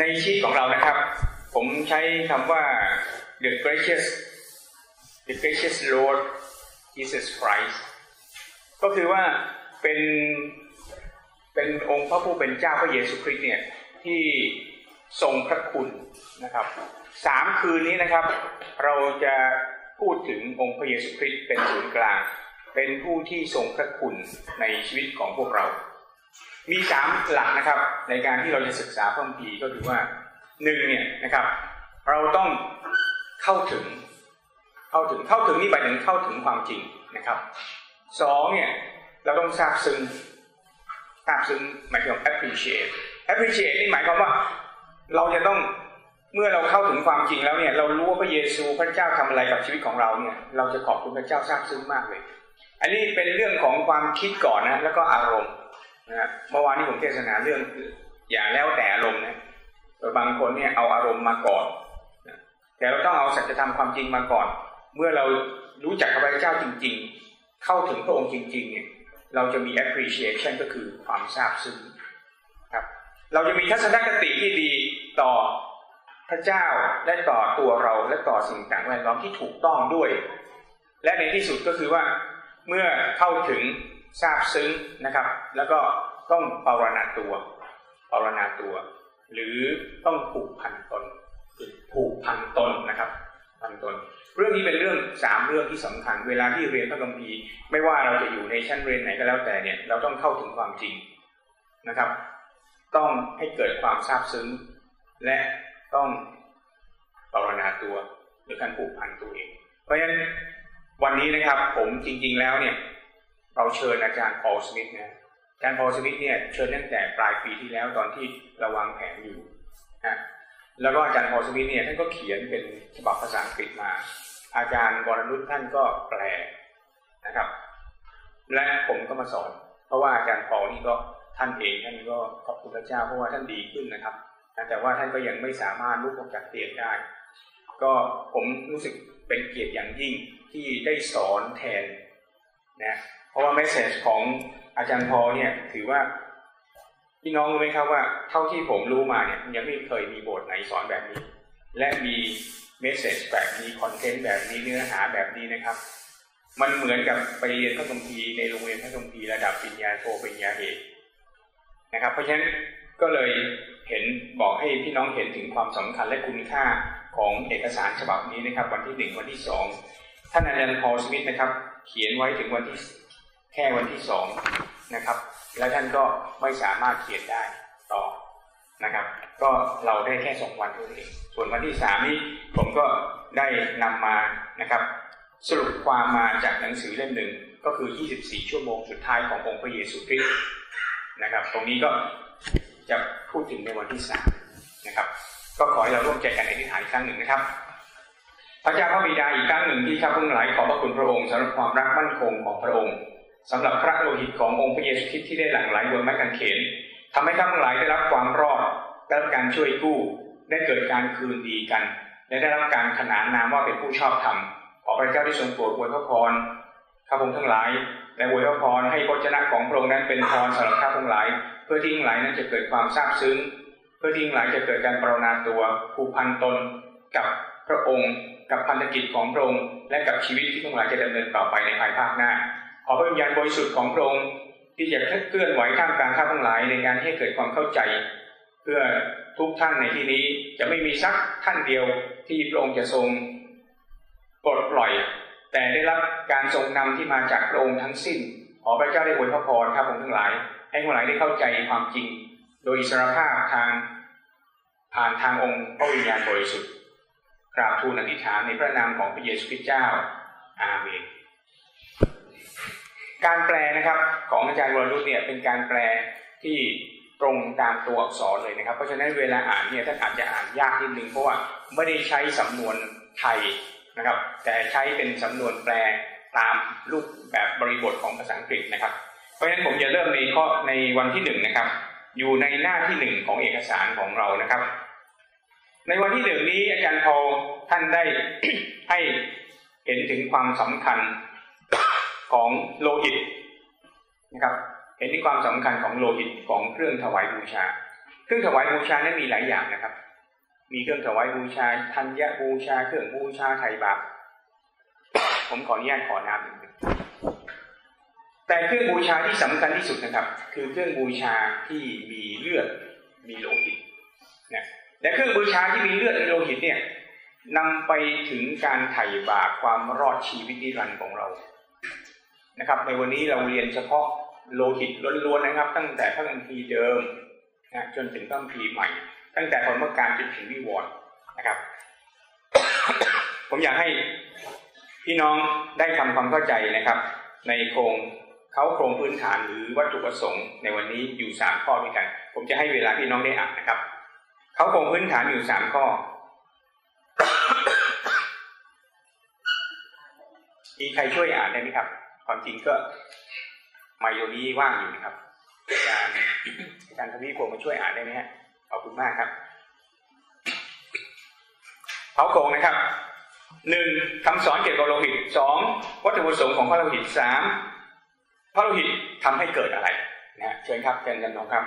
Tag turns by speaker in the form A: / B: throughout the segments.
A: ในชีวิตของเรานะครับ ผมใช้คำว่า the gracious the gracious Lord Jesus Christ ก็คือว่าเป็นเป็นองค์พระผู้เป็นเจ้าพระเยซูคริสต์เนี่ยที่ทรงพระคุณนะครับสามคืนนี้นะครับ เราจะพูดถึงองค์พระเยซูคริสต์เป็นศูนย์กลาง เป็นผู้ที่ทรงพระคุณในชีวิตของพวกเรา มีสามหลักนะครับ ในการที่เราจะศึกษาพระคัมภีร์ก็คือว่าหนึ่งเนี่ยนะครับ เราต้องเข้าถึง เข้าถึงเข้าถึงนี่หมายถึงเข้าถึงความจริงนะครับสองเนี่ยเราต้องทราบซึ้งทราบซึ้งหมายถึง appreciate appreciate นี่หมายความว่าเราจะต้องเมื่อเราเข้าถึงความจริงแล้วเนี่ย เรารู้ว่าพระเยซูพระเจ้าทำอะไรกับชีวิตของเราเนี่ย เราจะขอบคุณพระเจ้าทราบซึ้งมากเลย อันนี้เป็นเรื่องของความคิดก่อนนะแล้วก็อารมณ์ นะเมื่อวานนี้ผมเทศนาเรื่องอย่าแล้วแต่อารมณ์นะบางคนเนี่ยเอาอารมณ์มาก่อนแต่เราต้องเอาสัจธรรมความจริงมาก่อน เมื่อเรารู้จักพระเจ้าจริง ๆ เข้าถึงพระองค์จริง ๆ เนี่ย เราจะมี appreciation ก็คือความซาบซึ้งครับ เราจะมีทัศนคติที่ดีต่อพระเจ้าและต่อตัวเราและต่อสิ่งต่างแวดล้อมที่ถูกต้องด้วย และในที่สุดก็คือว่าเมื่อเข้าถึง ทราบซึ้งนะครับ แล้วก็ต้องปรณาตัวปรณาตัว หรือต้องผูกพันตนผูกพันตนนะครับพันตน เรื่องนี้เป็นเรื่องสามเรื่องที่สำคัญ เวลาที่เรียนพระคัมภีร์ไม่ว่าเราจะอยู่ในชั้นเรียนไหนก็แล้วแต่เนี่ยเราต้องเข้าถึงความจริงนะครับ ต้องให้เกิดความซาบซึ้ง และต้องปรณาตัวหรือการผูกพันตัวเอง เพราะฉะนั้นวันนี้นะครับผมจริงๆแล้วเนี่ย เราเชิญอาจารย์พอลสมิธนะอาจารย์พอลสมิธเนี่ยเชิญตั้งแต่ปลายปีที่แล้วตอนที่ราวางแผนอยู่นะแล้วก็อาจารย์พอลสมิธเนี่ยท่านก็เขียนเป็นฉบับภาษาอังกฤษมา อาจารย์วรนุชท่านก็แปลนะครับ และผมก็มาสอน เพราะว่าอาจารย์พอลนี่ก็ท่านเองท่านก็ขอบคุณพระเจ้าเพราะว่าท่านดีขึ้นนะครับแต่ว่าท่านก็ยังไม่สามารถลุกออกจากเตียงได้ ก็ผมรู้สึกเป็นเกียรติอย่างยิ่งที่ได้สอนแทนนะ เพราะว่า message ของอาจารย์พอเนี่ยถือว่าพี่น้องรู้ไหมครับว่าเท่าที่ผมรู้มาเนี่ยยังไม่เคยมีโบสถ์ไหนสอนแบบนี้ และมี message แบบนี้ content แบบนี้เนื้อหาแบบนี้นะครับ มันเหมือนกับไปเรียนพระคัมภีร์ในโรงเรียนพระคัมภีร์ระดับปริญญาโทปริญญาเอกนะครับ เพราะฉะนั้นก็เลยเห็นบอกให้พี่น้องเห็นถึงความสำคัญและคุณค่าของเอกสารฉบับนี้นะครับ วันที่หนึ่งวันที่สองท่านอาจารย์พอลสมิธนะครับ เขียนไว้ถึงวันที่ แค่วันที่สองนะครับ แล้วท่านก็ไม่สามารถเขียนได้ต่อนะครับ ก็เราได้แค่สองวันเท่านั้นเองส่วนวันที่สามนี้ผมก็ได้นำมานะครับ สรุปความมาจากหนังสือเล่มหนึ่งก็คือ 24 ชั่วโมงสุดท้ายขององค์พระเยซูคริสต์นะครับ ตรงนี้ก็จะพูดถึงในวันที่สามนะครับ ก็ขอให้เราร่วมใจกันในทิฏฐานอีกครั้งหนึ่งนะครับ พระเจ้าพระบิดาอีกครั้งหนึ่งที่ข้าพเจ้าหลายขอบพระคุณพระองค์สำหรับความรักมั่นคงของพระองค์ สำหรับพระโลหิตขององค์พระเยซูคริสต์ที่ได้หลั่งไหลบนไม้กางเขนทำให้ข้าพเจ้าหลายได้รับความรอดได้รับการช่วยกู้ได้เกิดการคืนดีกัน และได้รับการขนานนามว่าเป็นผู้ชอบธรรมขอพระเจ้าที่ทรงโปรดอวยพระพรข้าพเจ้าทั้งหลายและอวยพระพรให้พระเจ้าของพระองค์นั้นเป็นพรสำหรับข้าพเจ้าทั้งหลาย เพื่อที่ทั้งหลายนั้นจะเกิดความซาบซึ้ง เพื่อที่ทั้งหลายจะเกิดการปรนนาตัวผูกพันตนกับพระองค์ กับพันธกิจของพระองค์และกับชีวิตที่ทั้งหลายจะดำเนินต่อไปในภายภาคหน้า ขอพระวิญญาณบริสุทธิ์ของพระองค์ที่จะเคลื่อนไหวท่ามกลางข้าทั้งหลายในการให้เกิดความเข้าใจ เพื่อทุกท่านในที่นี้จะไม่มีสักท่านเดียวที่พระองค์จะทรงปลดปล่อย แต่ได้รับการทรงนำที่มาจากพระองค์ทั้งสิ้น ขอพระเจ้าได้อวยพระพรข้าพงทั้งหลาย ให้ทั้งหลายได้เข้าใจความจริง โดยอิสรภาพทางผ่านทางองค์พระวิญญาณบริสุทธิ์กราบทูลอธิษฐานในพระนามของพระเยซูคริสต์เจ้าอาเมน การแปลนะครับของอาจารย์วรนุชเนี่ยเป็นการแปลที่ตรงตามตัวอักษรเลยนะครับ เพราะฉะนั้นเวลาอ่านเนี่ยท่านอาจจะอ่านยากนิดนึงเพราะว่าไม่ได้ใช้สำนวนไทยนะครับ แต่ใช้เป็นสำนวนแปลตามรูปแบบบริบทของภาษาอังกฤษนะครับ เพราะฉะนั้นผมจะเริ่มในข้อในวันที่หนึ่งนะครับ อยู่ในหน้าที่หนึ่งของเอกสารของเรานะครับ ในวันที่หนึ่งนี้อาจารย์พอท่านได้ให้เห็นถึงความสำคัญ ของโลหิตนะครับเห็นถึงความสำคัญของโลหิตของเครื่องถวายบูชา เครื่องถวายบูชานั้นมีหลายอย่างนะครับ มีเครื่องถวายบูชาธัญบูชา เครื่องบูชาไถ่บาปผมขออนุญาตขอน้ำหนึ่งแต่เครื่องบูชาที่สำคัญที่สุดนะครับ คือเครื่องบูชาที่มีเลือดมีโลหิตนะและเครื่องบูชาที่มีเลือดมีโลหิตเนี่ยนำไปถึงการไถ่บาปความรอดชีวิตนิรันดร์ของเรา นะครับ ในวันนี้เราเรียนเฉพาะโลหิตล้วนๆนะครับ ตั้งแต่พระคัมภีร์เดิมนะจนถึงพระคัมภีร์ใหม่ ตั้งแต่คนเมื่อการจนถึงวิวรณ์นะครับ ผมอยากให้พี่น้องได้ทำความเข้าใจนะครับ ในโครงเขาโครงพื้นฐานหรือวัตถุประสงค์ในวันนี้อยู่สามข้อด้วยกัน ผมจะให้เวลาพี่น้องได้อ่านนะครับ เขาโครงพื้นฐานอยู่สามข้อมีใครช่วยอ่านได้ไหมครับ ความจริงก็ไมโยนี้ว่างอยู่นะครับอาจารย์อาจารย์ทวีพงมาช่วยอ่านได้ไหมฮะขอบคุณมากครับเขาโครงนะครับหนึ่งคำสอนเกี่ยวกับโลหิตสองวัตถุประสงค์ของพระโลหิตสามพระโลหิตทำให้เกิดอะไรนะเชิญครับเชิญกันน้องครับ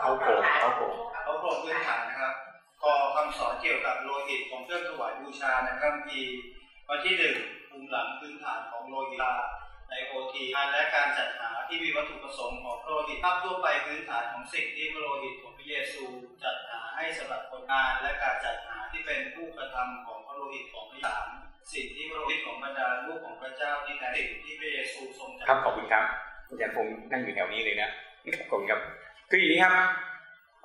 A: เขาโครงเขาโครง
B: เขาโครงพื้นฐานนะ ครับก็คำสอนเกี่ยวกับโลหิตของเครื่องถวายบูชานะครับมีข้อที่หนึ่งภูมิหลังพื้นฐานของโลหิตในโอทีและการจัดหาที่มีวัตถุประสงค์ของโลหิตภาพทั่วไปพื้นฐานของสิ่งที่พระโลหิตของพระเยซู จัดหาให้สำหรับคนงาน และการจัดหาที่เป็นผู้กระทำของพระโลหิตของพระสามสิ่งที่พระโลหิตของบรรดาลูกของพระเจ้าที่แท้สิ่งที่พระเยซูทรงจัด
A: ครับขอบคุณครับอาจารย์พงศ์นั่งอยู่แถวนี้เลยนะขอบคุณครับคืออย่างนี้ครับ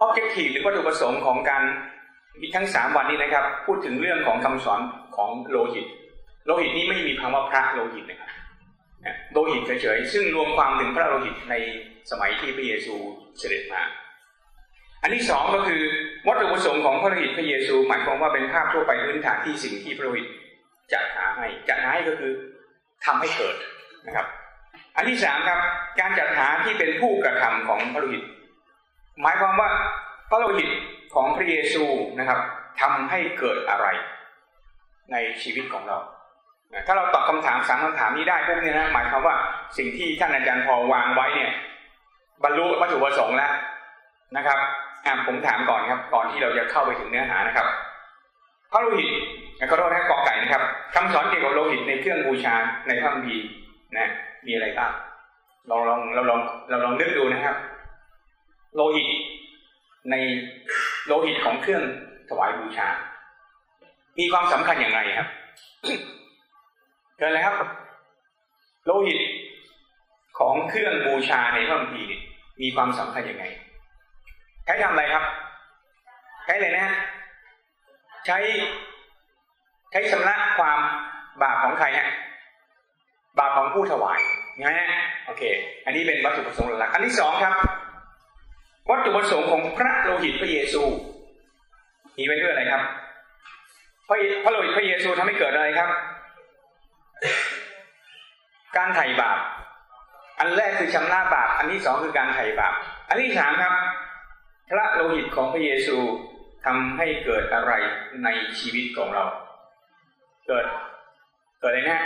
A: objective หรือวัตถุประสงค์ของการ มีทั้งสามวันนี้นะครับ พูดถึงเรื่องของคำสอนของโลหิต โลหิตนี้ไม่มีคำว่าพระโลหิตนะครับโลหิตเฉยๆซึ่งรวมความถึงพระโลหิตในสมัยที่พระเยซูเสด็จมา อันที่สองก็คือวัตถุประสงค์ของพระโลหิตพระเยซู หมายความว่าเป็นภาพทั่วไปพื้นฐานที่สิ่งที่พระโลหิตจัดหาให้จัดหาให้ก็คือทำให้เกิดนะครับ อันที่สามครับการจัดหาที่เป็นผู้กระทำของพระโลหิต หมายความว่าพระโลหิต ของพระเยซูนะครับทำให้เกิดอะไรในชีวิตของเรา ถ้าเราตอบคำถามสามคำถามนี้ได้พวกนี้นะหมายความว่าสิ่งที่ท่านอาจารย์พอวางไว้เนี่ย บรรลุวัตถุประสงค์แล้วนะครับอ่าผมถามก่อนครับ ก่อนที่เราจะเข้าไปถึงเนื้อหานะครับพระโลหิตขอโทษนะกอไก่นะครับคำสอนเกี่ยวกับโลหิตในเครื่องบูชาในพระคัมภีร์นะมีอะไรบ้างลองลองเราลองเราลองนึกดูนะครับ โลหิต ในโลหิตของเครื่องถวายบูชา มีความสำคัญอย่างไรครับเกินเลยครับ โลหิตของเครื่องบูชาในพระคัมภีร์มีความสำคัญอย่างไรใช้ทำอะไรครับ ใช้เลยนะฮะใช้ ใช้ชำระความบาปของใครฮะบาปของผู้ถวายนะฮะโอเค อันนี้เป็นวัตถุประสงค์หลัก อันที่สองครับ วัตถุประสงค์ของพระโลหิตพระเยซูมีไว้เพื่ออะไรครับพระพระโลหิตพระเยซูทำให้เกิดอะไรครับ การไถ่บาป อันแรกคือชำระบาป อันที่สองคือการไถ่บาป อันที่สามครับ พระโลหิตของพระเยซูทำให้เกิดอะไรในชีวิตของเรา เกิด เกิดอะไรนะ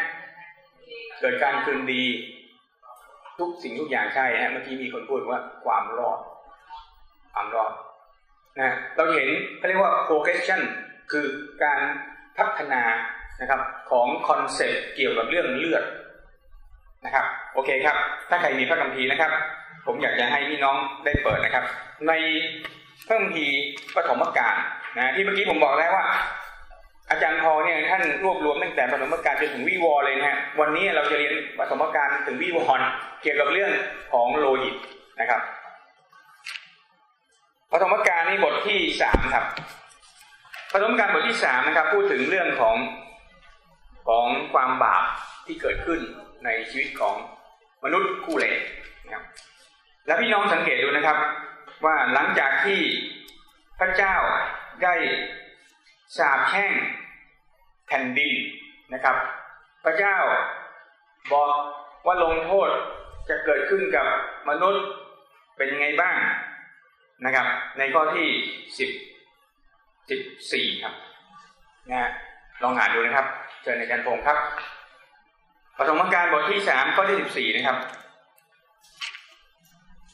A: เกิดการคืนดี ทุกสิ่งทุกอย่างใช่ฮะเมื่อกี้มีคนพูดว่าความรอด ความรอดนะเราเห็นเขาเรียกว่า progression คือการพัฒนานะครับของ concept เกี่ยวกับเรื่องเลือดนะครับโอเคครับ ถ้าใครมีพระคัมภีร์นะครับ ผมอยากจะให้พี่น้องได้เปิดนะครับ ในพระคัมภีร์ปฐมกาลนะที่เมื่อกี้ผมบอกแล้วว่า อาจารย์พอเนี่ยท่านรวบรวมตั้งแต่ปฐมกาลจนถึงวิวรณ์เลยนะฮะวันนี้เราจะเรียนปฐมกาลถึงวิวรณ์เกี่ยวกับเรื่องของโลหิตนะครับ ปฐมกาลนี่บทที่สามครับปฐมกาลบทที่สามนะครับ พูดถึงเรื่องของของความบาปที่เกิดขึ้นในชีวิตของมนุษย์คู่เลนนะครับแล้วพี่น้องสังเกตดูนะครับ ว่าหลังจากที่พระเจ้าได้สาบแช่งแผ่นดินนะครับ พระเจ้าบอกว่าลงโทษจะเกิดขึ้นกับมนุษย์เป็นยังไงบ้าง นะครับ ในข้อที่สิบสิบสี่ครับนะลองอ่านดูนะครับเชิญในการพงครับปฐมกาลบทที่สามข้อที่สิบสี่นะครับ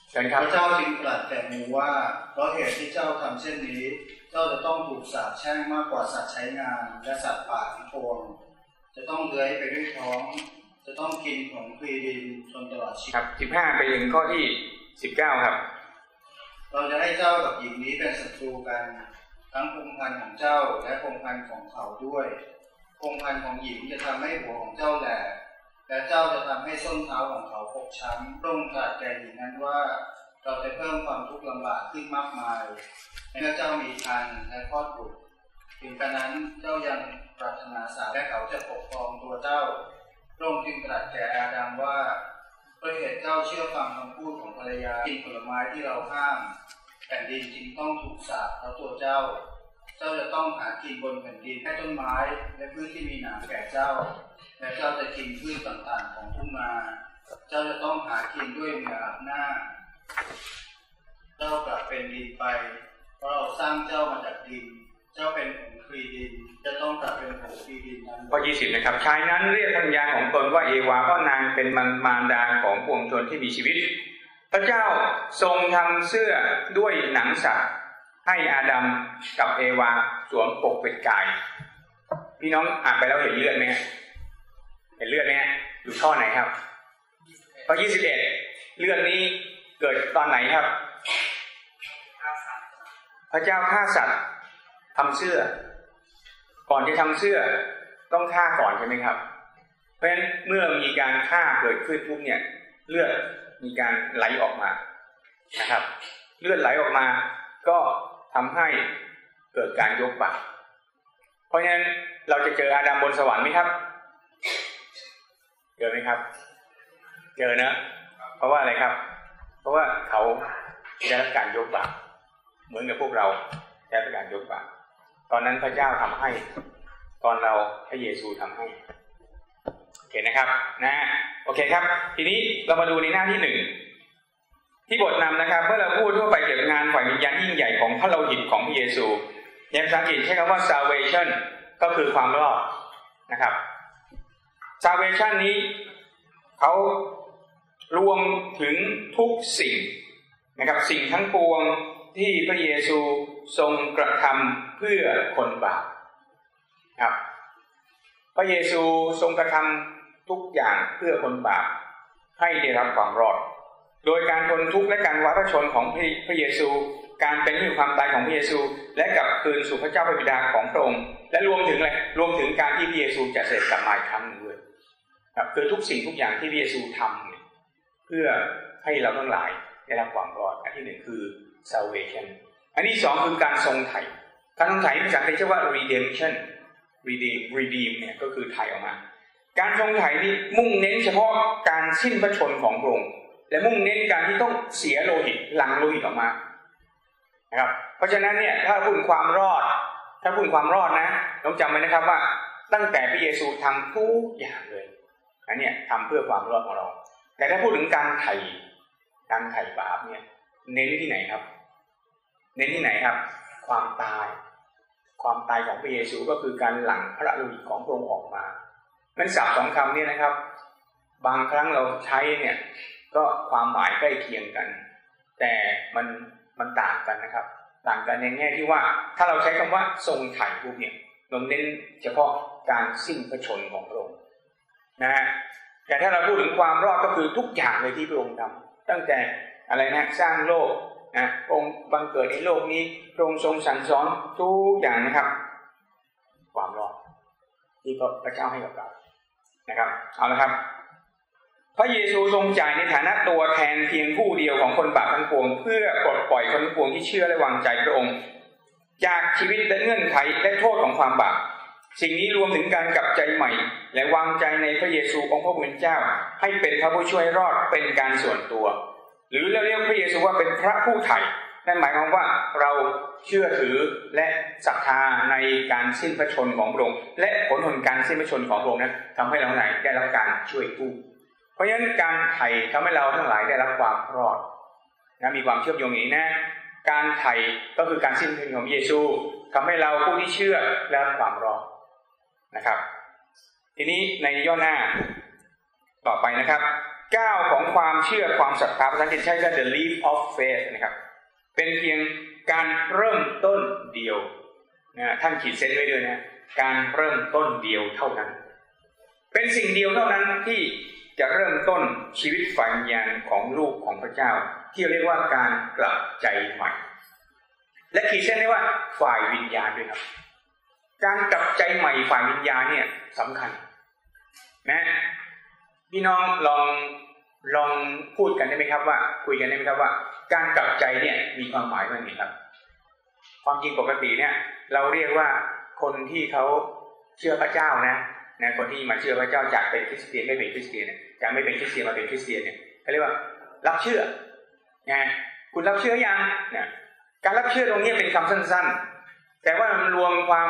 A: เชิญค
B: พ
A: รับ
B: ระเจ้าจึงตรัสแก่งูว่า เพราะเหตุที่เจ้าทำเช่นนี้ เจ้าจะต้องถูกสาปแช่งมากกว่าสัตว์ใช้งาน และสัตว์ป่าทั้งปวงจะต้องเลื้อยไปด้วยท้อง จะต้องกินผลพลีดินจนตลอดชี
A: ค
B: วิต
A: รับสิบห้าไปถึงข้อที่สิบเก้าครับ
B: เราจะให้เจ้ากับหญิงนี้เป็นศัตรูกัน ทั้งพงพันธ์ของเจ้าและพงพันธ์ของเขาด้วยพงพันธ์ของหญิงจะทำให้หัวของเจ้าแหลกและเจ้าจะทำให้ส้นเท้าของเขาฟกช้ำระองค์ตรัสแก่หญิงนั้นว่า เราจะเพิ่มความทุกข์ลำบากขึ้นมากมายเมื่อเจ้ามีครรภ์และคลอดบุตรถึงกระนั้นเจ้ายังปรารถนาสาและเขาจะปกครองตัวเจ้าพระองค์จึงตรัสแก่อาดัมว่า เพราะเหตุเจ้าเชื่อฟังคำพูดของภรรยากินผลไม้ที่เราห้ามแผ่นดินจึงต้องถูกสาปเพราะตัวเจ้า เจ้าจะต้องหากินบนแผ่นดินให้ต้นไม้ และพืชที่มีหนามแก่เจ้า และเจ้าจะกินพืชต่างๆของทุ่งนาเจ้าจะต้องหากินด้วยเหงื่ออาบหน้า เจ้ากลับเป็นดินไป เพราะเราสร้างเจ้ามาจากดิน เจ้าเป็นผงคลีดินจะต้องกลับเป็นผงคลีดินนั้น
A: ข้อยี่สิบนะครับชายนั้นเรียกภรรยาของตนว่าเอวาเพราะนางเป็นมันมารดาของปวงชนที่มีชีวิต พระเจ้าทรงทำเสื้อด้วยหนังสัตว์ให้อาดัมกับเอวาสวมปกเป็ดไก่พี่น้องอ่านไปแล้วเห็นเลือดไหมเห็นเลือดไหมอยู่ข้อไหนครับข้อยี่สิบเอ็ดเลือดนี้เกิดตอนไหนครับ พระเจ้าฆ่าสัตว์ ทำเสื้อ ก่อนจะทำเสื้อต้องฆ่าก่อนใช่ไหมครับ เพราะฉะนั้นเมื่อมีการฆ่าเกิดขึ้นปุ๊บเนี่ย เลือดมีการไหลออกมานะครับ เลือดไหลออกมา ก็ทำให้เกิดการยกบาปเพราะฉะนั้นเราจะเจออาดัมบนสวรรค์ไหมครับ เจอไหมครับ เจอเนอะเพราะว่าอะไรครับ เพราะว่าเขาได้รับการยกบาปเหมือนกับพวกเราได้รับการยกบาป ตอนนั้นพระเจ้าทำให้ ตอนเราพระเยซูทำให้โอเคนะครับ นะโอเคครับ ทีนี้เรามาดูในหน้าที่หนึ่งที่บทนำนะครับเมื่อเราพูดทั่วไปเกี่ยวกับงานฝ่ายวิญญาณยิ่งใหญ่ของพระโลหิตของพระเยซูในภาษาอังกฤษใช้คำว่า salvation ก็คือความรอดนะครับ salvation นี้เขารวมถึงทุกสิ่งนะครับ สิ่งทั้งปวงที่พระเยซูทรงกระทำเพื่อคนบาปครับพระเยซูทรงกระทำทุกอย่างเพื่อคนบาปให้ได้รับความรอด โดยการทนทุกข์และการวาระชนของพระเยซู การเป็นที่ความตายของพระเยซู และกลับคืนสู่พระเจ้าพระบิดาของพระองค์และรวมถึงอะไรรวมถึงการที่พระเยซูจะเสด็จกลับมาครั้งหนึ่งด้วยครับคือทุกสิ่งทุกอย่างที่พระเยซูทำเนี่ยเพื่อให้เราทั้งหลายได้รับความรอด อันที่หนึ่งคือ salvation อันที่สองคือการทรงไถ่ การทรงไถ่ภาษาอังกฤษเรียกว่า redemption redeem redeem เนี่ยก็คือไถ่ออกมา การทรงไถ่นี่มุ่งเน้นเฉพาะการสิ้นพระชนของพระองค์และมุ่งเน้นการที่ต้องเสียโลหิตหลังโลหิตออกมานะครับเพราะฉะนั้นเนี่ยถ้าพูดความรอด ถ้าพูดความรอดนะต้องจำไว้นะครับว่าตั้งแต่พระเยซูทำทุกอย่างเลยอันเนี้ยทำเพื่อความรอดของเรา แต่ถ้าพูดถึงการไถ่การไถ่บาปเนี่ย เน้นที่ไหนครับ เน้นที่ไหนครับ ความตาย ความตายของพระเยซูก็คือการหลั่งพระโลหิตของพระองค์ออกมามันศัพท์สองคำนี้นะครับ บางครั้งเราใช้เนี่ยก็ความหมายใกล้เคียงกัน แต่มันมันต่างกันนะครับ ต่างกันในแง่ที่ว่าถ้าเราใช้คำว่าทรงไถ่ปุ๊บเนี่ยเราเน้นเฉพาะการสิ้นพระชนของพระองค์นะฮะแต่ถ้าเราพูดถึงความรอดก็คือทุกอย่างเลยที่พระองค์ทำตั้งแต่อะไรนะสร้างโลก นะองค์บังเกิดในโลกนี้พระองค์ทรงสั่งสอนทุกอย่างนะครับ ความรอดที่พระเจ้าให้กับเรานะครับ เอาละครับ พระเยซูทรงจ่ายในฐานะตัวแทนเพียงผู้เดียวของคนบาปทั้งปวง เพื่อปลดปล่อยคนทั้งปวงที่เชื่อและวางใจพระองค์ จากชีวิตและเงื่อนไขและโทษของความบาปสิ่งนี้รวมถึงการกลับใจใหม่ และวางใจในพระเยซูองค์พระผู้เป็นเจ้า ให้เป็นพระผู้ช่วยรอดเป็นการส่วนตัว หรือเราเรียกพระเยซูว่าเป็นพระผู้ไถ่นั่นหมายความว่าเราเชื่อถือและศรัทธาในการสิ้นพระชนของพระองค์และผลผลการสิ้นพระชนของพระองค์นั้นทำให้เราไหนได้รับการช่วยกู้เพราะฉะนั้นการไถ่ทำให้เราทั้งหลายได้รับความรอดนะมีความเชื่อมโยงอย่างนี้นะการไถ่ก็คือการสิ้นพระชนของเยซูทำให้เราผู้ที่เชื่อได้รับความรอดนะครับ ทีนี้ในย่อหน้าต่อไปนะครับ ก้าวของความเชื่อความศรัทธาภาษาอังกฤษใช้ว่า the leap of faith นะครับ เป็นเพียงการเริ่มต้นเดียวนะท่านขีดเส้นไว้ด้วยนะการเริ่มต้นเดียวเท่านั้น เป็นสิ่งเดียวเท่านั้นที่จะเริ่มต้นชีวิตฝ่ายวิญญาณของลูกของพระเจ้า ที่เรียกว่าการกลับใจใหม่ และขีดเส้นไว้ว่าฝ่ายวิญญาณด้วยครับการกลับใจใหม่ฝ่ายวิญญาณเนี่ยสำคัญนะ พี่น้องลองลองพูดกันได้ไหมครับว่า คุยกันได้ไหมครับว่า การกลับใจเนี่ยมีความหมายว่าไงครับ ความจริงปกติเนี่ย เราเรียกว่าคนที่เขาเชื่อพระเจ้านะนะคนที่มาเชื่อพระเจ้าจากเป็นคริสเตียนไม่เป็นคริสเตียนจากไม่เป็นคริสเตียนมาเป็นคริสเตียนเนี่ยเขาเรียกว่า รับเชื่อนะคุณรับเชื่อยังเนี่ยการรับเชื่อตรงนี้เป็นคำสั้น ๆ แต่ว่ามันรวมความ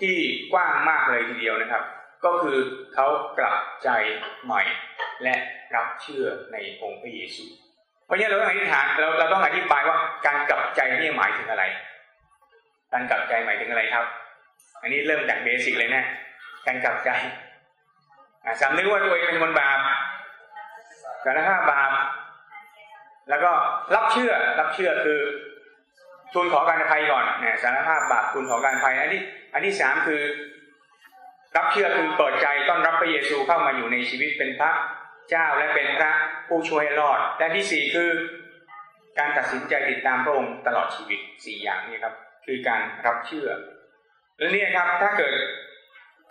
A: ที่กว้างมากเลยทีเดียวนะครับ ก็คือเขากลับใจใหม่ และรับเชื่อในองค์พระเยซูเพราะฉะนั้นเราต้องอธิษฐานเราเราต้องอธิบายว่าการกลับใจนี่หมายถึงอะไร การกลับใจหมายถึงอะไรครับ อันนี้เริ่มจากเบสิกเลยนะ การกลับใจสำนึกว่าตัวเองเป็นคนบาปสารภาพบาปแล้วก็รับเชื่อรับเชื่อคือทูลขอการอภัยก่อนนะสารภาพบาปทูลขอการอภัย อันที่อันที่สามคือ รับเชื่อคือเปิดใจต้อนรับพระเยซูเข้ามาอยู่ในชีวิตเป็นพระเจ้าและเป็นพระผู้ช่วยรอด และที่สี่คือการตัดสินใจติดตามพระองค์ตลอดชีวิตสี่อย่างนี้ครับ คือการรับเชื่อ และนี่ครับถ้าเกิด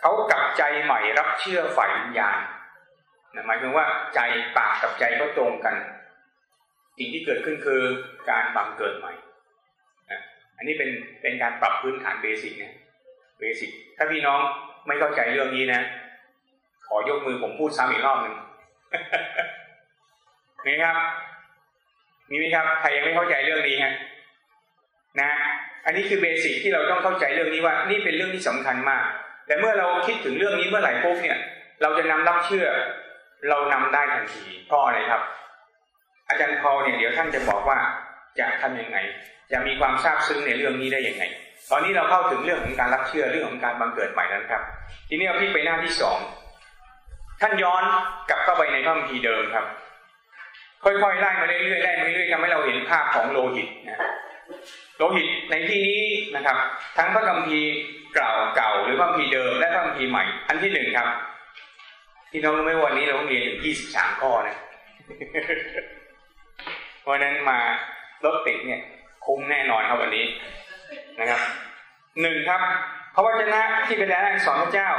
A: เขากลับใจใหม่รับเชื่อฝ่ายวิญญาณหมายถึงว่าใจปากกับใจก็ตรงกัน สิ่งที่เกิดขึ้นคือการบังเกิดใหม่อันนี้เป็นเป็นการปรับพื้นฐาน basic เนี่ย basic ถ้าพี่น้อง ไม่เข้าใจเรื่องนี้นะ ขอยกมือผมพูดซ้ำอีกรอบหนึ่งนี่ครับมีไหมครับใครยังไม่เข้าใจเรื่องนี้ฮะนะ อันนี้คือ basic ที่เราต้องเข้าใจเรื่องนี้ว่า นี่เป็นเรื่องที่สำคัญมาก แต่เมื่อเราคิดถึงเรื่องนี้เมื่อไหร่ปุ๊บเนี่ย เราจะนำรับเชื่อ เรานำได้ทันทีเพราะอะไรครับ อาจารย์พอเนี่ยเดี๋ยวท่านจะบอกว่าจะทำยังไง จะมีความทราบซึ้งในเรื่องนี้ได้ยังไง ตอนนี้เราเข้าถึงเรื่องของการรับเชื่อเรื่องของการบังเกิดใหม่แล้วครับ ทีนี้เราพี่ไปหน้าที่สองท่านย้อนกลับเข้าไปในพระคัมภีร์เดิมครับ ค่อยๆไล่มาเรื่อยๆไล่มาเรื่อยๆทำให้เราเห็นภาพของโลหิตนะโลหิตในที่นี้นะครับ ทั้งพระคัมภีร์เก่าเก่าหรือพระคัมภีร์เดิมและพระคัมภีร์ใหม่ อันที่หนึ่งครับที่น้องรู้ไหมวันนี้เราต้องเรียนถึงยี่สิบสามข้อนะวันนั้นมา รถติดเนี่ย คุ้มแน่นอนครับวันนี้ นะครับหนึ่งครับพระวจนะที่เป็นแรงสอนพระเจ้า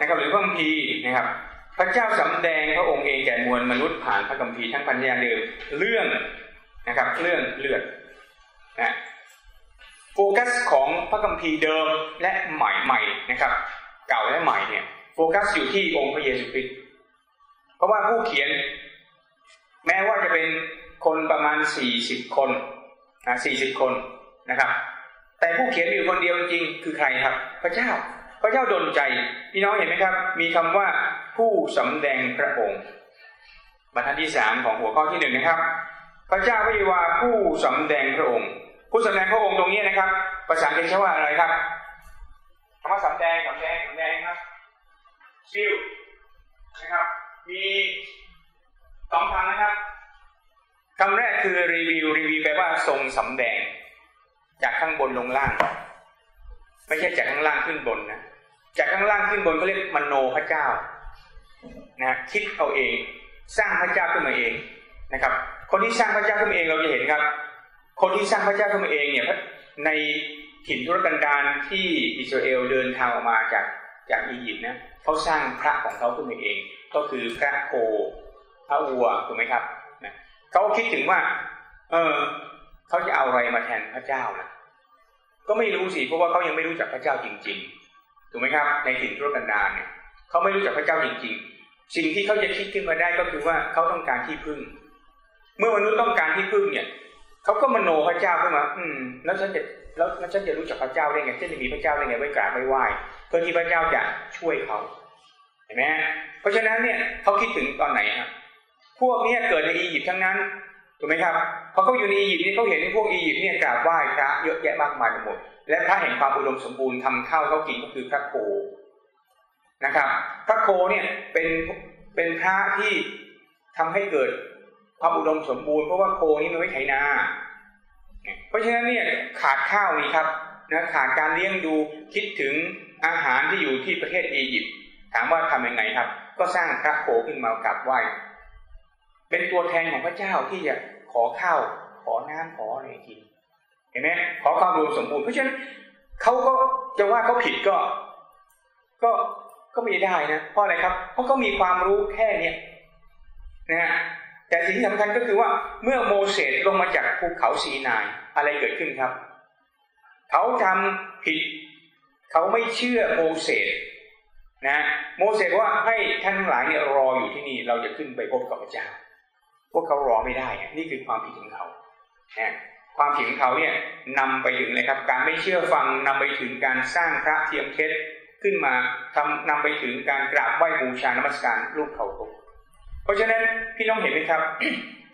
A: นะครับหรือพระคัมภีร์นะครับ พระเจ้าสำแดงพระองค์เองแก่มวลมนุษย์ผ่านพระคัมภีร์ทั้งปัญญาเดิมเรื่องนะครับเรื่องเลือดนะโฟกัสของพระคัมภีร์เดิมและใหม่ใหม่นะครับ เก่าและใหม่เนี่ยโฟกัสอยู่ที่องค์พระเยซูคริสต์เพราะว่าผู้เขียน แม้ว่าจะเป็นคนประมาณสี่สิบคนนะสี่สิบคนนะครับ แต่ผู้เขียนอยู่คนเดียวจริงคือใครครับ พระเจ้า พระเจ้าดลใจ พี่น้องเห็นไหมครับ มีคำว่าผู้สำแดงพระองค์ บรรทัดที่สามของหัวข้อที่หนึ่งนะครับ พระเจ้าพระเยาวาผู้สำแดงพระองค์ ผู้สำแดงพระองค์ตรงนี้นะครับ ภาษาอังกฤษใช้ว่าอะไรครับคำว่าสำแดงสำแดงสำแดงครับซิลนะครับ มีสองคำนะครับคำแรกคือรีวิวรีวิวแปลว่าทรงสำแดง จากข้างบนลงล่าง ไม่ใช่จากข้างล่างขึ้นบนนะจากข้างล่างขึ้นบนเขาเรียกมโนพระเจ้านะคิดเอาเอง สร้างพระเจ้าขึ้นมาเองนะครับ คนที่สร้างพระเจ้าขึ้นมาเองเราจะเห็นครับ คนที่สร้างพระเจ้าขึ้นมาเองเนี่ยในถิ่นทุรกันดารที่อิสราเอลเดินทางออกมาจากจากอียิปต์นะเขาสร้างพระของเขาขึ้นมาเอง ก็คือพระโคพระวัวถูกไหมครับเขาคิดถึงว่า เออ เขาจะเอาอะไรมาแทนพระเจ้าล่ะก็ไม่รู้สิเพราะว่าเขายังไม่รู้จักพระเจ้าจริง ๆ ถูกไหมครับ ในถิ่นทุรกันดารเนี่ยเขาไม่รู้จักพระเจ้าจริง ๆ สิ่งที่เขาจะคิดขึ้นมาได้ก็คือว่าเขาต้องการที่พึ่ง เมื่อมนุษย์ต้องการที่พึ่งเนี่ยเขาก็มโนพระเจ้าขึ้นมา อืม แล้วฉันจะแล้วแล้วฉันจะรู้จักพระเจ้าได้ไงฉันจะมีพระเจ้าได้ไงไว้กราบไว้ไหว้เพื่อที่พระเจ้าจะช่วยเขาเห็นไหมเพราะฉะนั้นเนี่ยเขาคิดถึงตอนไหนครับพวกนี้เกิดในอียิปต์ทั้งนั้น ถูกไหมครับพอเขาอยู่ในอียิปต์นี่เขาเห็นพวกอียิปต์เนี่ยกราบไหว้พระเยอะแยะมากมายไปหมด และพระแห่งความอุดมสมบูรณ์ทำข้าวเขากินก็คือพระโคนะครับ พระโคเนี่ยเป็นเป็นพระที่ททำให้เกิดความอุดมสมบูรณ์เพราะว่าโคนี่มันไม่ไถนา เพราะฉะนั้นเนี่ยขาดข้าวนี่ครับนะขาดการเลี้ยงดูคิดถึงอาหารที่อยู่ที่ประเทศอียิปต์ถามว่าทำยังไงครับ ก็สร้างพระโคขึ้นมากราบไหว้ เป็นตัวแทนของพระเจ้าที่จะขอข้าวขอน้ำขออะไรกินเห็นไหมขอความรวมสมบูรณ์เพราะฉะนั้นเขาก็จะว่าเขาผิดก็ ก็ก็ไม่ได้นะเพราะอะไรครับ เพราะเขามีความรู้แค่เนี้ยนะแต่สิ่งที่สำคัญก็คือว่าเมื่อโมเสสลงมาจากภูเขาซีนายอะไรเกิดขึ้นครับ เขาทำผิด เขาไม่เชื่อโมเสสนะ โมเสสว่าให้ท่านทั้งหลายเนี่ยรออยู่ที่นี่ เราจะขึ้นไปพบกับพระเจ้า พวกเขารอไม่ได้ นี่คือความผิดของเขานะความผิดของเขาเนี่ยนำไปถึงเลยครับ การไม่เชื่อฟังนำไปถึงการสร้างพระเทียมเท็จขึ้นมาทำนำไปถึงการกราบไหว้บูชานมัสการรูปเขาตกเพราะฉะนั้นพี่น้องเห็นไหมครับ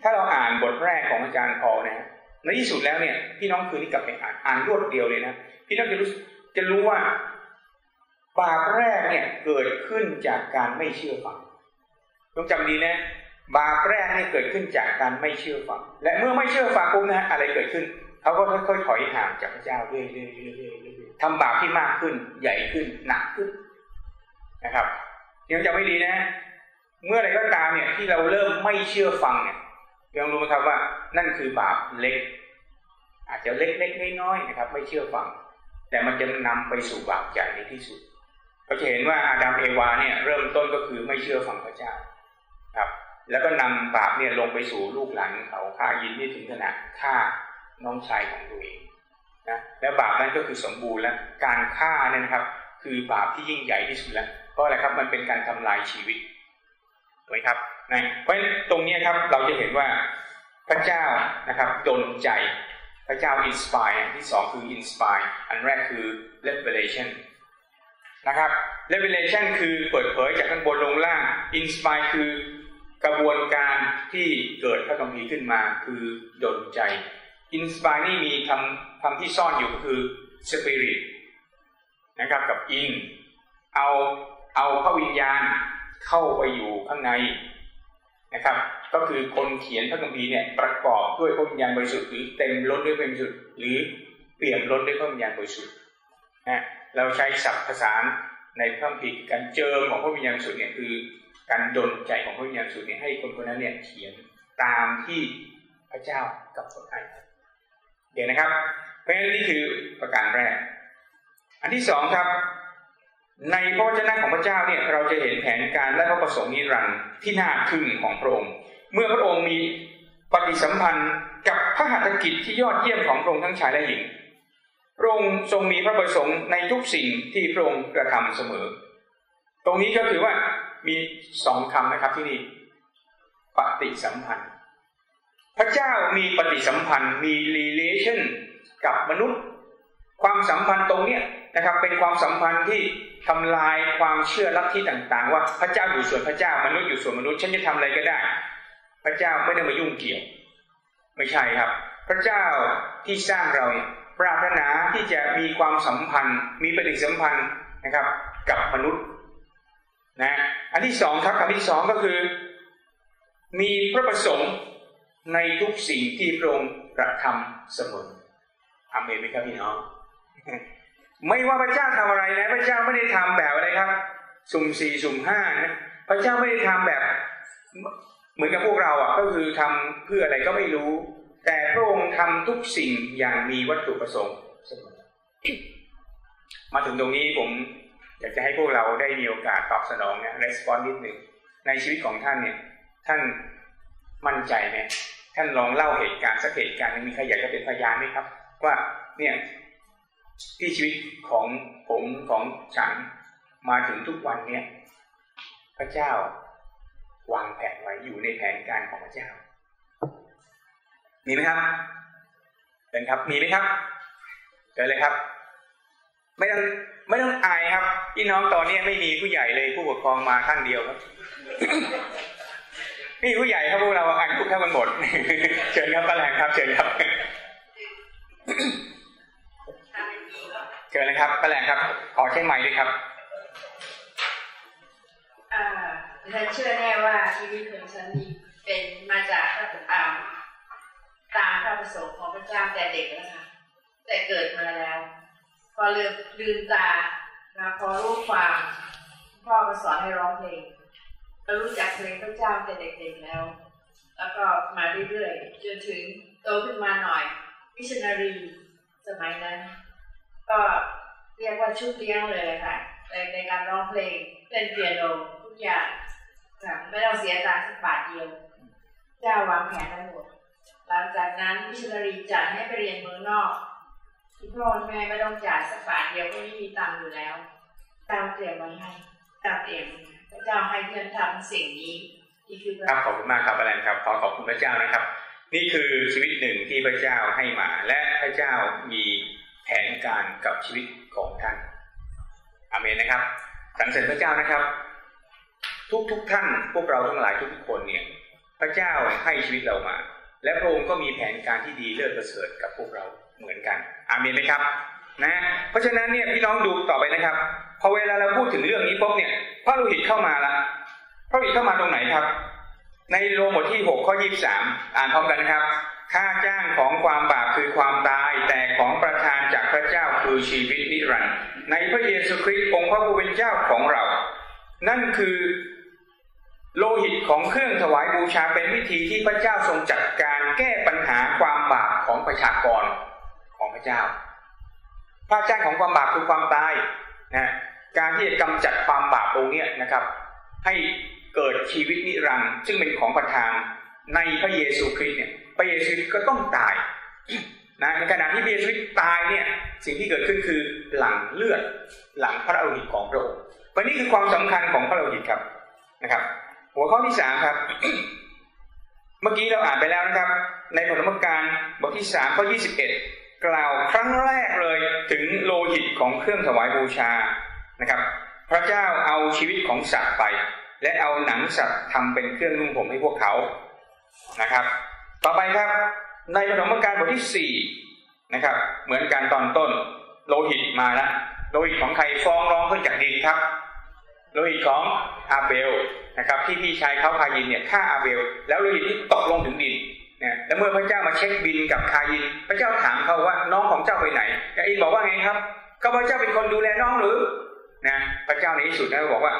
A: ถ้าเราอ่านบทแรกของอาจารย์พอนะในที่สุดแล้วเนี่ยพี่น้องคืนนี้กลับไปอ่านอ่านรวดเดียวเลยนะพี่น้องจะรู้จะรู้ว่าบาปแรกเนี่ยเกิดขึ้นจากการไม่เชื่อฟังต้องจำดีนะ บาปแรกนี่เกิดขึ้นจากการไม่เชื่อฟัง และเมื่อไม่เชื่อฟังปุ๊บนะอะไรเกิดขึ้น เขาก็ค่อยๆถอยห่างจากพระเจ้าเรื่อยๆทำบาปที่มากขึ้น ใหญ่ขึ้น หนักขึ้นนะครับยังจะไม่ดีนะ เมื่อไรก็ตามเนี่ยที่เราเริ่มไม่เชื่อฟังเนี่ยยังรู้ไหมครับว่า นั่นคือบาปเล็ก อาจจะเล็กๆน้อยๆนะครับ ไม่เชื่อฟัง แต่มันจะนำไปสู่บาปใหญ่ในที่สุดเราจะเห็นว่าอาดัมเอวาเนี่ย เริ่มต้นก็คือไม่เชื่อฟังพระเจ้าครับ แล้วก็นำบาปเนี่ยลงไปสู่ลูกหลานเขาฆ่ายินนี่ถึงขนาดฆ่าน้องชายของตัวเองนะแล้วบาปนั้นก็คือสมบูรณ์แล้วการฆ่าเนี่ยนะครับ คือบาปที่ยิ่งใหญ่ที่สุดแล้วเพราะอะไรครับมันเป็นการทำลายชีวิตถูกไหมครับนะเพราะฉะนั้นตรงนี้ครับเราจะเห็นว่าพระเจ้านะครับดลใจพระเจ้า inspire ที่สองคือ inspire อันแรกคือ revelation นะครับ revelation คือเปิดเผยจากข้างบนลงล่าง inspire คือ กระบวนการที่เกิดพระคัมภีร์ขึ้นมาคือดลใจ inspire นี่มีคำคำที่ซ่อนอยู่ก็คือ spirit นะครับกับ in เอาเอาพระวิญญาณเข้าไปอยู่ข้างในนะครับ ก็คือคนเขียนพระคัมภีร์เนี่ยประกอบด้วยพระวิญญาณบริสุทธิ์หรือเต็มล้นด้วยพระวิญญาณบริสุทธิ์หรือเปี่ยมล้นด้วยพระวิญญาณบริสุทธิ์นะเราใช้ศัพท์ภาษาในพระคัมภีร์การเจิมของพระวิญญาณบริสุทธิ์เนี่ยคือ การดลใจของพระวิญญาณบริสุทธิ์เนี่ยให้คนคนนั้นเนี่ยเขียนตามที่พระเจ้ากับคนให้เดี๋ยวนะครับ เพราะฉะนั้นนี่คือประการแรก อันที่สองครับ ในพระวจนะของพระเจ้าเนี่ยเราจะเห็นแผนการและพระประสงค์นิรันดร์ที่น่าทึ่งของพระองค์ เมื่อพระองค์มีปฏิสัมพันธ์กับพระหัตถกิจที่ยอดเยี่ยมของพระองค์ทั้งชายและหญิง พระองค์ทรงมีพระประสงค์ในทุกสิ่งที่พระองค์กระทำเสมอ ตรงนี้ก็คือว่า มีสองคำนะครับที่นี่ปฏิสัมพันธ์ พระเจ้ามีปฏิสัมพันธ์มี relation กับมนุษย์ ความสัมพันธ์ตรงเนี้ยนะครับ เป็นความสัมพันธ์ที่ทำลายความเชื่อลัทธิต่างๆ ว่าพระเจ้าอยู่ส่วนพระเจ้ามนุษย์อยู่ส่วนมนุษย์ฉันจะทำอะไรก็ได้ พระเจ้าไม่ได้มายุ่งเกี่ยว ไม่ใช่ครับ พระเจ้าที่สร้างเราเนี่ยปรารถนาที่จะมีความสัมพันธ์ มีปฏิสัมพันธ์นะครับ กับมนุษย์ นะอันที่สองครับอันที่สองก็คือ มีพระประสงค์ในทุกสิ่งที่พระองค์กระทำเสมออเมนไหมครับพี่น้องไม่ว่าพระเจ้าทำอะไรนะพระเจ้าไม่ได้ทำแบบอะไรครับ สุ่มสี่สุ่มห้านะพระเจ้าไม่ได้ทำแบบ เหมือนกับพวกเราอะก็คือทำเพื่ออะไรก็ไม่รู้ แต่พระองค์ทำทุกสิ่งอย่างมีวัตถุประสงค์เสมอมาถึงตรงนี้ผม อยากจะให้พวกเราได้มีโอกาสตอบสนองเนะรีสปอนนิดหนึ่งในชีวิตของท่านเนี่ยท่านมั่นใจไหมท่านลองเล่าเหตุการณ์สักเหตุการณ์มีใครอยากจะเป็นพยานไหมครับ ว่าเนี่ยที่ชีวิตของผมของฉันมาถึงทุกวันเนี่ยพระเจ้าวางแผนไว้อยู่ในแผนการของพระเจ้า มีไหมครับเป็นครับมีไหมครับเจอเลยครับ ไม่ต้องไม่ต้องอายครับพี่น้องตอนนี้ไม่มีผู้ใหญ่เลยผู้ปกครองมาท่านเดียวครับนี่ผู้ใหญ่ครับพวกเราอ่านทุกท่านกันหมดเชิญครับป้าแรงครับ เชิญครับเชิญเลยครับป้าแรงครับขอใช้ไม้ด้วยครับ
C: อ่าฉันเชื่อแน่ว่าชีวิตของฉันมีเป็นมาจากพระอ่าตามพระประสงค์ของพระเจ้าแต่เด็กแล้วค่ะแต่เกิดมาแล้ว พอเลืมลืมตามาพอรู้ความพ่อก็สอนให้ร้องเพลงก็รู้จักเพลงพระเจ้าแต่เด็กๆแล้ว แล้วก็มาเรื่อยๆจนถึงโตขึ้นมาหน่อยมิชนารีสมัยนั้น ก็เรียกว่าชุดเลี้ยงเลยค่ะในในการร้องเพลงเล่นเปียโนทุกอย่างไม่ต้องเสียตังค์สักบาทเดียวเจ้าวางแผนทั้งหมดหลังจากนั้นมิชนารีจัดให้ไปเรียนเมืองนอก พ่อแม่ไม่ต้องจ่ายสักบาทเดียวก็ไม่มีตังค์อยู่แล้วเจ้าเตรียมไว้ให้เจ้าเตรียมพระเจ้าให้เพื่อนทำสิ่งนี้นี่คือ
A: ครับขอบคุณมากครับอาจารย์ครับขอขอบคุณพระเจ้านะครับ นี่คือชีวิตหนึ่งที่พระเจ้าให้มา และพระเจ้ามีแผนการกับชีวิตของท่านอเมนนะครับสรรเสริญพระเจ้านะครับ ทุกทุกท่านพวกเราทั้งหลายทุกคนเนี่ย พระเจ้าให้ชีวิตเรามา และพระองค์ก็มีแผนการที่ดีเลิศประเสริฐกับพวกเรา เหมือนกันอามนไหมครับนะเพราะฉะนั้นเนี่ยพี่น้องดูต่อไปนะครับ พอเวลาเราพูดถึงเรื่องนี้ปุ๊บเนี่ยพระโลหิตเข้ามาละพระโลหิตเข้ามาตรงไหนครับ ในโรมบทที่หกข้อยี่สามอ่านพร้อมกันนะครับค่าจ้างของความบาปคือความตายแต่ของประทานจากพระเจ้าคือชีวิตนิรันดร์ในพระเยซูคริสต์องค์พระผู้เป็นเจ้าของเรา นั่นคือโลหิตของเครื่องถวายบูชาเป็นวิธีที่พระเจ้าทรงจัดการแก้ปัญหาความบาปของประชากร ของพระเจ้าพระจ้างของความบาปคือความตายนะการที่จะกำจัดความบาปตรงนี้นะครับ ให้เกิดชีวิตนิรันดร์ซึ่งเป็นของประทานในพระเยซูคริสต์เนี่ยพระเยซูก็ต้องตายนะในขณะที่พระเยซูตายเนี่ยสิ่งที่เกิดขึ้นคือหลังเลือดหลังพระโลหิตของพระองค์วันนี้คือความสำคัญของพระโลหิตครับนะครับ หัวข้อที่สามครับ เมื่อกี้เราอ่านไปแล้วนะครับ ในปฐมกาลบทที่สามข้อยี่สิบเอ็ด กล่าวครั้งแรกเลยถึงโลหิตของเครื่องถวายบูชานะครับ พระเจ้าเอาชีวิตของสัตว์ไป และเอาหนังสัตว์ทำเป็นเครื่องนุ่งห่มให้พวกเขานะครับ ต่อไปครับในปฐมกาลบทที่สี่นะครับ เหมือนกันตอนต้น โลหิตมาแล้วโลหิตของใครฟ้องร้องขึ้นจากดินครับ โลหิตของอาเบลนะครับ ที่พี่ชายเขาคายินเนี่ยฆ่าอาเบล แล้วโลหิตที่ตกลงถึงดิน นี่ยแล้วเมื่อพระเจ้ามาเช็คบินกับคายิน พระเจ้าถามเขาว่าน้องของเจ้าไปไหนคายินบอกว่าไงครับก็พระเจ้าเป็นคนดูแลน้องหรือนะพระเจ้าในที่สุดนะบอกว่า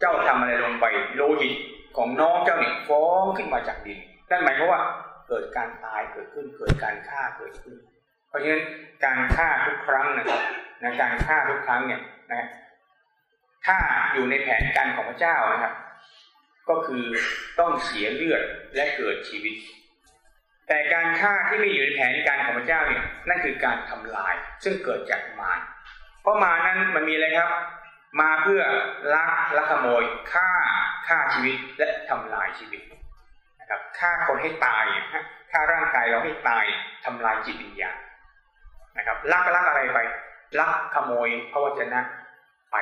A: เจ้าทำอะไรลงไปโลหิตของน้องเจ้าเนี่ยฟ้องขึ้นมาจากดินนั่นหมายความว่าเกิดการตายเกิดขึ้นเกิดการฆ่าเกิดขึ้น เพราะฉะนั้นการฆ่าทุกครั้งนะครับนะการฆ่าทุกครั้งเนี่ยนะถ้าอยู่ในแผนการของพระเจ้านะครับ ก็คือต้องเสียเลือดและเกิดชีวิต แต่การฆ่าที่ไม่อยู่ในแผนการของพระเจ้าเนี่ยนั่นคือการทำลาย ซึ่งเกิดจากมารเพราะมานั้นมันมีอะไรครับ มาเพื่อลักลักขโมยฆ่าฆ่าชีวิตและทำลายชีวิตนะครับฆ่าคนให้ตายฆ่าร่างกายเราให้ตายทำลายจิตวิญญาณนะครับลักลักอะไรไปลักขโมยพระวจนะไป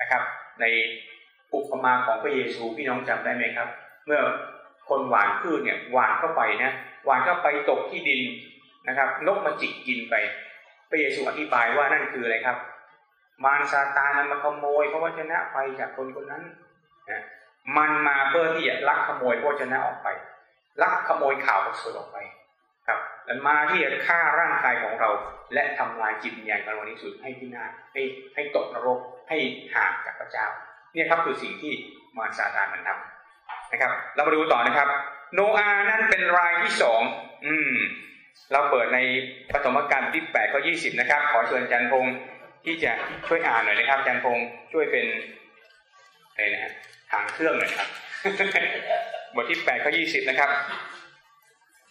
A: นะครับ ใน อุปมาของพระเยซูพี่น้องจำได้ไหมครับ เมื่อคนหวานพืชเนี่ยหวานเข้าไปนะหวานเข้าไปตกที่ดินนะครับนกมาจิกกินไป พระเยซูอธิบายว่านั่นคืออะไรครับ มารซาตานมาขโมยพระวจนะไปจากคนคนนั้นนะมันมาเพื่อที่จะลักขโมยพระวจนะออกไป ลักขโมยข่าวประเสริฐออกไปครับและมาที่จะฆ่าร่างกายของเรา และทำลายจิตวิญญาณของเราในสุดให้พินาศให้ให้ตกนรกให้ห่างจากพระเจ้า นี่ยครับคือสิ่งที่มารซาตานมันทำนะครับ เรามาดูต่อนะครับ โนอานั่นเป็นรายที่สองอืม เราเปิดในปฐมกาลที่แปดข้อยี่สิบนะครับ ขอเชิญจันพงศ์ที่จะช่วยอ่านหน่อยนะครับจันพงศ์ช่วยเป็นอะไรนะฮะหางเครื่องหน่อยครับบทที่แปดข้อยี่สิบนะครับ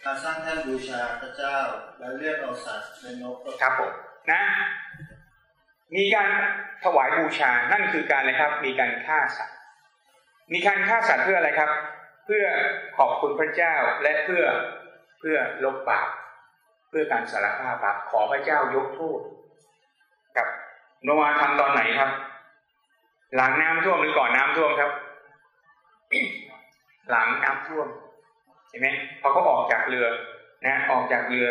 B: การสร้างแท่นบูชาพระเจ้าและเลือกเอาสัตว์เป็นนกก็
A: ครับผมนะ มีการถวายบูชา นั่นคือการอะไรครับ มีการฆ่าสัตว์ มีการฆ่าสัตว์เพื่ออะไรครับ เพื่อขอบคุณพระเจ้าและเพื่อเพื่อลบบาป เพื่อการสารภาพบาปขอพระเจ้ายกโทษครับ โนอาห์ทำตอนไหนครับ หลังน้ำท่วมหรือก่อนน้ำท่วมครับ หลังน้ำท่วมเห็นไหมพอเขาออกจากเรือนะ ออกจากเรือ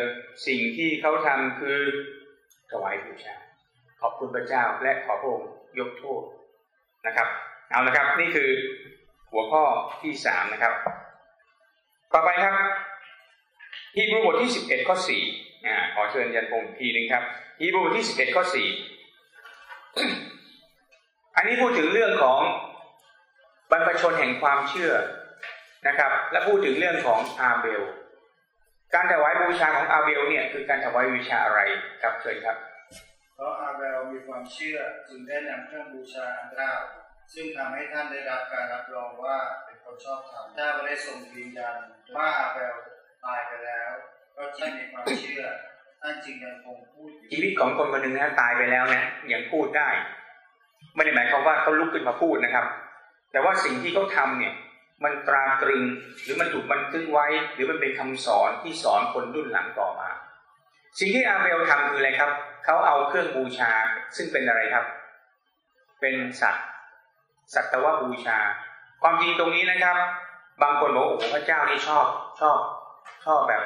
A: สิ่งที่เขาทำคือถวายบูชา ขอบคุณพระเจ้าและขอพระองค์ยกโทษนะครับ เอาละครับ นี่คือหัวข้อที่สามนะครับ ต่อไปครับฮีบรูบทที่สิบเอ็ดข้อสี่อ่ขอเชิญยันพงศ์ทีหนึ่งครับฮีบรูบทที่สิบเอ็ดข้อสี่อันนี้พูดถึงเรื่องของบรรพชนแห่งความเชื่อนะครับ และพูดถึงเรื่องของอาเบล การถวายบูชาของอาเบลเนี่ยคือการถวายบูชาอะไรครับเชิญครับ
B: เพราะอาเบลมีความเชื่อจึงได้นำเครื่องบูชาอันเก้าซึ่งทำให้ท่านได้รับการรับรองว่าเป็นคนชอบธรรมถ้าไม่ได้ทรงยืนยันว่าอาเบลตายไปแล้ว ก็ที่มีความเชื่อท่านจึงยังคงพูด
A: ชีวิตของคนคนหนึ่งนะตายไปแล้วนะยังพูดได้ไม่ได้หมายความว่าเขาลุกขึ้นมาพูดนะครับ แต่ว่าสิ่งที่เขาทำเนี่ยมันตราตรึงหรือมันถูกบันทึกไว้ หรือมันเป็นคำสอนที่สอนคนรุ่นหลังต่อมา สิ่งที่อาเบลทำคืออะไรครับ เขาเอาเครื่องบูชาซึ่งเป็นอะไรครับ เป็นสัตว์สัตวบูชา ความจริงตรงนี้นะครับ บางคนบอกว่าโอ้โหพระเจ้านี่ชอบชอบชอบแบบ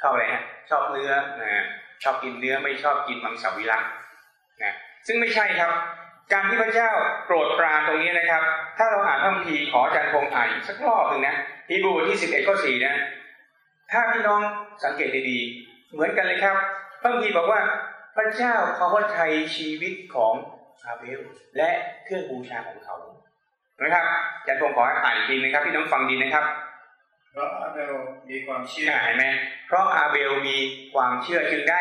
A: ชอบอะไรฮะชอบเนื้อนะชอบกินเนื้อไม่ชอบกินมังสวิรัตนะซึ่งไม่ใช่ครับ การที่พระเจ้าโปรดปรานตรงนี้นะครับ ถ้าเราอ่านพระคัมภีร์ขออาจารย์พงษ์อ่านอีกสักรอบหนึ่งนะฮีบรูทที่สิบเอ็ดข้อสี่นะถ้าพี่น้องสังเกตดีๆเหมือนกันเลยครับพระคัมภีร์บอกว่า ระเจ้าเขาว่าไทยชีวิตของอาเบลและเครื่องบูชาของเขานะครับอาจารย์พงษ์ขออ่านอีกทีนะครับพี่น้องฟังดีนะครับ
B: เพราะอาเบลมีความเชื่อ
A: เห็นไหมเพราะอาเบลมีความเชื่อจึงได้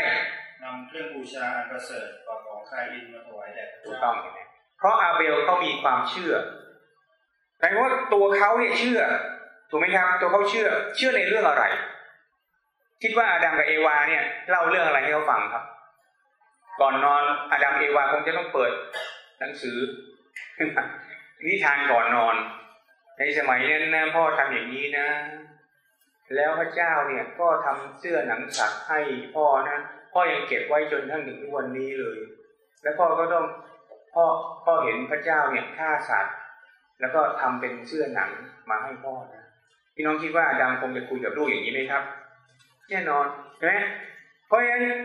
B: นำเครื่องบูชาอันประเสริฐกว่าของคาอินมาถวายแด่พระ
A: ถูก
B: เจ้า
A: ต้องเห็นไหมเพราะอาเบลเขามีความเชื่อแปลว่าตัวเขาเนี่ยเชื่อ ถูกไหมครับ ตัวเขาเชื่อ เชื่อในเรื่องอะไร คิดว่าอาดัมกับเอวาเนี่ยเล่าเรื่องอะไรให้เขาฟังครับ ก่อนนอนอาดัมเอวาคงจะต้องเปิดหนังสือนิทานก่อนนอน ในสมัยนั้นนะพ่อทำอย่างนี้นะ แล้วพระเจ้าเนี่ยก็ทำเสื้อหนังสัตว์ให้พ่อนะพ่อยังเก็บไว้จนทั้งถึงทุกวันนี้เลย แล้วพ่อก็ต้องพ่อพ่อเห็นพระเจ้าเนี่ยฆ่าสัตว์ แล้วก็ทำเป็นเสื้อหนังมาให้พ่อนะพี่น้องคิดว่าอาดัมคงจะคุยกับลูกอย่างนี้ไหมครับ แน่นอนใช่ไหม เพราะฉะนั้น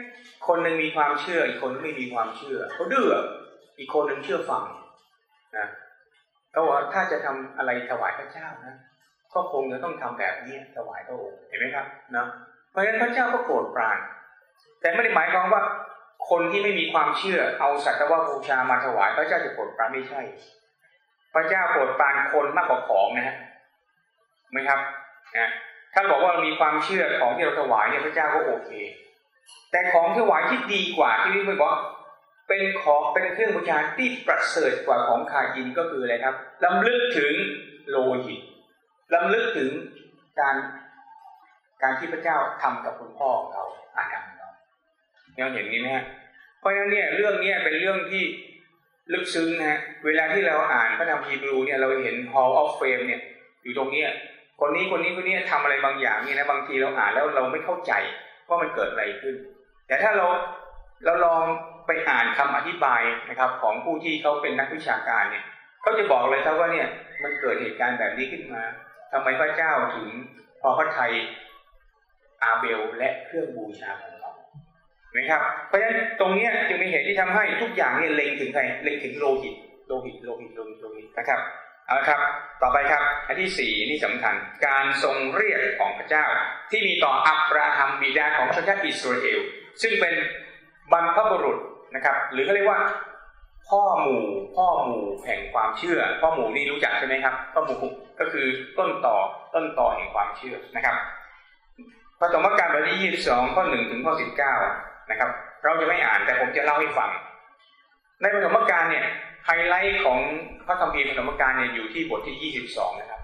A: คนหนึ่งมีความเชื่อ อีกคนไม่มีความเชื่อเขาดื้ออีกคนหนึ่งเชื่อฟังนะเขาบอกว่าถ้าจะทำอะไรถวายพระเจ้านะก็คงจะต้องทำแบบนี้ถวายพระองค์เห็นไหมครับเนาะเพราะฉะนั้นพระเจ้าก็โปรดปราน แต่ไม่ได้หมายความว่า คนที่ไม่มีความเชื่อเอาสัตว์ว่าบูชามาถวาย พระเจ้าจะโปรดปรานไม่ใช่ พระเจ้าโปรดปรานคนมากกว่าของนะฮะไหมครับนะถ้าบอกว่าเรามีความเชื่อของที่เราถวายเนี่ยพระเจ้าก็โอเค แต่ของถวายที่ดีกว่าที่พี่พูดบอกเป็นของเป็นเครื่องบูชาที่ประเสริฐกว่าของคายินก็คืออะไรครับลำลึกถึงโลหิตลำลึกถึงการการที่พระเจ้าทำกับคุณพ่อเขาอาดัมของเราเห็นนี้ไหมฮะเพราะฉะนั้นเนี่ยเรื่องเนี้ยเป็นเรื่องที่ลึกซึ้งนะฮะเวลาที่เราอ่านพระธรรมฮีบรูเนี่ยเราเห็น Hall of Fame เนี่ย อยู่ตรงเนี้ยคนนี้คนนี้คนนี้ทำอะไรบางอย่างเนี่ยนะบางทีเราอ่านแล้วเราไม่เข้าใจ ว่ามันเกิดอะไรขึ้น แต่ถ้าเราเราลองไปอ่านคำอธิบายนะครับ ของผู้ที่เขาเป็นนักวิชาการเนี่ยเขาจะบอกเลยครับว่าเนี่ยมันเกิดเหตุการณ์แบบนี้ขึ้นมาทำไมพระเจ้าถึงพอพระไทยอาเบลและเครื่องบูชาของเรานะครับ เพราะฉะนั้นตรงเนี้ยจึงเป็นเหตุที่ทำให้ทุกอย่างเนี่ยเล็งถึงใครเล็งถึงโลหิตโลหิตโลหิตโลหิตโลหิตนะครับ เอาละครับ ต่อไปครับ อันที่สี่นี่สำคัญ การทรงเรียกของพระเจ้า ที่มีต่ออับราฮัมบิดาของชนชาติอิสราเอล ซึ่งเป็นบรรพบุรุษนะครับ หรือเขาเรียกว่า พ่อหมู่ พ่อหมู่แห่งความเชื่อ พ่อหมู่นี่รู้จักใช่ไหมครับพ่อหมู่ก็คือต้นต่อต้นต่อแห่งความเชื่อนะครับพระธรรมการบทที่ยี่สิบสองข้อหนึ่งถึงข้อสิบเก้านะครับ เราจะไม่อ่านแต่ผมจะเล่าให้ฟัง ในพระธรรมการเนี่ย ไฮไลท์ของพระคัมภีร์พระธรรมการเนี่ยอยู่ที่บทที่ยี่สิบสองนะครับ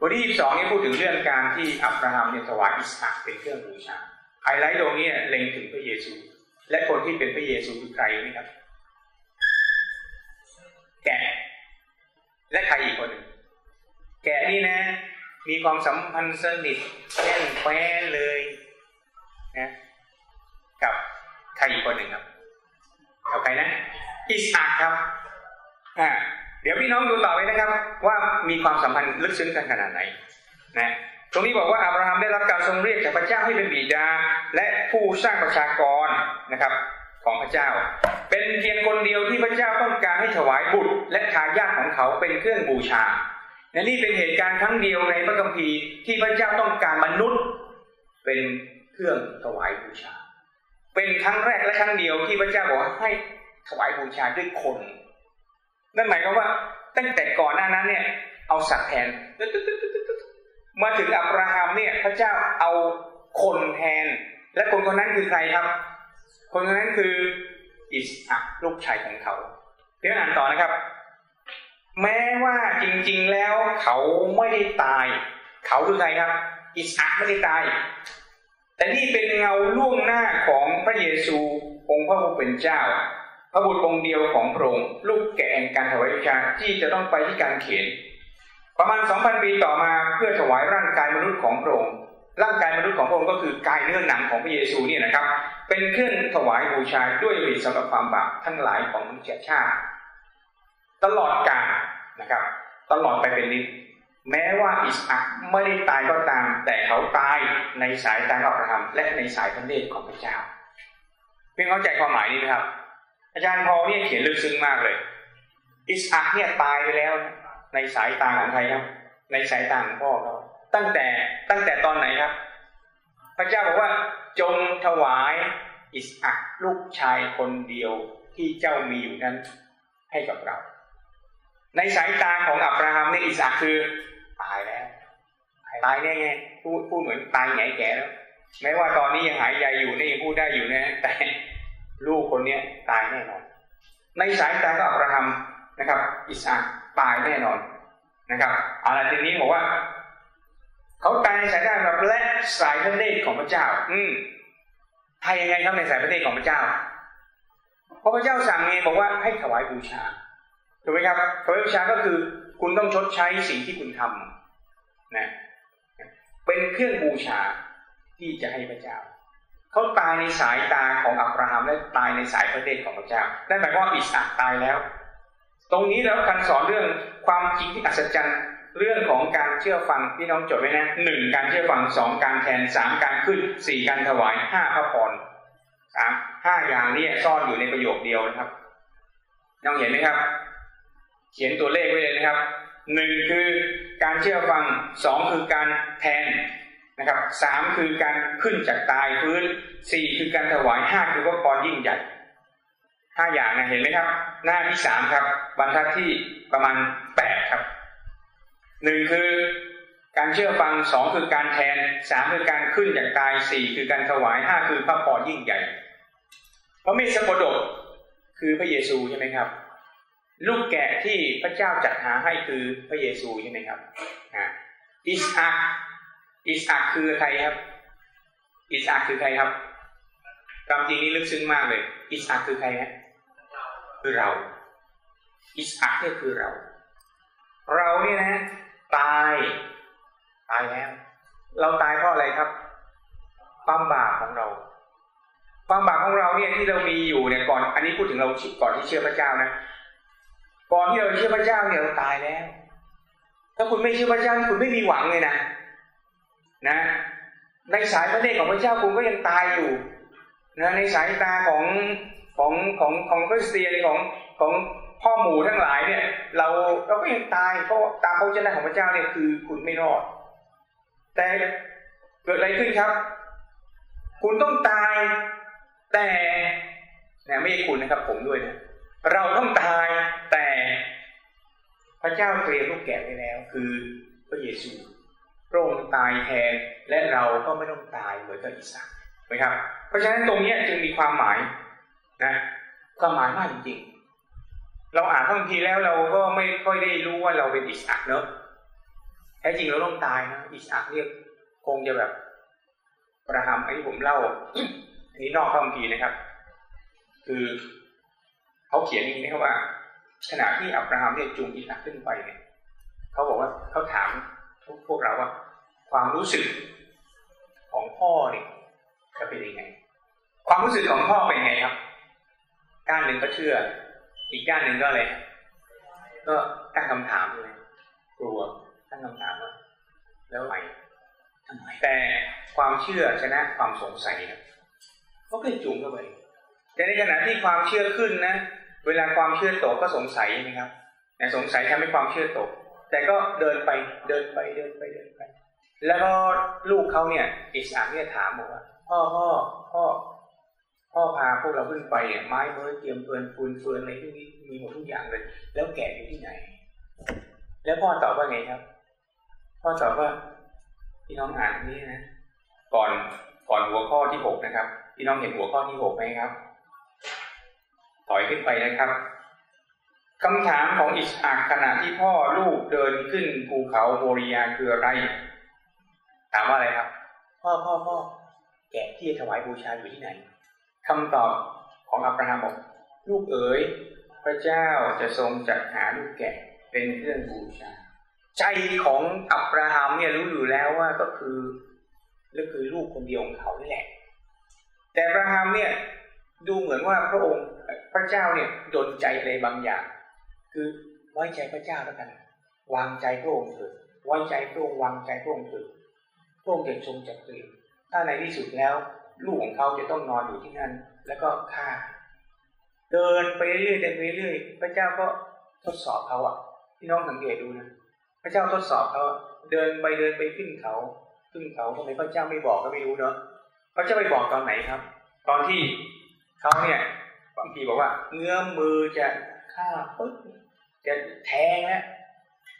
A: บทที่ยี่สิบสองนี่พูดถึงเรื่องการที่อับราฮัมเนี่ยถวายอิสอัคเป็นเครื่องบูชา ไฮไลท์ตรงนี้เล็งถึงพระเยซู และคนที่เป็นพระเยซูคือใครไหมครับ แกะ และใครอีกคนหนึ่งแกะนี่นะ มีความสัมพันธ์สนิทแน่นแฟ้นเลยนะกับใครอีกคนหนึ่งครับกับใครนะอิสอักครับ อ่าเดี๋ยวพี่น้องดูต่อไปนะครับ ว่ามีความสัมพันธ์ลึกซึ้งกันขนาดไหนนะตรงนี้บอกว่าอับราฮัมได้รับการทรงเรียกจากพระเจ้าให้เป็นบิดา และผู้สร้างประชากรนะครับของพระเจ้า เป็นเพียงคนเดียวที่พระเจ้าต้องการให้ถวายบุตร และทายาทของเขาเป็นเครื่องบูชาและนี่เป็นเหตุการณ์ครั้งเดียวในพระคัมภีร์ที่พระเจ้าต้องการมนุษย์ เป็นเครื่องถวายบูชา เป็นครั้งแรกและครั้งเดียวที่พระเจ้าบอกให้ถวายบูชาด้วยคน นั่นหมายความว่า ตั้งแต่ก่อนหน้านั้นเนี่ย เอาสัตว์แทนมาถึงอับราฮัมเนี่ย พระเจ้าเอาคนแทน และคนคนนั้นคือใครครับ คนคนนั้นคืออิสอักลูกชายของเขาเดี๋ยวอ่านต่อนะครับ แม้ว่าจริง ๆแล้วเขาไม่ได้ตาย เขาคือใครครับ อิสอักไม่ได้ตาย แต่นี่เป็นเงาล่วงหน้าของพระเยซูองค์พระผู้เป็นเจ้า พระบุตรองค์เดียวของพระองค์ลูกแกะแห่งการถวายบูชาที่จะต้องไปที่การเขียนประมาณสองพันปีต่อมาเพื่อถวายร่างกายมนุษย์ของพระองค์ร่างกายมนุษย์ของพระองค์ก็คือกายเนื้อหนังของพระเยซูเนี่ยนะครับ เป็นเครื่องถวายบูชาด้วยฤทธิ์สำหรับความบาปทั้งหลายของมนุษยชาติ ตลอดกาลนะครับ ตลอดไปเป็นนิจแม้ว่าอิสอักไม่ได้ตายก็ตาม แต่เขาตายในสายตาอับราฮัมและในสายพระเนตรของพระเจ้าเพียงเข้าใจความหมายนี้นะครับ อาจารย์พอเนี่ยเขียนลึกซึ้งมากเลย อิสอักเนี่ยตายไปแล้ว ในสายตาของใครครับ ในสายตาของพ่อเขาตั้งแต่ตั้งแต่ตอนไหนครับ พระเจ้าบอกว่าจงถวายอิสอักลูกชายคนเดียวที่เจ้ามีอยู่นั้นให้กับเรา ในสายตาของอับราฮัมเนี่ยอิสอักคือตายแล้ว ตายแน่ไงพูดพูดเหมือนตายไงแก่แล้วแม้ว่าตอนนี้ยังหายใจอยู่นี่ยังพูดได้อยู่นะแต่ ลูกคนเนี้ยตายแน่นอน ในสายตาของอับราฮัมนะครับ อิสอักตายแน่นอนนะครับอะไรทีนี้บอกว่าเขาตายในสายตาแบบและสายพระเนตรของพระเจ้า อืมทายยังไงครับในสายพระเนตรของพระเจ้าเพราะพระเจ้าสั่งไงบอกว่าให้ถวายบูชาถูกไหมครับถวายบูชาก็คือคุณต้องชดใช้สิ่งที่คุณทำนะเป็นเครื่องบูชาที่จะให้พระเจ้า เขาตายในสายตาของอับราฮัมและตายในสายพระเนตรของพระเจ้านั่นหมายความว่าอิสอักตายแล้ว ตรงนี้แล้วการสอนเรื่องความจริงที่อัศจรรย์เรื่องของการเชื่อฟังพี่น้องจดไว้นะหนึ่งการเชื่อฟังสองการแทนสามการขึ้นสี่การถวายห้าพระพรสามห้าอย่างนี้ซ่อนอยู่ในประโยคเดียวนะครับน้องเห็นไหมครับ เขียนตัวเลขไว้เลยนะครับหนึ่งคือการเชื่อฟังสองคือการแทน นะครับสามคือการขึ้นจากตายพื้นสี่คือการถวายห้าคือพระพรยิ่งใหญ่ห้าอย่างนะเห็นไหมครับ หน้าที่สามครับ บรรทัดที่ประมาณแปดครับหนึ่งคือการเชื่อฟังสองคือการแทนสามคือการขึ้นจากตายสี่คือการถวายห้าคือพระพรยิ่งใหญ่พระเมสสโปดกคือพระเยซูใช่ไหมครับ ลูกแกะที่พระเจ้าจัดหาให้คือพระเยซูใช่ไหมครับอิสอัก อิสอักคือใครครับ อิสอักคือใครครับความจริงนี้ลึกซึ้งมากเลย อิสอักคือใครฮะคือเรา อิสอักเนี่ยคือเรา เราเนี่ยนะตายตายแล้ว เราตายเพราะอะไรครับ ความบาปของเรา ความบาปของเราเนี่ยที่เรามีอยู่เนี่ยก่อน อันนี้พูดถึงเราก่อนที่เชื่อพระเจ้านะก่อนที่เราเชื่อพระเจ้าเนี่ยเราตายแล้ว ถ้าคุณไม่เชื่อพระเจ้าคุณไม่มีหวังเลยนะ นะ ในสายพระเนตรของพระเจ้าคุณก็ยังตายอยู่นะในสายตาของของของของคริสเตียนของของพ่อหมู่ทั้งหลายเนี่ย เราเราก็ยังตายเพราะตามพระเจ้าของพระเจ้าเนี่ยคือคุณไม่รอด แต่เกิดอะไรขึ้นครับ คุณต้องตายแต่นะไม่ใช่คุณนะครับ ผมด้วยนะเราต้องตายแต่พระเจ้าเตรียมลูกแกะไว้แล้ว คือพระเยซู พระองค์ตายแทนและเราก็ไม่ต้องตายเหมือนกับอิสระนะครับ เพราะฉะนั้นตรงนี้จึงมีความหมายนะความหมายมากจริงๆ เราอ่านพระคัมภีแล้วเราก็ไม่ค่อยได้รู้ว่าเราเป็นอิสระเนอะแท้จริงเราต้องตายนะอิสระเรียกคงจะแบบประหามอันนี้ผมเล่าอันนี้นอกพระคัมภีนะครับ คือเขาเขียนอย่างนี้นะครับว่าขณะที่อับราฮัมเนี่ยจูงอิสระขึ้นไปเนี่ยเขาบอกว่าเขาถาม พวกเราว่า ความรู้สึกของพ่อเนี่ยจะเป็นยังไง ความรู้สึกของพ่อเป็นยังไงครับก้านหนึ่งก็เชื่อ อีกก้านหนึ่งก็อะไรก็ตั้งคำถามเลยกลัวตั้งคำถามว่าแล้วไงทำไมแต่ความเชื่อชนะความสงสัยครับก็เป็นจุ่มเข้าไปแต่ในขณะที่ความเชื่อขึ้นนะ เวลาความเชื่อตกก็สงสัยนะครับแต่สงสัยทำให้ความเชื่อตก แต่ก็เดินไปเดินไปเดินไปเดินไป แล้วก็ลูกเขาเนี่ยอิสอักเนี่ยถามบอกว่าพ่อพ่อพ่อพ่อพาพวกเราขึ้นไปเนี่ยไม้เมื่อเตรียมเฟือนฟืนเฟืนอะไรที่นี้มีหมดทุกอย่างเลย แล้วแกะอยู่ที่ไหน แล้วพ่อตอบว่าไงครับ พ่อตอบว่าพี่น้องอ่านนี้นะก่อนก่อนหัวข้อที่หกนะครับ พี่น้องเห็นหัวข้อที่หกไหมครับ ถอยขึ้นไปนะครับ คำถามของอิสอักขณะที่พ่อลูกเดินขึ้นภูเขาโมริยาคืออะไร ถามว่าอะไรครับ พ่อพ่อพ่อแกะที่ถวายบูชาอยู่ที่ไหนคำตอบของอับราฮัมบอกลูกเอ๋ย พระเจ้าจะทรงจัดหาลูกแกะเป็นเครื่องบูชา ใจของอับราฮัมเนี่ยรู้อยู่แล้วว่าก็คือก็คือลูกคนเดียวของเขาแหละ แต่อับราฮัมเนี่ยดูเหมือนว่าพระองค์พระเจ้าเนี่ยดนใจอะไรบางอย่าง คือไว้ใจพระเจ้าแล้วกัน วางใจพระองค์เถิดไว้ใจพระองค์วางใจพระองค์เถิดพระองค์จะทรงจัดเตรียมถ้าในที่สุดแล้ว ลูกของเขาจะต้องนอนอยู่ที่นั่น แล้วก็ฆ่า เดินไปเรื่อยเดินไปเรื่อยพระเจ้าก็ทดสอบเขาอะพี่น้องสังเกตดูนะพระเจ้าทดสอบเขาเดินไปเดินไปขึ้นเขา ขึ้นเขาทำไมพระเจ้าไม่บอกก็ไม่รู้เนาะพระเจ้าไปบอกตอนไหนครับ ตอนที่เขาเนี่ยบางทีบอกว่าเงื้อมมือจะฆ่าปึ๊บ จะแทงนะ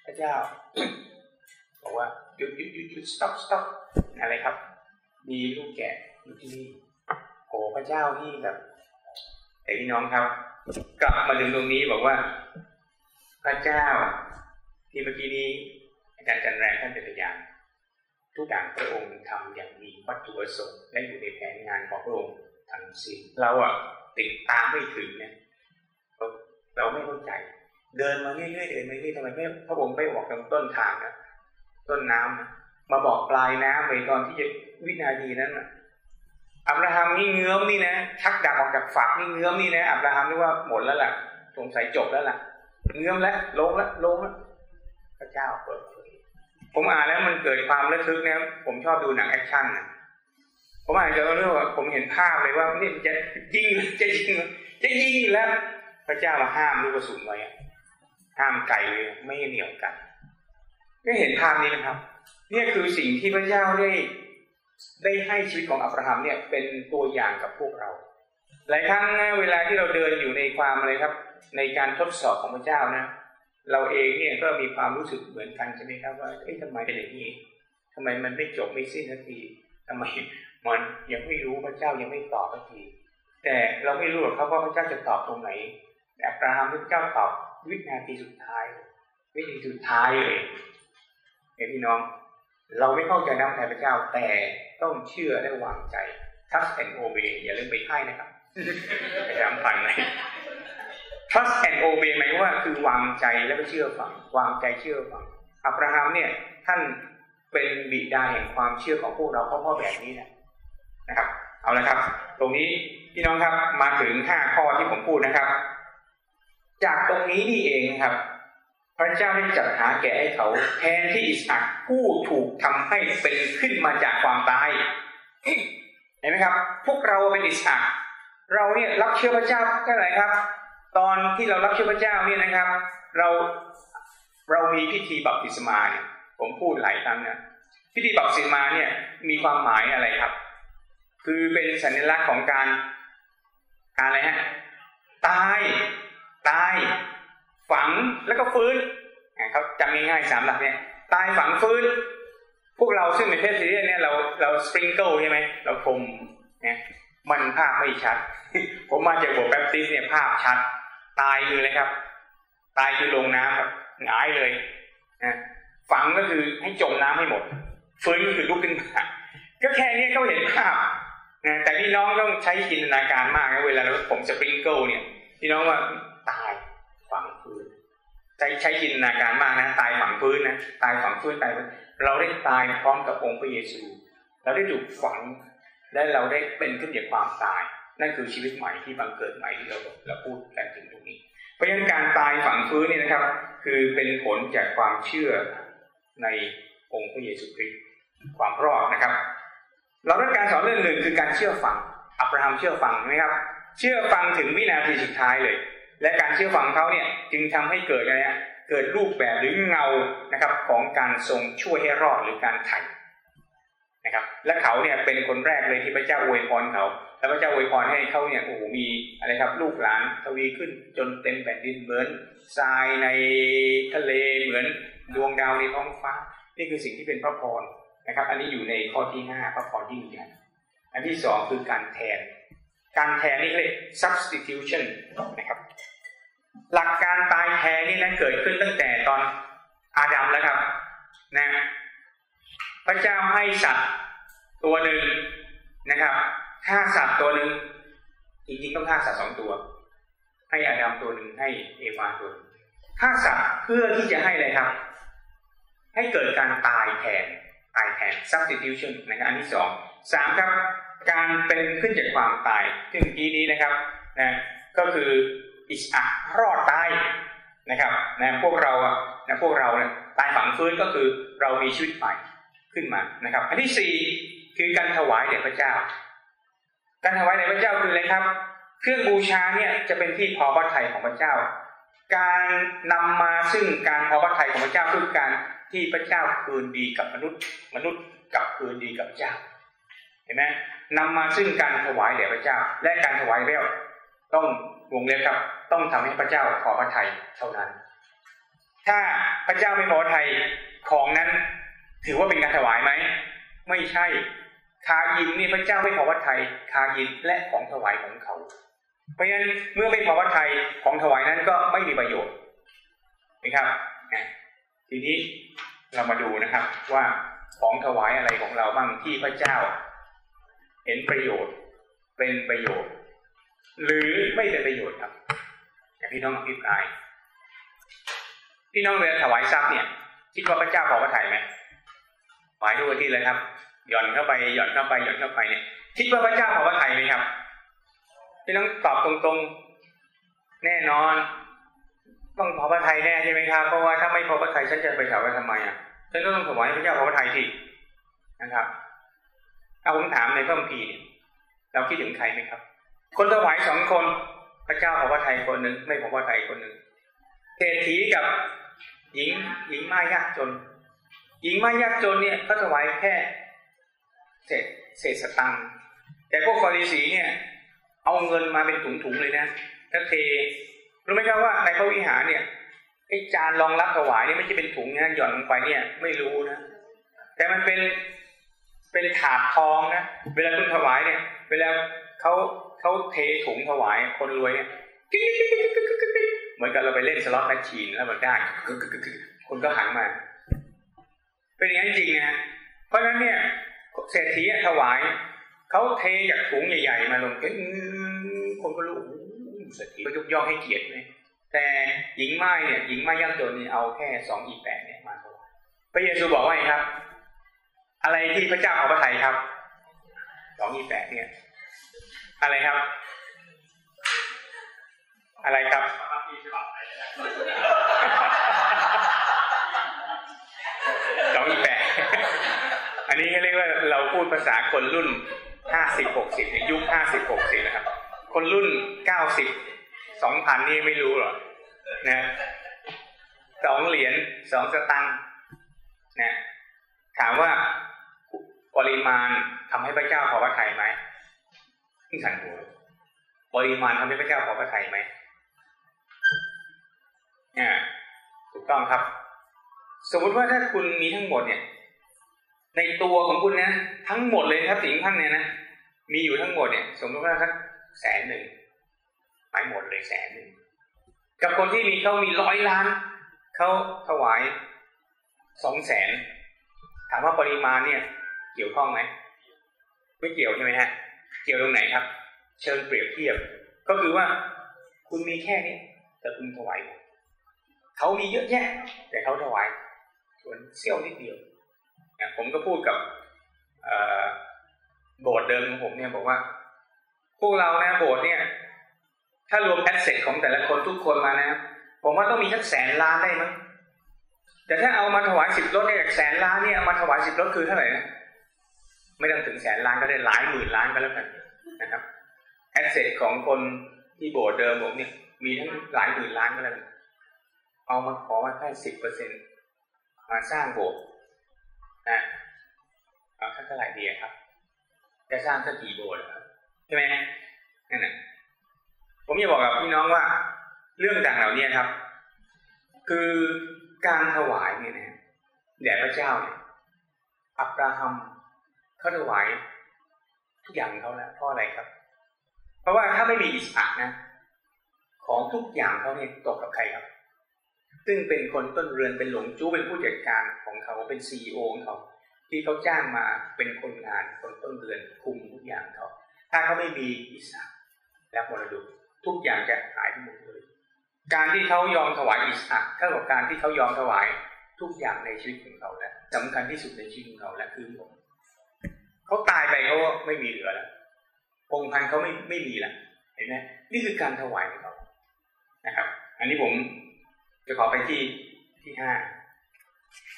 A: พระเจ้าบอกว่าหยุดหยุดหยุดหยุด stop stop อะไรครับ มีลูกแกะอยู่ที่นี่โอ้พระเจ้านี่แบบแต่พี่น้องครับ กลับมาถึงตรงนี้บอกว่า พระเจ้า ที่เมื่อกี้นี้อาจารย์จันแรงท่านเป็นพยานทุกอย่างพระองค์ทำอย่างมีวัตถุประสงค์และอยู่ในแผนงานของพระองค์ทั้งสิ้นเราอะติดตามไม่ถึงเนี่ยเราไม่เข้าใจ เดินมาเรื่อยๆเดินมาเรื่อยๆทำไมไม่พระองค์ไม่บอกตรงต้นทางนะต้นน้ำนะมาบอกปลายน้ำเลยตอนที่จะวินาทีนั้นนะอับราฮัมนี่เงื้อมนี่นะชักดาบออกจากฝักนี่เงื้อมนี่นะอับราฮัมนี่ว่าหมดแล้วล่ะสงสัยจบแล้วล่ะเงื้อมแล้วลงแล้วลงแล้วพระเจ้าเปิดเผยผมอ่านแล้วมันเกิดความระทึกนะผมชอบดูหนังแอคชั่นนะผมอ่านจะเรื่องว่าผมเห็นภาพเลยว่านี่จะยิงจะยิงจะยิงแล้ว พระเจ้ามาห้ามลูกกระสุนไว้ ห้ามไกลไม่ให้เหนียวกันก็เห็นภาพนี้นะครับ เนี่ยคือสิ่งที่พระเจ้าได้ได้ให้ชีวิตของอับราฮัมเนี่ยเป็นตัวอย่างกับพวกเรา หลายครั้งเวลาที่เราเดินอยู่ในความอะไรครับ ในการทดสอบของพระเจ้านะ เราเองเนี่ยก็มีความรู้สึกเหมือนกันใช่ไหมครับว่าเอ๊ะทำไมเป็นอย่างนี้ทำไมมันไม่จบไม่สิ้นสักทีทำไมมันยังไม่รู้พระเจ้ายังไม่ตอบสักที แต่เราไม่รู้หรอกครับว่าพระเจ้าจะตอบตรงไหนอับราฮัมพระเจ้าตอบ วินาทีสุดท้าย วินาทีสุดท้ายเลยเห็นพี่น้อง เราไม่เข้าใจน้ำใจพระเจ้าแต่ต้องเชื่อและวางใจ trust and obey อย่าลืมไปให้นะครับไปทำฟังเลย trust and obey หมายว่าคือวางใจแล้วก็เชื่อฟังวางใจเชื่อฟังอับราฮัมเนี่ยท่านเป็นบิดาแห่งความเชื่อของพวกเราเพราะพ่อแบบนี้นะนะครับ เอาละครับ ตรงนี้พี่น้องครับมาถึงห้าข้อที่ผมพูดนะครับ จากตรงนี้นี่เองครับ พระเจ้าได้จัดหาแก่ให้เขา แทนที่อิสอักผู้ถูกทำให้เป็นขึ้นมาจากความตายเห็นไหมครับ พวกเราเป็นอิสอักเราเนี่ยรับเชื่อพระเจ้าแค่ไหนครับ ตอนที่เรารับเชื่อพระเจ้าเนี่ยนะครับ เราเรามีพิธีบัพติศมาเนี่ยผมพูดหลายครั้งนะพิธีบัพติศมาเนี่ยมีความหมายอะไรครับ คือเป็นสัญลักษณ์ของการการอะไรฮะตาย ตายฝังแล้วก็ฟื้นเขาจำง่ายๆสามหลักเนี่ยตายฝังฟื้น พวกเราซึ่งเป็นเพศซีเรียเนี่ยเราเราสปริงเกิลใช่ไหมเราพรมเนี่ยมันภาพไม่ชัด ผมมาจากบทแบปติสเนี่ยภาพชัด ตายคืออะไรครับ ตายคือลงน้ำแบบหงายเลยนะฝังก็คือให้จมน้ำให้หมด ฟื้นก็คือลุกขึ้นมาก็แค่นี้ก็เห็นภาพนะแต่พี่น้องต้องใช้จินตนาการมากนะเวลาเราผมสปริงเกิลเนี่ยพี่น้องว่า ใช้ใช้จินตนาการมากนะตายฝังฟื้นนะตายฝังฟื้นตายเราได้ตายพร้อมกับองค์พระเยซู เราได้ถูกฝังและเราได้เป็นขึ้นจากความตาย นั่นคือชีวิตใหม่ที่บังเกิดใหม่ที่เราเราพูดกันถึงตรงนี้ เพราะฉะนั้นการตายฝังฟื้นนี่นะครับ คือเป็นผลจากความเชื่อในองค์พระเยซูคริสต์ความรอดนะครับ เราได้การสอนเรื่องหนึ่งคือการเชื่อฟังอับราฮัมเชื่อฟังนะครับ เชื่อฟังถึงวินาทีสุดท้ายเลย และการเชื่อฟังเขาเนี่ยจึงทำให้เกิดอะไรนะเกิดรูปแบบหรือเงานะครับของการทรงช่วยให้รอดหรือการไถ่นะครับ และเขาเนี่ยเป็นคนแรกเลยที่พระเจ้าอวยพรเขา แล้วพระเจ้าอวยพรให้เขาเนี่ยโอ้โหมีอะไรครับลูกหลานทวีขึ้นจนเต็มแผ่นดินเหมือนทรายในทะเลเหมือนดวงดาวในท้องฟ้า นี่คือสิ่งที่เป็นพระพรนะครับ อันนี้อยู่ในข้อที่ห้าพระพรที่ยิ่งใหญ่อันที่สองคือการแทน การแทนนี่เรียก substitution นะครับ หลักการตายแทนนี่นะเกิดขึ้นตั้งแต่ตอนอาดัมแล้วครับนะพระเจ้าให้สัตว์ตัวหนึ่งนะครับฆ่าสัตว์ตัวหนึ่งจริงๆต้องฆ่าสัตว์สองตัว ให้อาดัมตัวหนึ่งให้เอวาตัวหนึ่งฆ่าสัตว์เพื่อที่จะให้อะไรครับ ให้เกิดการตายแทนตายแทน substitution นะครับอันที่สองสามครับ การเป็นขึ้นจากความตายซึ่งเมื่อกี้นี้นะครับนะก็คือ อิสอะรอดตายนะครับนะพวกเราอะนะพวกเราเนี่ยตายฝังฟื้นก็คือเรามีชีวิตใหม่ขึ้นมานะครับ อันที่สี่คือการถวายแด่พระเจ้า การถวายแด่พระเจ้าคืออะไรครับ เครื่องบูชาเนี่ยจะเป็นที่พอพระทัยของพระเจ้า การนำมาซึ่งการพอพระทัยของพระเจ้าคือการที่พระเจ้าคืนดีกับมนุษย์ มนุษย์กับคืนดีกับพระเจ้า เห็นไหมนำมาซึ่งการถวายแด่พระเจ้า และการถวายแล้วต้องวงเล็บครับ ต้องทำให้พระเจ้าพอพระทัยเท่านั้น ถ้าพระเจ้าไม่พอพระทัยของนั้น ถือว่าเป็นการถวายไหม ไม่ใช่ คายินนี่พระเจ้าไม่พอพระทัยคายินและของถวายของเขา เพราะฉะนั้นเมื่อไม่พอพระทัยของถวายนั้นก็ไม่มีประโยชน์นะครับทีนี้เรามาดูนะครับว่าของถวายอะไรของเราบ้างที่พระเจ้า เห็นประโยชน์เป็นประโยชน์ หรือไม่เป็นประโยชน์ครับ พี่น้องอภิปราย พี่น้องเวลาถวายทรัพย์เนี่ย คิดว่าพระเจ้าพอพระทัยไหมหมายดูที่เลยครับ หย่อนเข้าไปหย่อนเข้าไปหย่อนเข้าไปเนี่ยคิดว่าพระเจ้าพอพระทัยไหมครับ พี่น้องตอบตรงๆ แน่นอน ต้องพอพระทัยแน่ใช่ไหมครับเพราะว่าถ้าไม่พอพระทัยฉันจะไปถวายทำไมอะฉันก็ต้องถวายพระเจ้าพอพระทัยสินะครับเอาผมถามในพระคัมภีเนี่ยเราคิดถึงใครไหมครับ คนถวายสองคน ระเจ้าพอพระทัยคนหนึ่งไม่พอพระทัยคนหนึ่งเศรษฐีกับหญิงหญิงไม้ยากจน หญิงไม้ยากจนเนี่ยเขาถวายแค่เศษเศษสตังค์แต่พวกฟาริสีเนี่ย เอาเงินมาเป็นถุงๆเลยนะแล้วเทรู้ไหมครับว่าในพระวิหารเนี่ยไอ้จานรองรับถวายเนี่ยไม่ใช่เป็นถุงนะหย่อนลงไปเนี่ย ไม่รู้นะแต่มันเป็นเป็นถาดทองนะเวลาคุณถวายเนี่ย เวลา เขาเขาเทถุงถวายคนรวยเนี่ยเหมือนกับเราไปเล่นสล็อตแมชชีนแล้วมันได้คนก็หันมา เป็นอย่างนั้นจริงนะเพราะฉะนั้นเนี่ยเศรษฐีถวายเขาเทจากถุงใหญ่ ๆ มาลงคนก็รู้เศรษฐีก็ยกย่องให้เกียรติเลยแต่หญิงไม้เนี่ยหญิงไม้ยากจนนี่เอาแค่สองอีแปดเนี่ยมาถวายพระเยซูบอกว่าไงครับ อะไรที่พระเจ้าเอาพระทัยครับสองอีแปดเนี่ย อะไรครับ อะไรครับสองอีแปดอันนี้เรียกว่าเราพูดภาษาคนรุ่นห้าสิบหกสิบในยุคห้าสิบหกสิบนะครับ คนรุ่นเก้าสิบสองพันนี่ไม่รู้หรอกนะสองเหรียญสองสตังค์นะถามว่าปริมาณทำให้พระเจ้าพอพระทัยไหม ที่สันหัวปริมาณทำให้พระเจ้าพอพระทัยไหมอ่าถูกต้องครับ สมมุติว่าถ้าคุณมีทั้งหมดเนี่ย ในตัวของคุณนะทั้งหมดเลยครับสิ่งท่านเนี่ยนะมีอยู่ทั้งหมดเนี่ย สมมติว่าสักแสนหนึ่งหมายหมดเลยแสนหนึ่งกับคนที่มีเขามีร้อยล้านเขาถวายสองแสนถามว่าปริมาณเนี่ย เกี่ยวข้องไหมไม่เกี่ยวใช่ไหมฮะ เกี่ยวตรงไหนครับ เชิงเปรียบเทียบ ก็คือว่าคุณมีแค่นี้แต่คุณถวายเขามีเยอะแยะ แต่เขาถวายส่วนเสี้ยวนิดเดียวผมก็พูดกับโบสถ์เดิมของผมเนี่ยบอกว่า พวกเรานะโบสถ์เนี่ย ถ้ารวม asset ของแต่ละคนทุกคนมานะผมว่าต้องมีสักแสนล้านได้มั้งแต่ถ้าเอามาถวายสิบลดเนี่ยแสนล้านเนี่ยมาถวายสิบลดคือเท่าไหร่นะ ไม่ต้องถึงแสนล้านก็ได้หลายหมื่นล้านก็แล้วกันนะครับ asset ของคนที่โบสถ์เดิมผมเนี่ยมีทั้งหลายหมื่นล้านก็แล้วกันเอามาขอมาแค่สิบเปอร์เซ็นต์มาสร้างโบสถ์นะเอาเท่าไหร่ดีครับจะสร้างสักกี่โบสถ์ครับใช่ไหมนั่นแหละผมอยากบอกกับพี่น้องว่า เรื่องต่างเหล่านี้ครับ คือการถวายเนี่ยนะแด่พระเจ้าเนี่ยอับราฮัม เขาถวายทุกอย่างเขาแล้วเพราะอะไรครับ เพราะว่าถ้าไม่มีอิสระนะ ของทุกอย่างเขาเนี่ยตกกับใครครับ ซึ่งเป็นคนต้นเรือนเป็นหลงจู้เป็นผู้จัดการของเขาเป็นซีอของเขาที่เขาจ้างมาเป็นคนงานคนต้นเรือนคุมทุกอย่างเขาถ้าเขาไม่มีอิสระและมรดกทุกอย่างจะหายไปหมดเลย การที่เขายอมถวายอิสระเท่ากับการที่เขายอมถวายทุกอย่างในชีวิตของเขาแล้วสำคัญที่สุดในชีวิตของเขาและคือผม เขาตายไปเขาไม่มีเหลือแล้วองค์พันเขาไม่ไม่มีล้วเห็นไหมนี่คือการถวายของเขานะครับ อันนี้ผมจะขอไปที่ที่ห้า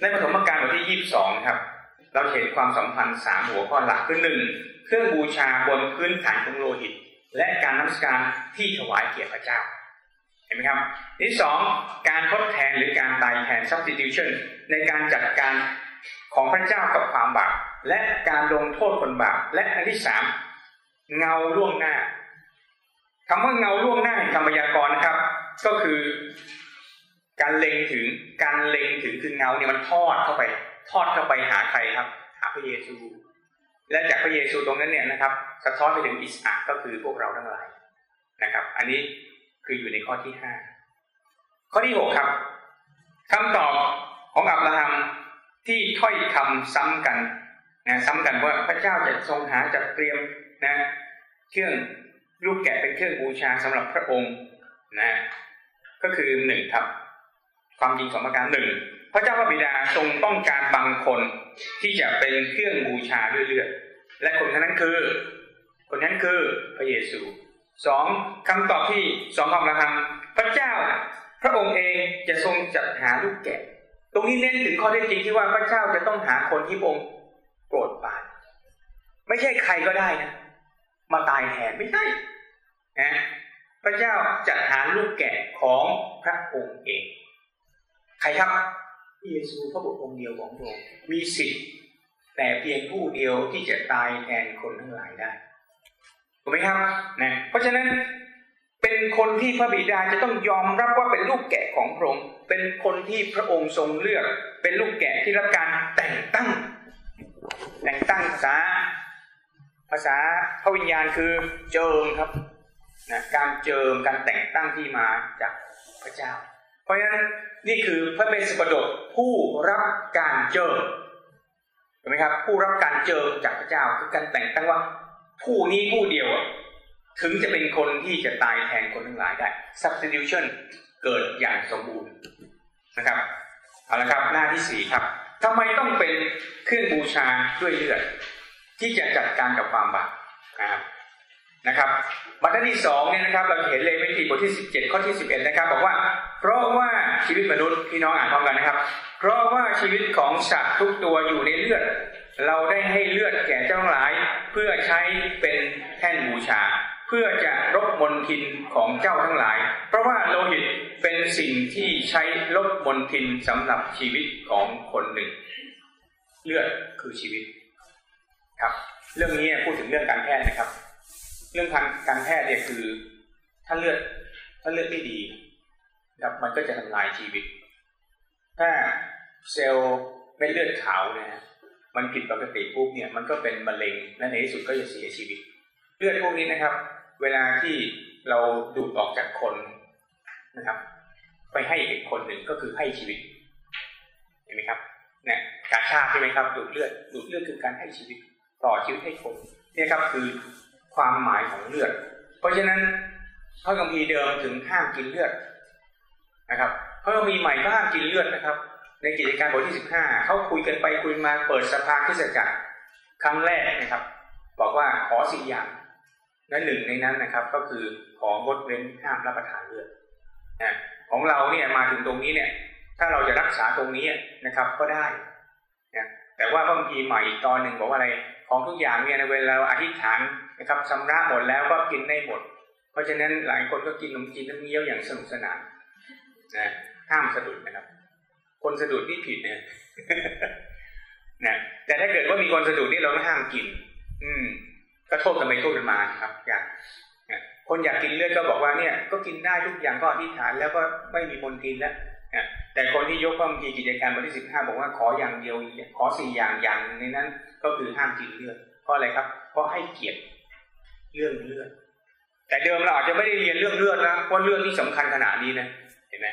A: ในปฐมกาลบทที่ยี่สิบสองครับ เราเห็นความสัมพันธ์สามหัวข้อหลักคือหนึ่งเครื่องบูชาบนพื้นฐานของโลหิต และการนับการที่ถวายเกียรติพระเจ้าเห็นไหมครับที่สองการทดแทนหรือการตายแทน substitution ในการจัดการของพระเจ้ากับความบาป และการลงโทษคนบาปและอันที่สามเงาล่วงหน้าคำว่าเงาล่วงหน้าคำพยากรณ์นะครับ ก็คือ การเล็งถึงการเล็งถึงคือเงาเนี่ยมันทอดเข้าไป ทอดเข้าไปหาใครครับ หาพระเยซู และจากพระเยซูตรงนั้นเนี่ยนะครับ สะท้อนไปถึงอิสอักก็คือพวกเราทั้งหลายนะครับ อันนี้คืออยู่ในข้อที่ห้าข้อที่หกครับคำตอบของอับราฮัมที่ถ้อยคำซ้ำกัน นะซ้ำกันว่าพระเจ้าจะทรงหาจัดเตรียมนะเครื่องลูกแกะเป็นเครื่องบูชาสำหรับพระองค์นะก็คือหนึ่งครับ ความจริงสองประการหนึ่งพระเจ้าพระบิดาทรงต้องการบางคนที่จะเป็นเครื่องบูชาด้วยเลือดและคนนั้นคือ คนนั้นคือพระเยซูสองคำตอบที่สองความระทำพระเจ้าพระองค์เองจะทรงจัดหาลูกแกะ ตรงนี้เน้นถึงข้อเท็จจริงที่ว่าพระเจ้าจะต้องหาคนที่พระองค์ โปรดปาน ไม่ใช่ใครก็ได้นะ มาตายแทนไม่ใช่นะพระเจ้าจัดหาลูกแกะของพระองค์เอง ใครครับพระเยซูพระบุตรองค์เดียวของพระองค์มีสิทธิ์แต่เพียงผู้เดียวที่จะตายแทนคนทั้งหลายได้ถูกไหมครับนะเพราะฉะนั้นเป็นคนที่พระบิดาจะต้องยอมรับว่าเป็นลูกแกะของพระองค์ เป็นคนที่พระองค์ทรงเลือก เป็นลูกแกะที่รับการแต่งตั้ง แต่งตั้งภาษา ภาษาพระวิญญาณคือเจิมครับนะการเจิมการแต่งตั้งที่มาจากพระเจ้า เพราะฉะนั้นนี่คือพระเมสปดกผู้รับการเจิมเห็นไหมครับผู้รับการเจิมจากพระเจ้าคือการแต่งตั้งว่าผู้นี้ผู้เดียวถึงจะเป็นคนที่จะตายแทนคนทั้งหลายได้ substitution เกิดอย่างสมบูรณ์นะครับเอาละครับหน้าที่สี่ครับ ทำไมต้องเป็นเครื่องบูชาด้วยเลือดที่จะจัดการกับความบาปนะครับนะครับบรรทัดที่สองเนี่ยนะครับเราเห็นเลยวิธีบทที่สิบเจ็ดข้อที่สิบเอ็ดนะครับ บอกว่า เพราะว่าชีวิตมนุษย์พี่น้องอ่านพร้อมกันนะครับ เพราะว่าชีวิตของสัตว์ทุกตัวอยู่ในเลือด เราได้ให้เลือดแก่เจ้าทั้งหลาย เพื่อใช้เป็นแท่นบูชา พื่อจะรบมนทินของเจ้าทั้งหลาย เพราะว่าโลหิตเป็นสิ่งที่ใช้ลบมนทินสำหรับชีวิตของคนหนึ่ง เลือดคือชีวิตครับ เรื่องนี้พูดถึงเรื่องการแพทย์นะครับ เรื่องทางการแพทย์เนี่ยคือ ถ้าเลือดถ้าเลือดไม่ดีครับมันก็จะทำลายชีวิต ถ้าเซลล์เม็ดเลือดขาวเนี่ยมันผิดปกติปุ๊บเนี่ยมันก็เป็นมะเร็งและในที่สุดก็จะเสียชีวิต เลือดพวกนี้นะครับ เวลาที่เราดูดออกจากคนนะครับ ไปให้อีกคนหนึ่งก็คือให้ชีวิต เห็นไหมครับเนี่ยการชาใช่ไหมครับ ดูดเลือด ดูดเลือดคือการให้ชีวิต ต่อชีวิตให้คนนี่ครับคือความหมายของเลือด เพราะฉะนั้นพระคัมภีเดิมถึงห้ามกินเลือดนะครับพระคัมภีร์ใหม่ก็ห้ามกินเลือดนะครับ ในกิจการบทที่สิบห้าเขาคุยกันไปคุยมาเปิดสภาคริสตจักรครั้งแรกนะครับ บอกว่าขอสี่อย่าง และหนึ่งในนั้นนะครับ ก็คือของงดเว้นห้ามรับประทานเลือดนะของเราเนี่ยมาถึงตรงนี้เนี่ย ถ้าเราจะรักษาตรงนี้นะครับ ก็ได้นะแต่ว่าพระคัมภีใหม่อีกตอนหนึ่งบอกว่าอะไรของทุกอย่างเนี่ยในเวลาเราอธิษฐานนะครับชำระหมดแล้วก็กินได้หมด เพราะฉะนั้นหลายคนก็กินขนมจีนน้ำเงี้ยวอย่างสนุกสนานนะห้ามสะดุดนะครับ คนสะดุดนี่ผิดเนี่ยนะแต่ถ้าเกิดว่ามีคนสะดุดนี่เราไม่ห้ามกิน อืม ก็โทษกันไปโทษกันมาครับ อย่างคนอยากกินเลือดก็บอกว่าเนี่ย ก็กินได้ทุกอย่างก็อธิษฐานแล้วก็ไม่มีคนกินแล้วแต่คนที่ยกความทีกิจการบทที่สิบห้าบอกว่าขออย่างเดียวขอสี่อย่างอย่างในนั้น ก็คือห้ามกินเลือดเพราะอะไรครับ เพราะให้เกียรติเรื่องเลือดแต่เดิมเราอาจจะไม่ได้เรียนเรื่องเลือดนะเพราะเลือดที่สำคัญขนาดนี้นะเห็นไหม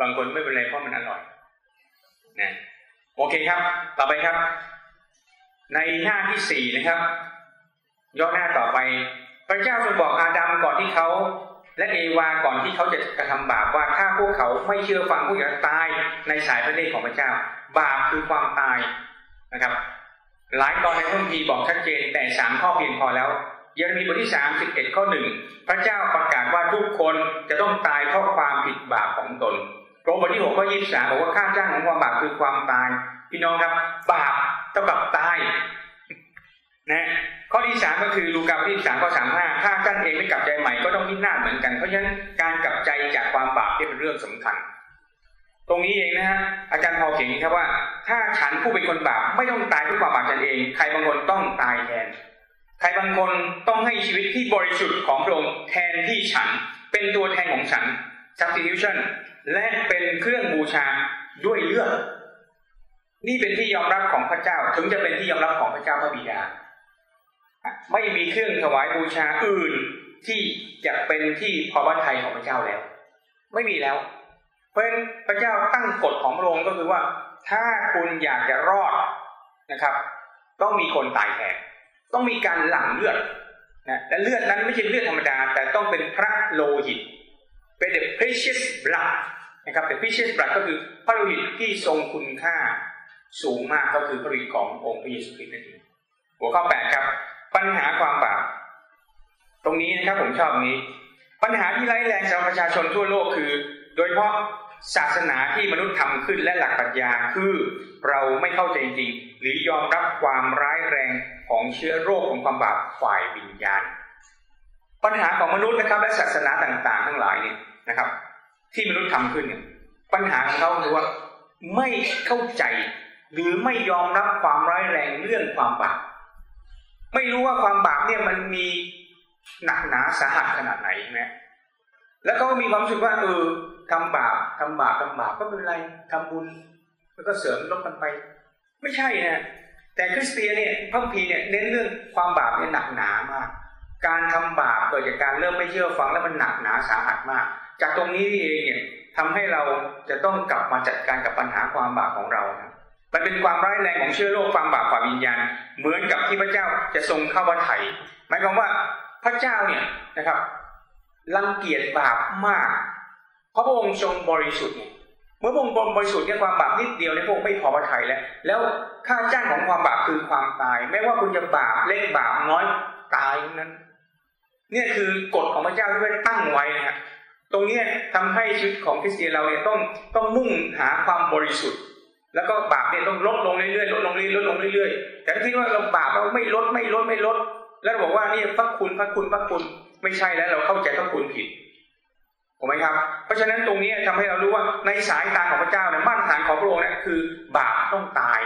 A: บางคนไม่เป็นไรเพราะมันอร่อยนะโอเคครับ ต่อไปครับ ในหน้าที่สี่นะครับย่อหน้าต่อไป พระเจ้าทรงบอกอาดัมก่อนที่เขา และเอวาก่อนที่เขาจะกระทำบาปว่าถ้าพวกเขาไม่เชื่อฟังพวกเขาตายในสายพระเนตรของพระเจ้า บาปคือความตายนะครับ หลายตอนในพระคัมภีร์บอกชัดเจนแต่สามข้อเพียงพอแล้วเยเรมีบทที่สามสิบเอ็ดข้อหนึ่งพระเจ้าประกาศว่าทุกคนจะต้องตายเพราะความผิดบาปของตนโรมบทที่หกข้อยี่สิบสามบอกว่าค่าจ้างของความบาปคือความตาย พี่น้องครับ บาป ท่ากับตายนะข้อที่สามก็คือลูกาบทที่สามข้อสามห้าถ้าท่านเองไม่กลับใจใหม่ก็ต้องพินาเหมือนกัน เพราะฉะนั้นการกลับใจจากความบาปเป็นเรื่องสำคัญ ตรงนี้เองนะฮะอาจารย์พอเขียนครับว่า ถ้าฉันผู้เป็นคนบาปไม่ต้องตายด้วยความบาปฉันเอง ใครบางคนต้องตายแทน ใครบางคนต้องให้ชีวิตที่บริสุทธิ์ของพระองค์แทนที่ฉัน เป็นตัวแทนของฉัน substitution และเป็นเครื่องบูชาด้วยเลือด นี่เป็นที่ยอมรับของพระเจ้า ถึงจะเป็นที่ยอมรับของพระเจ้าพระบิดา ไม่มีเครื่องถวายบูชาอื่นที่จะเป็นที่พอพระทัยของพระเจ้าแล้ว ไม่มีแล้ว เพราะพระเจ้าตั้งกฎของพระองค์ก็คือว่า ถ้าคุณอยากจะรอดนะครับ ต้องมีคนตายแทนต้องมีการหลั่งเลือดนะและเลือดนั้นไม่ใช่เลือดธรรมดา แต่ต้องเป็นพระโลหิต เป็น the precious blood นะครับ the precious blood ก็คือพระโลหิตที่ทรงคุณค่า สูงมากก็คือพระโลหิตขององค์พระเยซูคริสต์นั่นเองหัวข้อแปดครับ ปัญหาความบาปตรงนี้นะครับผมชอบนี้ ปัญหาที่ร้ายแรงสำหรับประชาชนทั่วโลกคือ โดยเฉพาะศาสนาที่มนุษย์ทำขึ้นและหลักปรัชญาคือเราไม่เข้าใจจริงหรือยอมรับความร้ายแรงของเชื้อโรคของความบาปฝ่ายวิญญาณ ปัญหาของมนุษย์นะครับและศาสนาต่างๆ ทั้งหลายเนี่ยนะครับ ที่มนุษย์ทำขึ้นเนี่ยปัญหาของเขาคือว่าไม่เข้าใจ หรือไม่ยอมรับความร้ายแรงเรื่องความบาปไม่รู้ว่าความบาปเนี่ยมันมีหนักหนาสาหัสขนาดไหนใช่ไหมแล้วก็มีความรู้สึกว่าเออทำบาปทำบาปทำบาปก็เป็นไรทำบุญแล้วก็เสริมลบกันไป ไม่ใช่นะแต่คริสเตียนเนี่ยพระพีเนี่ยเน้นเรื่องความบาปเนี่ยหนักหนามาก การทำบาปเกิดจากการเริ่มไม่เชื่อฟังแล้วมันหนักหนาสาหัสมาก จากตรงนี้เองเนี่ยทำให้เราจะต้องกลับมาจัดการกับปัญหาความบาปของเรานะ มันเป็นความร้ายแรงของเชื้อโรคความบาปฝ่ามวิญญาณ เหมือนกับที่พระเจ้าจะทรงเข้าวัดไถ่หมายความว่าพระเจ้าเนี่ยนะครับรังเกียจบาปมาก เพราะพระองค์ทรงบริสุทธิ์ เมื่อพระองค์บริสุทธิ์เนี่ยความบาปนิดเดียวเนี่ยพระองค์ไม่พอพระทัยแล้ว แล้วค่าจ้างของความบาปคือความตาย ไม่ว่าคุณจะบาปเล็กบาปน้อยตายนั้น เนี่ยคือกฎของพระเจ้าที่ได้ตั้งไว้นะฮะตรงนี้ทำให้ชีวิตของคริสเตียนเราเนี่ยต้องต้องมุ่งหาความบริสุทธิ์ แล้วก็บาปเนี่ยต้องลดลงเรื่อยๆลดลงเรื่อยๆลดลงเรื่อยๆแต่ถ้าคิดว่าเราบาปเราไม่ลดไม่ลดไม่ลด แล้วบอกว่านี่พระคุณพระคุณพระคุณไม่ใช่แล้วเราเข้าใจพระคุณผิดถูกไหมครับ เพราะฉะนั้นตรงนี้ทำให้เรารู้ว่าในสายตาของพระเจ้าเนี่ยมาตรฐานของพระองค์เนี่ยคือบาปต้องตาย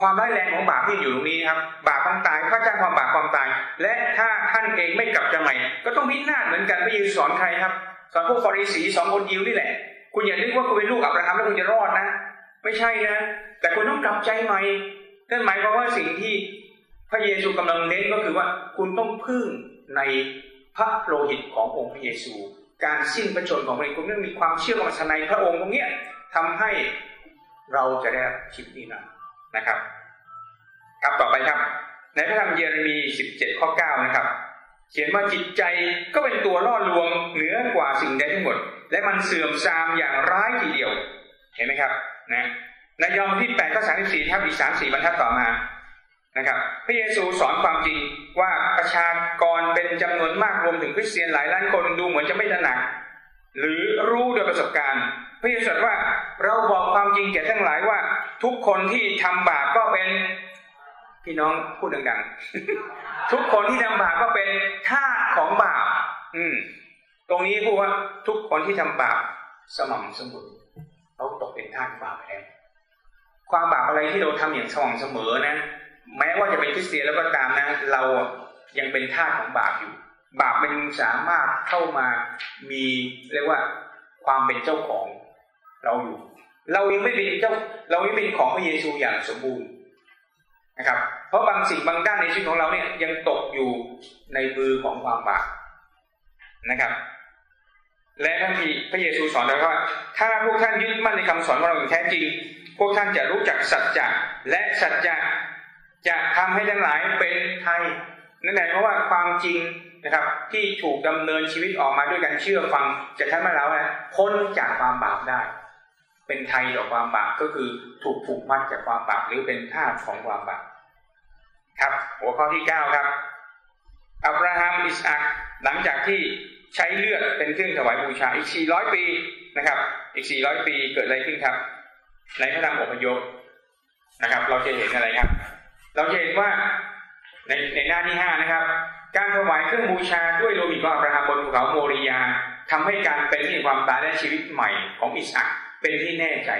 A: ความร้ายแรงของบาปที่อยู่ตรงนี้ครับ บาปต้องตายพระเจ้าความบาปความตาย และถ้าท่านเองไม่กลับใจใหม่ ก็ต้องพิจารณาเหมือนกันพระเยซูสอนใครครับสอนพวกฟาริสีสอนคนยิวนี่แหละ คุณอย่านึกว่าคุณเป็นลูกอับราฮัมแล้วคุณจะรอดนะ ไม่ใช่นะ แต่คุณต้องกลับใจใหม่นั่นหมายความว่าสิ่งที่พระเยซูกำลังเน้นก็คือว่าคุณต้องพึ่งในพระโลหิตขององค์พระเยซู การสิ้นพระชนของพระองค์คุณต้องมีความเชื่อมั่นในพระองค์ตรงเนี้ยทำให้เราจะได้ชีวิตนี้นะนะครับ ครับต่อไปครับ ในพระธรรมเยเรมี17ข้อ9นะครับ เขียนว่าจิตใจก็เป็นตัวล่อลวงเหนือกว่าสิ่งใดทั้งหมด และมันเสื่อมทรามอย่างร้ายทีเดียว เห็นไหมครับ นะในยอห์นที่แปดข้อสามสิบสี่ทับอีกสามสี่บรรทัดต่อมานะครับ พระเยซูสอนความจริงว่าประชากรเป็นจำนวนมากรวมถึงคริสเตียนหลายล้านคนดูเหมือนจะไม่ตระหนัก หรือรู้โดยประสบการณ์ พระเยซูว่าเราบอกความจริงแก่ทั้งหลายว่า ทุกคนที่ทำบาปก็เป็นพี่น้องพูดดังๆ ทุกคนที่ทำบาปก็เป็นท่าของบาป อืม ตรงนี้พูดว่าทุกคนที่ทำบาปสม่ำเสมอ เราตกเป็นทาสบาปแล้ว ความบาปอะไรที่เราทำอย่างสม่ำเสมอนะแม้ว่าจะเป็นคริสเตียนแล้วก็ตามนะเรายังเป็นทาสของบาปอยู่ บาปมันสามารถเข้ามามีเรียกว่าความเป็นเจ้าของเราอยู่ เรายังไม่เป็นเจ้า เรายังเป็นของพระเยซูอย่างสมบูรณ์นะครับ เพราะบางสิ่งบางด้านในชีวิตของเราเนี่ยยังตกอยู่ในมือของความบาปนะครับ และท่านที่พระเยซูสอนไว้ว่า ถ้าพวกท่านยึดมั่นในคำสอนของเราอย่างแท้จริง พวกท่านจะรู้จักสัจจะและสัจจะจะทำให้ทั้งหลายเป็นไทยนั่นแหมายความว่าความจริงนะครับ ที่ถูกดำเนินชีวิตออกมาด้วยการเชื่อฟังจะทำให้เราพ้นจากความบาปได้ เป็นไทยต่อความบาปก็คือถูกผูกมัดจากความบาปหรือเป็นทาสของความบาปครับ หัวข้อที่เก้าครับอับราฮัมอิสอักหลังจากที่ ใช้เลือดเป็นเครื่องถวายบูชาอีก 400 ปีนะครับ อีก 400 ปีเกิดอะไรขึ้นครับ ในพระธรรมอพยพนะครับ เราจะเห็นอะไรครับ เราจะเห็นว่าในในหน้าที่ห้านะครับ การถวายเครื่องบูชาด้วยโลหิตของอับราฮัมบนภูเขาโมริยาทำให้การเป็นที่ความตายและชีวิตใหม่ของอิสอักเป็นที่แน่ใจ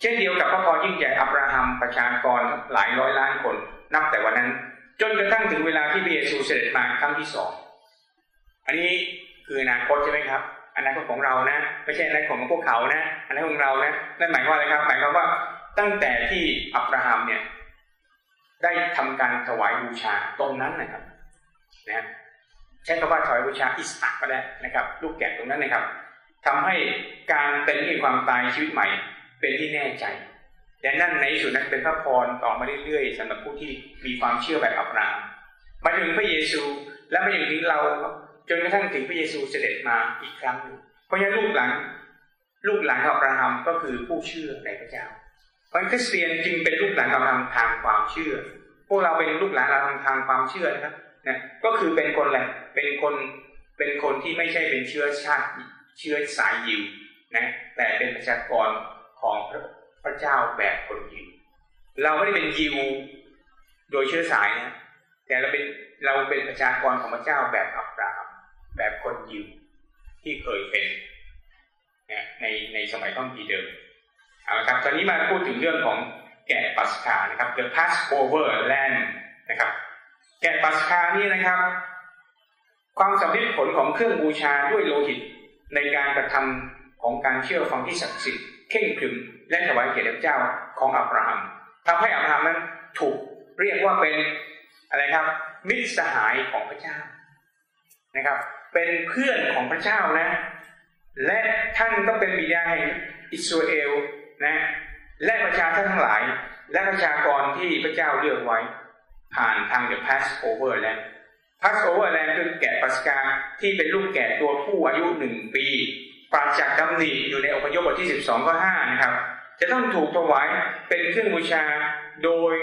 A: เช่นเดียวกับพระพรยิ่งใหญ่อับราฮัมประชากรหลายร้อยล้านคน นับแต่วันนั้น จนกระทั่งถึงเวลาที่พระเยซูเสด็จมาครั้งที่สองอันนี้ คืออนาคตใช่ไหมครับอนาคตของเรานะ ไม่ใช่อนาคตของพวกเขานะอนาคตของเรานะนั่นหมายความอะไรครับ หมายความว่าตั้งแต่ที่อับราฮัมเนี่ย ได้ทำการถวายบูชาตรงนั้นนะครับนะใช้คำว่าถวายบูชาอิสอักก็ได้นะครับ ลูกแกะตรงนั้นนะครับทำให้การเป็นที่ความตายชีวิตใหม่ เป็นที่แน่ใจและนั่นในที่สุดนั้นเป็นพระพรต่อมาเรื่อยๆสำหรับผู้ที่มีความเชื่อแบบอับราฮัมมาถึงพระเยซูและมาถึงเรา จนกระทั่งถึงพระเยซูเสด็จมาอีกครั้งหนึ่งเพราะฉะนั้นลูกหลานลูกหลานของอับราฮัมก็คือผู้เชื่อในพระเจ้าเพราะคริสเตียนจึงเป็นลูกหลานอับราฮัมทางความเชื่อ พวกเราเป็นลูกหลานอับราฮัมทางความเชื่อนะครับนะก็คือเป็นคนแหละเป็นคนเป็นคนที่ไม่ใช่เป็นเชื้อชาติเชื้อสายยิวนะแต่เป็นประชากรของพระเจ้าแบบคนยิว เราไม่ได้เป็นยิวโดยเชื้อสายนะแต่เราเป็นเราเป็นประชากรของพระเจ้าแบบอับราฮัม แบบคนยิวที่เคยเป็นในในสมัยต้นปีเดิมเอาละครับตอนนี้มาพูดถึงเรื่องของแกะปัสคานะครับ the Passover Lamb นะครับ แกะปัสคานี่นะครับ ความสำเร็จผลของเครื่องบูชาด้วยโลหิตในการกระทำของการเชื่อฟังที่ศักดิ์สิทธิ์เข่งขรึมและถวายเกียรติเจ้าของอับราฮัมทำให้อับราฮัมนั้นถูกเรียกว่าเป็นอะไรครับ มิตรสหายของพระเจ้านะครับ เป็นเพื่อนของพระเจ้านะ และท่านก็เป็นบิดาแห่งอิสราเอลนะ และประชาชนทั้งหลาย และประชากรที่พระเจ้าเลือกไว้ ผ่านทาง The Passover Lamb Passover Lamb คือแกะปัสกาที่เป็นลูกแกะตัวผู้อายุหนึ่งปีปราศจากดำหนิอยู่ในอพยพบทที่ 12ข้อ5นะครับ จะต้องถูกถวายเป็นเครื่องบูชาโดย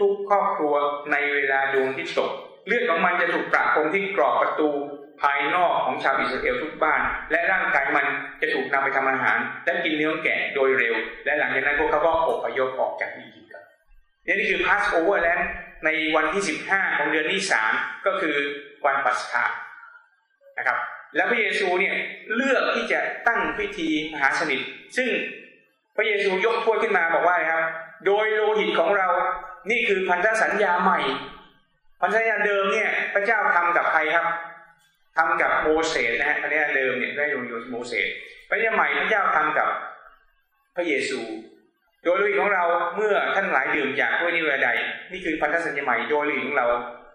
A: ทุกๆครอบครัวในเวลาดวงที่ตก เลือดของมันจะถูกประพรมที่กรอบประตู ภายนอกของชาวอิสราเอลทุกบ้าน และร่างกายมันจะถูกนำไปทำอาหาร และกินเนื้อแกะโดยเร็ว และหลังจากนั้นพวกเขาก็อพยพออกจากอียิปต์ครับนี่คือพาสโอเวอร์แล้วในวันที่ 15 ของเดือนที่ 3 ก็คือวันปัสกานะครับแล้วพระเยซูเนี่ยเลือกที่จะตั้งพิธีมหาสนิท ซึ่งพระเยซูยกถ้วยขึ้นมาบอกว่าครับ โดยโลหิตของเรานี่คือพันธสัญญาใหม่ พันธสัญญาเดิมเนี่ยพระเจ้าทำกับใครครับ ทำกับโมเสสนะฮะพันธสัญญาเดิมเนี่ยได้โดยโมเสสพันธสัญญาใหม่พระเจ้าทำกับพระเยซู โดยโลหิตของเราเมื่อท่านหลายดื่มจากถ้วยนี้เวลาใดนี่คือพันธสัญญาใหม่โดยโลหิตของเรา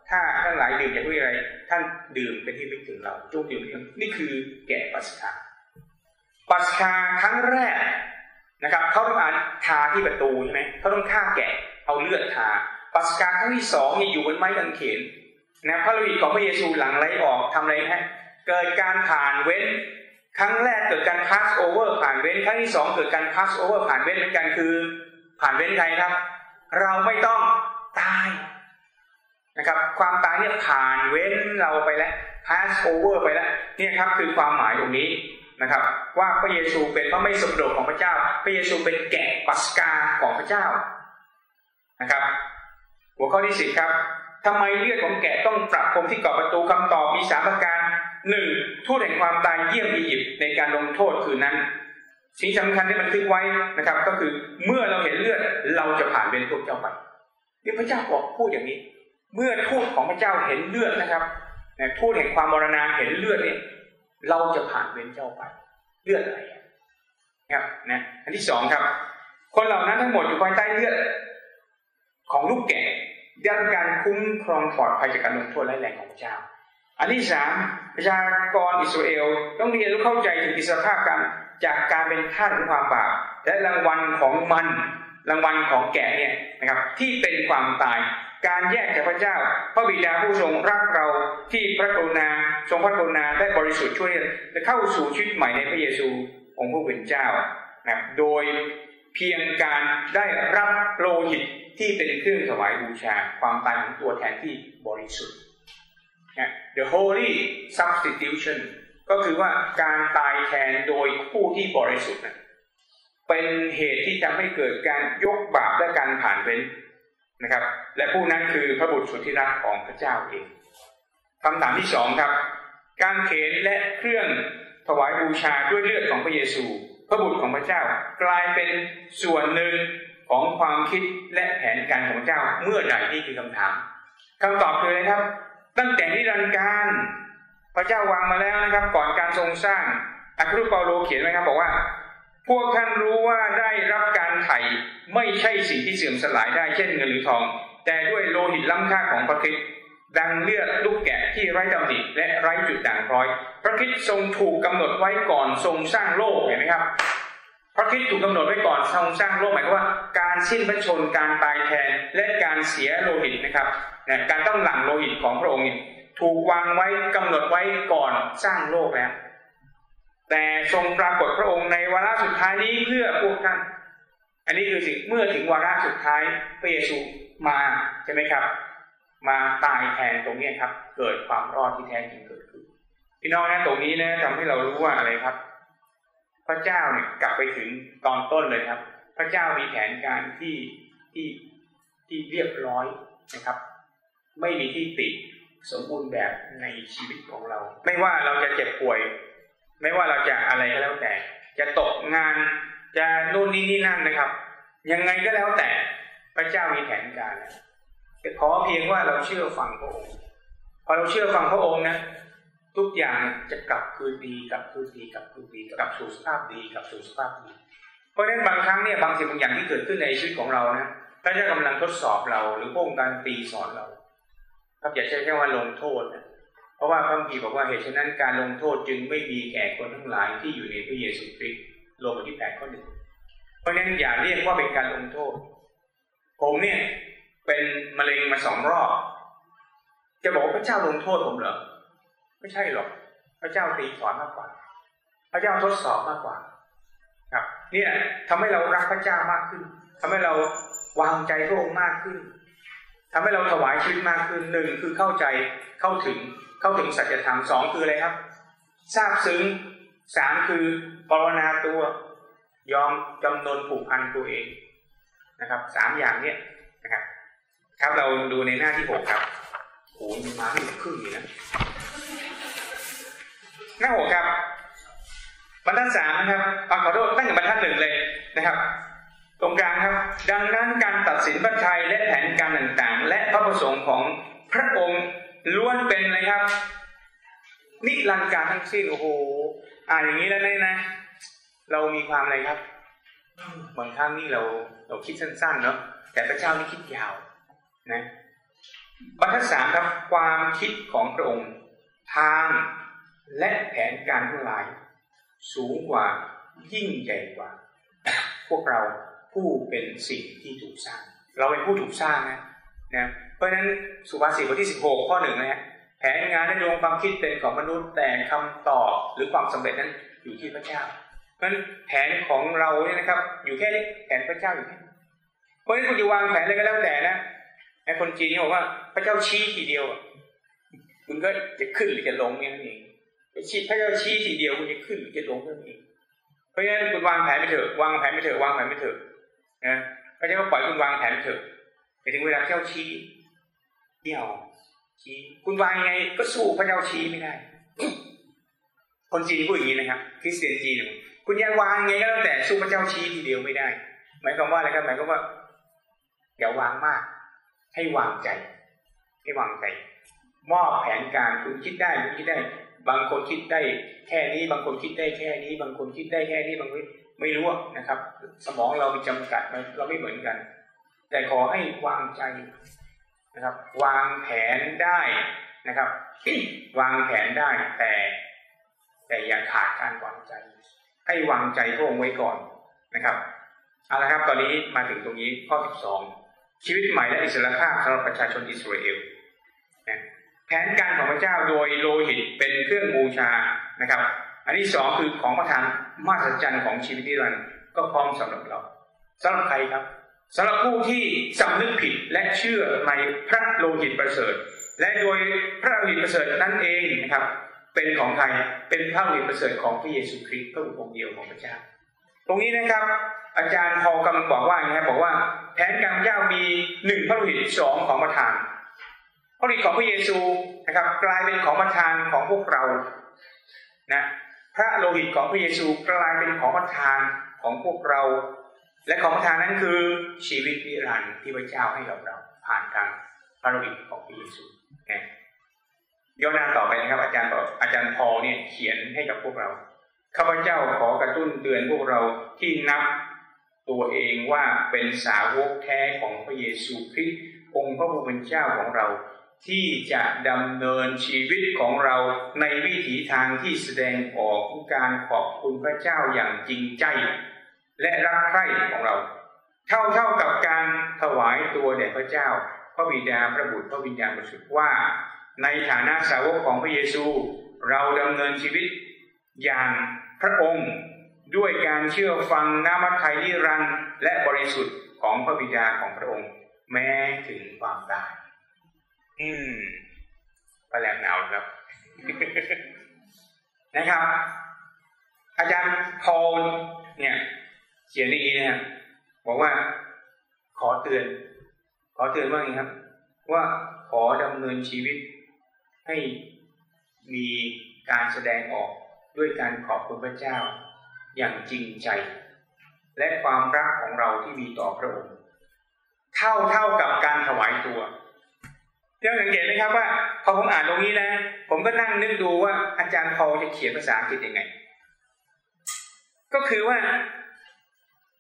A: ถ้าท่านหลายดื่มจากถ้วยอะไรท่านดื่มเป็นที่ไม่ถึงเราจงดื่มนี่คือแกะปัสกาปัสกาครั้งแรกนะครับเขาต้องการทาที่ประตูใช่ไหมเขาต้องฆ่าแกะเอาเลือดทาปัสกาครั้งที่สองเนี่ยอยู่บนไม้กางเขน นะพระโลหิตของพระเยซูหลังไหลออกทำอะไรฮะเกิดการผ่านเว้น ครั้งแรกเกิดการ Passover ผ่านเว้น ครั้งที่สองเกิดการ Passover ผ่านเว้นเหมือนกันคือ ผ่านเว้นใครครับ เราไม่ต้องตายนะครับ ความตายเนี่ยผ่านเว้นเราไปแล้ว pass over ไปแล้วเนี่ยครับคือความหมายตรงนี้นะครับ ว่าพระเยซูเป็นพระเมษโปดกของพระเจ้า พระเยซูเป็นแกะปัสกาของพระเจ้านะครับ หัวข้อที่สิบครับ ทำไมเลือดของแกะต้องประพรมที่กรอบประตูคำตอบมีสามประการหนึ่งทูตแห่งความตายเยี่ยมอียิปต์ในการลงโทษคืนนั้นสิ่งสำคัญที่มันทึกไว้นะครับ ก็คือเมื่อเราเห็นเลือดเราจะผ่านเป็นพวกเจ้าไปนี่พระเจ้าบอกพูดอย่างนี้ เมื่อทูตของพระเจ้าเห็นเลือดนะครับทูตแห่งความมรณาเห็นเลือดเนี่ยเราจะผ่านเป็นเจ้าไป เลือดอะไรครับนะอันที่สองครับ คนเหล่านั้นทั้งหมดอยู่ภายใต้เลือดของลูกแกะ ได้รับการคุ้มครองปลอดภัยจากการลงโทษร้ายแรงของพระเจ้า อันที่สามประชากรอิสราเอลต้องเรียนรู้เข้าใจถึงอิสรภาพการจากการเป็นทาสของความบาปและรางวัลของมันรางวัลของแกะเนี่ยนะครับที่เป็นความตาย การแยกจากพระเจ้า พระบิดาผู้ทรงรักเราที่พระกรุณาทรงพระกรุณาได้บริสุทธิ์ช่วยและเข้าสู่ชีวิตใหม่ในพระเยซูองค์ผู้เป็นเจ้านะโดยเพียงการได้รับโลหิต ที่เป็นเครื่องถวายบูชา ความตายของตัวแทนที่บริสุทธิ์ the holy substitution ก็คือว่าการตายแทนโดยผู้ที่บริสุทธิ์เป็นเหตุที่จะให้เกิดการยกบาปและการผ่านเว้นนะครับ และผู้นั้นคือพระบุตรสุดที่รักของพระเจ้าเองคำถามที่สองครับ การเขนและเครื่องถวายบูชาด้วยเลือดของพระเยซู พระบุตรของพระเจ้ากลายเป็นส่วนหนึ่ง ของความคิดและแผนการของเจ้าเมื่อใดนี่คือคำถามคำตอบคืออะไรครับ ตั้งแต่นิรันดร์การ พระเจ้าวางมาแล้วนะครับ ก่อนการทรงสร้างอัครเปาโลเขียนไว้ครับ บอกว่า พวกท่านรู้ว่าได้รับการไถ่ไม่ใช่สิ่งที่เสื่อมสลายได้เช่นเงินหรือทอง แต่ด้วยโลหิตล้ำค่าของพระคริสต์ดังเลือดลูกแกะที่ไร้ตำหนิและไร้จุดด่างพร้อย พระคริสต์ทรงถูกกำหนดไว้ก่อนทรงสร้างโลกเห็นไหมครับ พระคริสต์ถูกกำหนดไว้ก่อนทรงสร้างโลกหมายความว่า การสิ้นพระชนการตายแทนและการเสียโลหิตนะครับการต้องหลั่งโลหิตของพระองค์ถูกวางไว้กำหนดไว้ก่อนสร้างโลกแล้วแต่ทรงปรากฏพระองค์ในวาระสุดท้ายนี้เพื่อพวกท่าน อันนี้คือสิ่งเมื่อถึงวาระสุดท้ายพระเยซูมาใช่ไหมครับ มาตายแทนตรงนี้ครับ เกิดความรอดที่แท้จริงเกิดขึ้นพี่น้องนะตรงนี้นะทำให้เรารู้ว่าอะไรครับ ระเจ้าเนี่ยกลับไปถึงตอนต้นเลยครับ พระเจ้ามีแผนการที่ที่ที่เรียบร้อยนะครับ ไม่มีที่ติดสมบูรณ์แบบในชีวิตของเรา ไม่ว่าเราจะเจ็บป่วย ไม่ว่าเราจะอะไรก็แล้วแต่ จะตกงานจะนู่นนี่นี่นั่นนะครับ ยังไงก็แล้วแต่พระเจ้ามีแผนการขอเพียงว่าเราเชื่อฟังพระองค์พอเราเชื่อฟังพระองค์นะ ทุกอย่างจะกลับคืนดีกลับคืนดีกลับคืนดีกลับสู่สภาพดีกลับสู่สภาพดี เพราะฉะนั้นบางครั้งเนี่ยบางสิ่งบางอย่างที่เกิดขึ้นในชีวิตของเรานะพระเจ้ากำลังทดสอบเราหรือพระองค์การตีสอนเราครับอย่าใช้แค่ว่าลงโทษนะเพราะว่าพระพีบอกว่าเหตุฉะนั้นการลงโทษจึงไม่มีแก่คนทั้งหลายที่อยู่ในพระเยซูคริสต์โลงบทที่แปดข้อหนึ่งเพราะฉะนั้นอย่าเรียกว่าเป็นการลงโทษ ผมเนี่ยเป็นมะเร็งมาสองรอบ จะบอกพระเจ้าลงโทษผมเหรอ ไม่ใช่หรอก พระเจ้าตีสอนมากกว่า พระเจ้าทดสอบมากกว่าครับเนี่ยทำให้เรารักพระเจ้ามากขึ้นทำให้เราวางใจพระองค์มากขึ้นทำให้เราถวายชีวิตมากขึ้นหนึ่งคือเข้าใจเข้าถึงเข้าถึงสัจธรรมสองคืออะไรครับทราบซึ้งสามคือปรณาตัว ยอมจำนนผูกพันตัวเองนะครับสามอย่างเนี้ยนะครับ ครับเราดูในหน้าที่หกครับโอ้ยมาไม่ถึงครึ่งเลยนะ หน้าหกครับบรรทัดสามนะครับขอโทษตั้งแต่บรรทัดหนึ่งเลยนะครับ ตรงกลางครับ ดังนั้นการตัดสินพระทัยและแผนการต่างๆ และพระประสงค์ของพระองค์ล้วนเป็นเลยครับ นิรันดร์การทั้งสิ้นโอ้โหอ่านอย่างนี้แล้วเนี่ยนะ เรามีความอะไรครับบางครั้งนี่เราเราคิดสั้นๆเนาะแต่พระเจ้านี่คิดยาวนะบรรทัดสามครับความคิดของพระองค์ ทาง และแผนการทั้งหลาย สูงกว่ายิ่งใหญ่กว่า พวกเราผู้เป็นสิ่งที่ถูกสร้าง เราเป็นผู้ถูกสร้างนะนะเพราะฉะนั้นสุภาษิตบทที่ 16 ข้อหนึ่งนะฮะแผนงานในดวงความคิดเป็นของมนุษย์แต่คำตอบหรือความสำเร็จนั้นอยู่ที่พระเจ้า เพราะฉะนั้นแผนของเราเนี่ยนะครับ อยู่แค่นี้แผนพระเจ้าอยู่แค่เพราะฉะนั้นคุณจะวางแผนอะไรก็แล้วแต่นะไอ้คนจีนนี่บอกว่าพระเจ้าชี้ทีเดียว คุณก็จะขึ้นหรือจะลงเนี่ยนั่นเอง ชี้พระเจ้าชี้ทีเดียวคุณจะขึ้นหรือจะลงนั่นเองเพราะฉะนั้นคุณวางแผนไปเถอะวางแผนไปเถอะวางแผนไปเถอะนะพระเจ้าก็ปล่อยคุณวางแผนเถอะไปถึงเวลาเจ้าชี้เดี่ยวชี้คุณวางยังไงก็สู้พระเจ้าชี้ไม่ได้ คนจีนพูดอย่างนี้นะครับคริสเตียนจีนคุณยายวางไงก็แล้วแต่สู้พระเจ้าชี้ทีเดียวไม่ได้ หมายความว่าอะไรครับหมายความว่าอย่าวางมาก ให้วางใจ ให้วางใจ มอบแผนการคุณคิดได้คุณคิดได้ บางคนคิดได้แค่นี้บางคนคิดได้แค่นี้ บางคนคิดได้แค่นี้บางคนไม่รู้นะครับ สมองเรามีจำกัดเราไม่เหมือนกัน แต่ขอให้วางใจนะครับ วางแผนได้นะครับ วางแผนได้แต่ แต่อย่าขาดการวางใจ ให้วางใจพระองค์ไว้ก่อนนะครับเอาละครับตอนนี้มาถึงตรงนี้ข้อ 12 ชีวิตใหม่และอิสรภาพสำหรับประชาชนอิสราเอล แผนการของพระเจ้าโดยโลหิตเป็นเครื่องบูชานะครับ อันที่สองคือของประทานมาสจันของชีวิตนิรันดร์ก็พร้อมสำหรับเราสำหรับใครครับสำหรับผู้ที่สำนึกผิดและเชื่อในพระโลหิตประเสริฐ และโดยพระโลหิตประเสริฐนั่นเองนะครับ เป็นของใครเป็นพระโลหิตประเสริฐของพระเยซูคริสต์พระองค์เดียวของพระเจ้า ตรงนี้นะครับ อาจารย์พอกำลังบอกว่านะครับบอกว่าแผนการเจ้ามีหนึ่งพระโลหิตสองของประทาน พระโลหิตของพระเยซูนะครับ กลายเป็นของประทานของพวกเรานะพระโลหิตของพระเยซูกลายเป็นของประทานของพวกเรา และของประทานนั้นคือชีวิตนิรันดร์ที่พระเจ้าให้กับเรา ผ่านทางพระโลหิตของพระเยซูนะย้อนหน้าต่อไปนะครับ อาจารย์บอกอาจารย์พอเนี่ยเขียนให้กับพวกเราข้าพเจ้าขอกระตุ้นเตือนพวกเราที่นับตัวเองว่าเป็นสาวกแท้ของพระเยซูคริสต์องค์พระผู้เป็นเจ้าของเรา ที่จะดำเนินชีวิตของเราในวิถีทางที่แสดงออกการขอบคุณพระเจ้าอย่างจริงใจ และรักใคร่ของเรา เท่าเท่ากับการถวายตัวแด่พระเจ้า พระบิดาพระบุตรพระวิญญาณบริสุทธิ์ว่า ในฐานะสาวกของพระเยซู เราดำเนินชีวิตอย่างพระองค์ด้วยการเชื่อฟังน้ำมัทยนิรันและบริสุทธิ์ของพระบิดาของพระองค์ แม้ถึงความตาย อืมก็แลบหนาวครับ นะครับ อาจารย์พอลเนี่ย เขียนอย่างนี้เนี่ยบอกว่า ขอเตือน ขอเตือนว่าไงครับ ว่าขอดำเนินชีวิต ให้มีการแสดงออกด้วยการขอบคุณพระเจ้า อย่างจริงใจ และความรักของเราที่มีต่อพระองค์ เท่าเท่ากับการถวายตัว เรื่องสังเกตไหมครับว่า พอผมอ่านตรงนี้นะ ผมก็นั่งนึกดูว่าอาจารย์พอจะเขียนภาษาอังกฤษยังไง ก็คือว่า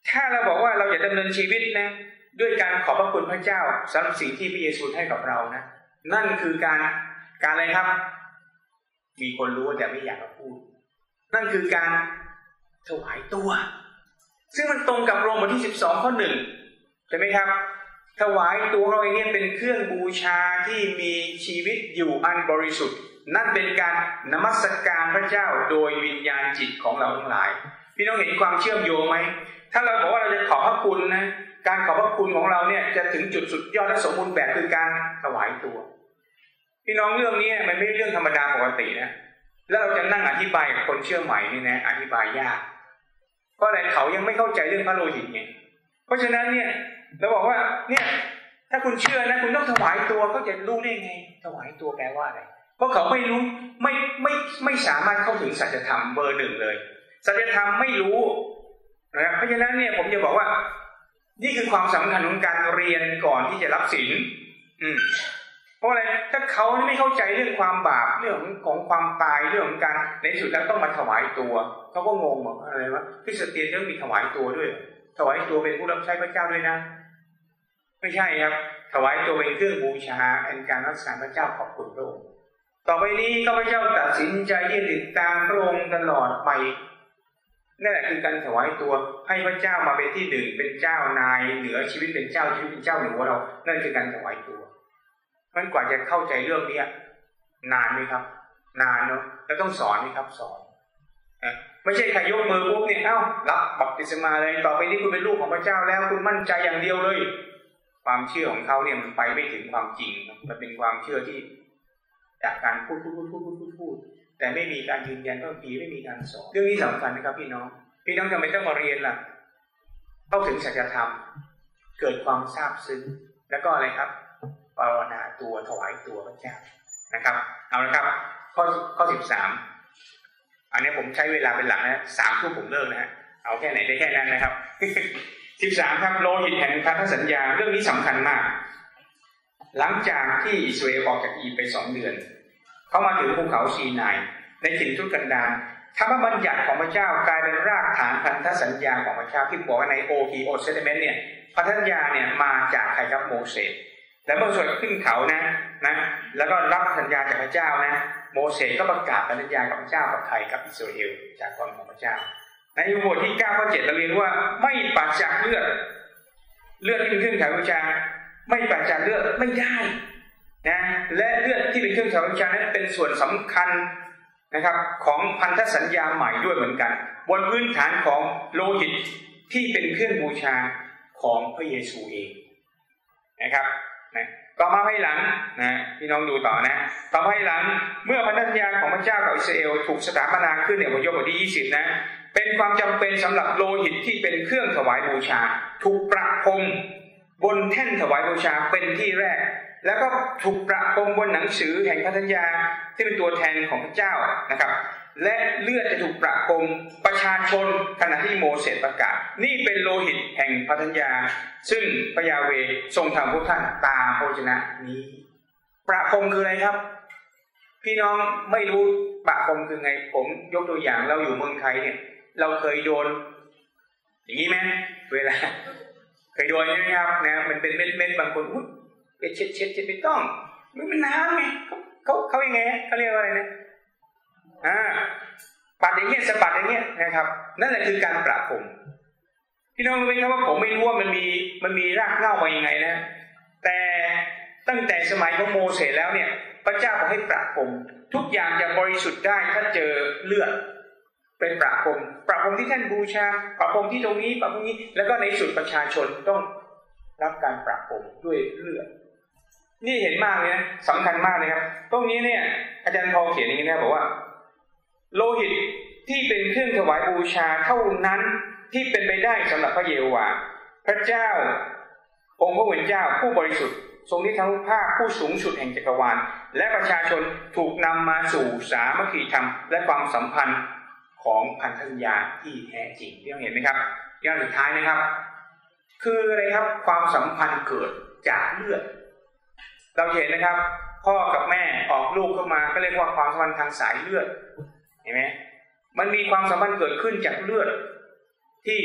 A: ถ้าเราบอกว่าเราจะดำเนินชีวิตนะ ด้วยการขอบพระคุณพระเจ้าสำหรับสิ่งที่พระเยซูให้กับเรานะนั่นคือการการอะไรครับ มีคนรู้แต่ไม่อยากพูด นั่นคือการถวายตัว ซึ่งมันตรงกับโรมบทที่สิบสองข้อหนึ่งใช่ไหมครับ ถวายตัวเราเองเป็นเครื่องบูชาที่มีชีวิตอยู่อันบริสุทธิ์ นั่นเป็นการนมัสการพระเจ้าโดยวิญญาณจิตของเราทั้งหลาย พี่น้องเห็นความเชื่อมโยงไหมถ้าเราบอกว่าเราจะขอพระคุณนะการขอพระคุณของเราเนี่ยจะถึงจุดสุดยอดและสมบูรณ์แบบคือการถวายตัว พี่น้องเรื่องนี้มันไม่ใช่เรื่องธรรมดาปกตินะแล้วเราจะนั่งอธิบายกับคนเชื่อใหม่นี่นะอธิบายยาก เพราะอะไรเขายังไม่เข้าใจเรื่องพระโลหิตไงเพราะฉะนั้นเนี่ย เราบอกว่า เนี่ย ถ้าคุณเชื่อนะคุณต้องถวายตัวเขาจะรู้ได้ไง ถวายตัวแปลว่าอะไรเพราะเขาไม่รู้ไม่ไม่ไม่สามารถเข้าถึงสัจธรรมเบอร์หนึ่งเลยสัจธรรมไม่รู้นะเพราะฉะนั้นเนี่ยผมจะบอกว่า นี่คือความสำคัญของการเรียนก่อนที่จะรับศีลอืมเพราะอะไรถ้าเขาไม่เข้าใจเรื่องความบาปเรื่องของความตายเรื่องของการในสุดแล้วต้องมาถวายตัวเขาก็งงบอกอะไรวะคริสเตียนต้องมีถวายตัวด้วย ถวายตัวเป็นผู้รับใช้พระเจ้าด้วยนะ ไม่ใช่ครับ ถวายตัวเป็นเครื่องบูชาอันการรักษาพระเจ้าขอบคุณพระองค์ต่อไปนี้ข้าพเจ้าตัดสินใจที่ติดตามพระองค์ตลอดไปนั่นแหละคือการถวายตัวให้พระเจ้ามาเป็นที่หนึ่งเป็นเจ้านายเหนือชีวิตเป็นเจ้าชีวิตเป็นเจ้าเหนือเรา นั่นคือการถวายตัวมันกว่าจะเข้าใจเรื่องนี้นานไหมครับ นานเนาะแล้วต้องสอนไหมครับสอนไม่ใช่ใครยกมือปุ๊บเนี่ยเอ้ารับบัพติศมาเลยต่อไปนี้คุณเป็นลูกของพระเจ้าแล้วคุณมั่นใจอย่างเดียวเลย ความเชื่อของเขาเนี่ยมันไปไม่ถึงความจริง มันเป็นความเชื่อที่จากการพูดพูดพูดพูดพูดพูดพูดแต่ไม่มีการยืนยันว่าปีไม่มีการสอนเรื่องนี้สำคัญนะครับพี่น้อง พี่น้องทำไมต้องมาเรียนล่ะเข้าถึงสัจธรรม เกิดความทราบซึ้งแล้วก็อะไรครับภาวนาตัวถวายตัวพระเจ้านะครับ เอาละครับ ข้อข้อสิบสามอันนี้ผมใช้เวลาเป็นหลักนะสามทุ่มผมเลิกนะฮะเอาแค่ไหนได้แค่นั้นนะครับ สิบสามครับโลหิตแห่งพันธสัญญาเรื่องนี้สำคัญมาก หลังจากที่อิสราเอลออกจากอียิปต์ไปสองเดือน เขามาถึงภูเขาซีนายในถิ่นทุรกันดารธรรมบัญญัติของพระเจ้ากลายเป็นรากฐานพันธสัญญาของพระเจ้าที่บอกว่าในโอทีโอเซเดเมนต์เนี่ยพันธสัญญาเนี่ยมาจากใครครับโมเสสและเมื่อสวนขึ้นเขานะนะ แล้วก็รับสัญญาจากพระเจ้านะ โมเสสก็ประกาศสัญญากับพระเจ้ากับใครกับอิสราเอลจากคนของพระเจ้า ในบทที่เก้าข้อเจ็ดเราเรียนว่า ไม่ปราศจากเลือด เลือดที่เป็นเครื่องถ่ายบูชาไม่ปราศจากเลือดไม่ได้นะและเลือดที่เป็นเครื่องถ่ายบูชานั้นเป็นส่วนสำคัญนะครับ ของพันธสัญญาใหม่ด้วยเหมือนกัน บนพื้นฐานของโลหิตที่เป็นเครื่องบูชาของพระเยซูเองนะครับนะต่อมาภายหลังนะพี่น้องดูต่อนะต่อภายหลังเมื่อพันธสัญญาของพระเจ้ากับอิสราเอลถูกสถาปนาขึ้นเนี่ยพยพบทที่ 20 นะ เป็นความจำเป็นสำหรับโลหิตที่เป็นเครื่องถวายบูชา ถูกประพรมบนแท่นถวายบูชาเป็นที่แรก แล้วก็ถูกประพรมบนหนังสือแห่งพันธสัญญาที่เป็นตัวแทนของพระเจ้านะครับ และเลือดจะถูกประพรมประชาชนขณะที่โมเสสประกาศ นี่เป็นโลหิตแห่งพันธสัญญา ซึ่งพระยาเวทรงทำพวกท่านตามพระวจนะนี้ ประพรมคืออะไรครับ พี่น้องไม่รู้ประพรมคือไงผมยกตัวอย่างเราอยู่เมืองไทยเนี่ย เราเคยโดน อย่างนี้ไหมเวลา เคยโดนใช่ไหมครับนะ มันเป็นเม็ดเม็ดๆบางคนอุ้ยไปเช็ดเช็ดเช็ดไม่ต้องมันเป็นน้ำไงเขาเขาเขายังไงเขาเรียกว่าอะไรนะอ่าปัดอย่างเงี้ยสะบัดอย่างเงี้ยนะครับ นั่นแหละคือการประพรมพี่น้องรู้ไหมครับว่าผมไม่รู้ว่ามันมีมันมีรากเหง้ามายังไงนะ แต่ตั้งแต่สมัยของโมเสสแล้วเนี่ย พระเจ้าบอกให้ประพรมทุกอย่างจะบริสุทธิ์ได้ถ้าเจอเลือด เป็นประพรมประพรมที่ท่านบูชาประพรมที่ตรงนี้ประพรมนี้ แล้วก็ในสุดประชาชนต้องรับการประพรมด้วยเลือดนี่เห็นมากเลยนะสำคัญมากเลยครับ ตรงนี้เนี่ย อาจารย์พอเขียนอย่างนี้นะบอกว่า โลหิตที่เป็นเครื่องถวายบูชาเท่านั้นที่เป็นไปได้สำหรับพระเยโฮวาห์พระเจ้า องค์พระเป็นเจ้าผู้บริสุทธิ์ ทรงที่ทั้งภาคผู้สูงสุดแห่งจักรวาล และประชาชนถูกนำมาสู่สามัคคีธรรม และความสัมพันธ์ ของพันธสัญญาที่แท้จริงที่เราเห็นไหมครับอย่างสุดท้ายนะครับ คืออะไรครับความสัมพันธ์เกิดจากเลือด เราเห็นนะครับ พ่อกับแม่ออกลูกเข้ามาก็เรียกว่าความสัมพันธ์ทางสายเลือดเห็นไหมมันมีความสัมพันธ์เกิดขึ้นจากเลือดที่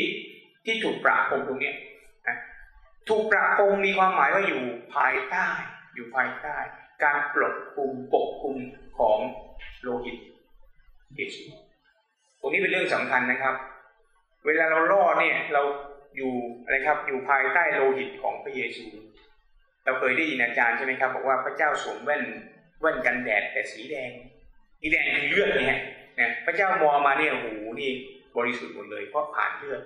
A: ที่ถูกประพรมตรงเนี้ยนะถูกประพรมมีความหมายว่าอยู่ภายใต้ อยู่ภายใต้ การปกคุมปกคลุมของโลหิตเยซู ตรงนี้เป็นเรื่องสำคัญนะครับ เวลาเรารอดเนี่ยเราอยู่อะไรครับ อยู่ภายใต้โลหิตของพระเยซู เราเคยได้ยินอาจารย์ใช่ไหมครับ บอกว่าพระเจ้าสวมแว่นแว่นกันแดดแต่สีแดงสีแดงคือเลือดเนี่ยนะพระเจ้ามองมาเนี่ยโอ้โหนี่บริสุทธิ์หมดเลยเพราะผ่านเลือด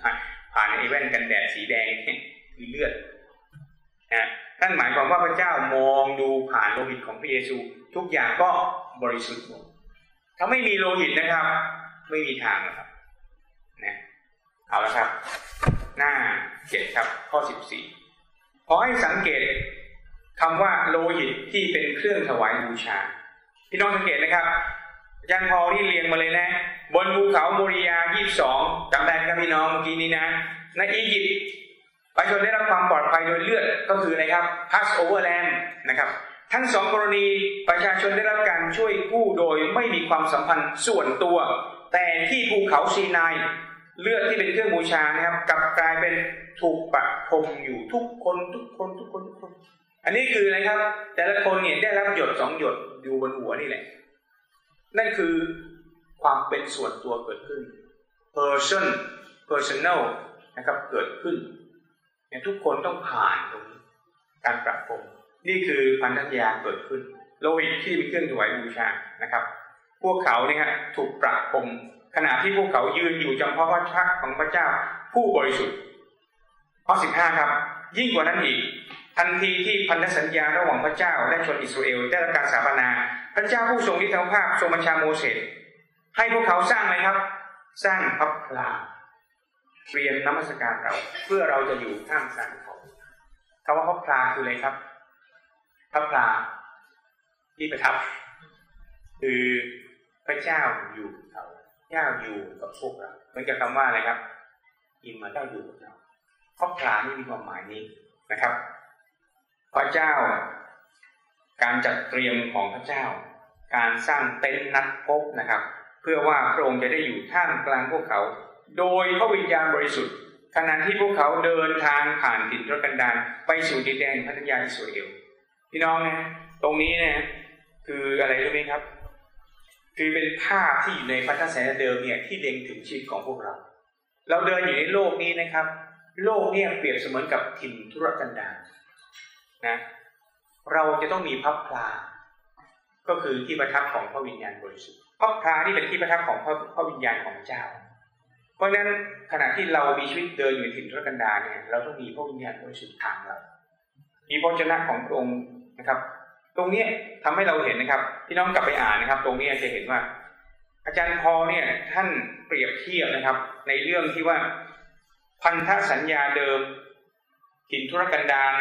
A: ผ่านผ่านไอ้แว่นกันแดดสีแดงคือเลือดนะท่านหมายความว่าพระเจ้ามองดูผ่านโลหิตของพระเยซู ทุกอย่างก็บริสุทธิ์หมด ถ้าไม่มีโลหิตนะครับ ไม่มีทางนะครับนะเอาละครับ หน้าเจ็ดครับ ข้อสิบสี่ขอให้สังเกตคำว่าโลหิตที่เป็นเครื่องถวายบูชา พี่น้องสังเกตนะครับอาจารย์พอที่เรียงมาเลยนะ บนภูเขาโมริยา22จำได้ไหมครับพี่น้องเมื่อกี้นี้นะในอียิปต์ประชาชนได้รับความปลอดภัยโดยเลือดก็คืออะไรครับ Passover Lamb นะครับ ทั้งสองกรณีประชาชนได้รับการช่วยกู้โดยไม่มีความสัมพันธ์ส่วนตัว แต่ที่ภูเขาซีนายเลือดที่เป็นเครื่องบูชานะครับกลับกลายเป็นถูกประพรมอยู่ทุกคนทุกคนทุกคนทุกคน อันนี้คืออะไรครับ แต่ละคนเนี่ยได้รับหยดสองหยดอยู่บนหัวนี่แหละ นั่นคือความเป็นส่วนตัวเกิดขึ้น person personal นะครับเกิดขึ้นเนี่ยทุกคนต้องผ่านตรงนี้การปรับปรุง นี่คือพันธสัญญาเกิดขึ้น โลหิตที่เป็นเครื่องถวายบูชานะครับ พวกเขาเนี่ยถูกปรับปรุงขณะที่พวกเขายืนอยู่จำเพาะพระพักตร์ของพระเจ้าผู้บริสุทธิ์ข้อสิบห้าครับ ยิ่งกว่านั้นอีก ทันทีที่พันธสัญญาระหว่างพระเจ้าและชนอิสราเอลได้รับการสถาปนา พระเจ้าผู้ทรงฤทธานุภาพทรงบัญชาโมเสสให้พวกเขาสร้างอะไรครับ สร้างพระพลาเตรียมน้ำมัสการเราเพื่อเราจะอยู่ท่ามกลางเขาคำว่าพระพลาคืออะไรครับ พระพลาที่ประทับ คือพระเจ้าอยู่กับเราเจ้าอยู่กับพวกเราเหมือนกับคำว่าอะไรครับอิมมาเจ้าอยู่กับเราข้อพลานี่มีความหมายนี้นะครับ พระเจ้า การจัดเตรียมของพระเจ้า การสร้างเต็นท์นัดพบนะครับ เพื่อว่าพระองค์จะได้อยู่ท่ามกลางพวกเขา โดยพระวิญญาณบริสุทธิ์ขณะที่พวกเขาเดินทางผ่านถิ่นรกันดารไปสู่ดินแดนพันธยาอิสราเอล พี่น้องนะตรงนี้เนี่ยคืออะไรรู้ไหมครับ คือเป็นภาพที่อยู่ในพันธสัญญาเดิมเนี่ยที่เล็งถึงชีวิตของพวกเรา เราเดินอยู่ในโลกนี้นะครับ โลกเนี่ยเปรียบเสมือนกับถิ่นทุรกันดารนะเราจะต้องมีพับพลา ก็คือที่ประทับของพระวิญญาณบริสุทธิ์พับพลานี่เป็นที่ประทับของพระพระวิญญาณของเจ้า เพราะฉะนั้นขณะที่เรามีชีวิตเดินอยู่ถิ่นทุรกันดารเนี่ยเราต้องมีพระวิญญาณบริสุทธิ์ทางเรามีพระชนะของพระองค์ นะครับ ตรงนี้ทำให้เราเห็นนะครับพี่น้องกลับไปอ่านนะครับ ตรงนี้จะเห็นว่า อาจารย์พอเนี่ยท่านเปรียบเทียบนะครับ ในเรื่องที่ว่าพันธสัญญาเดิมถิ่นทุรกันดาร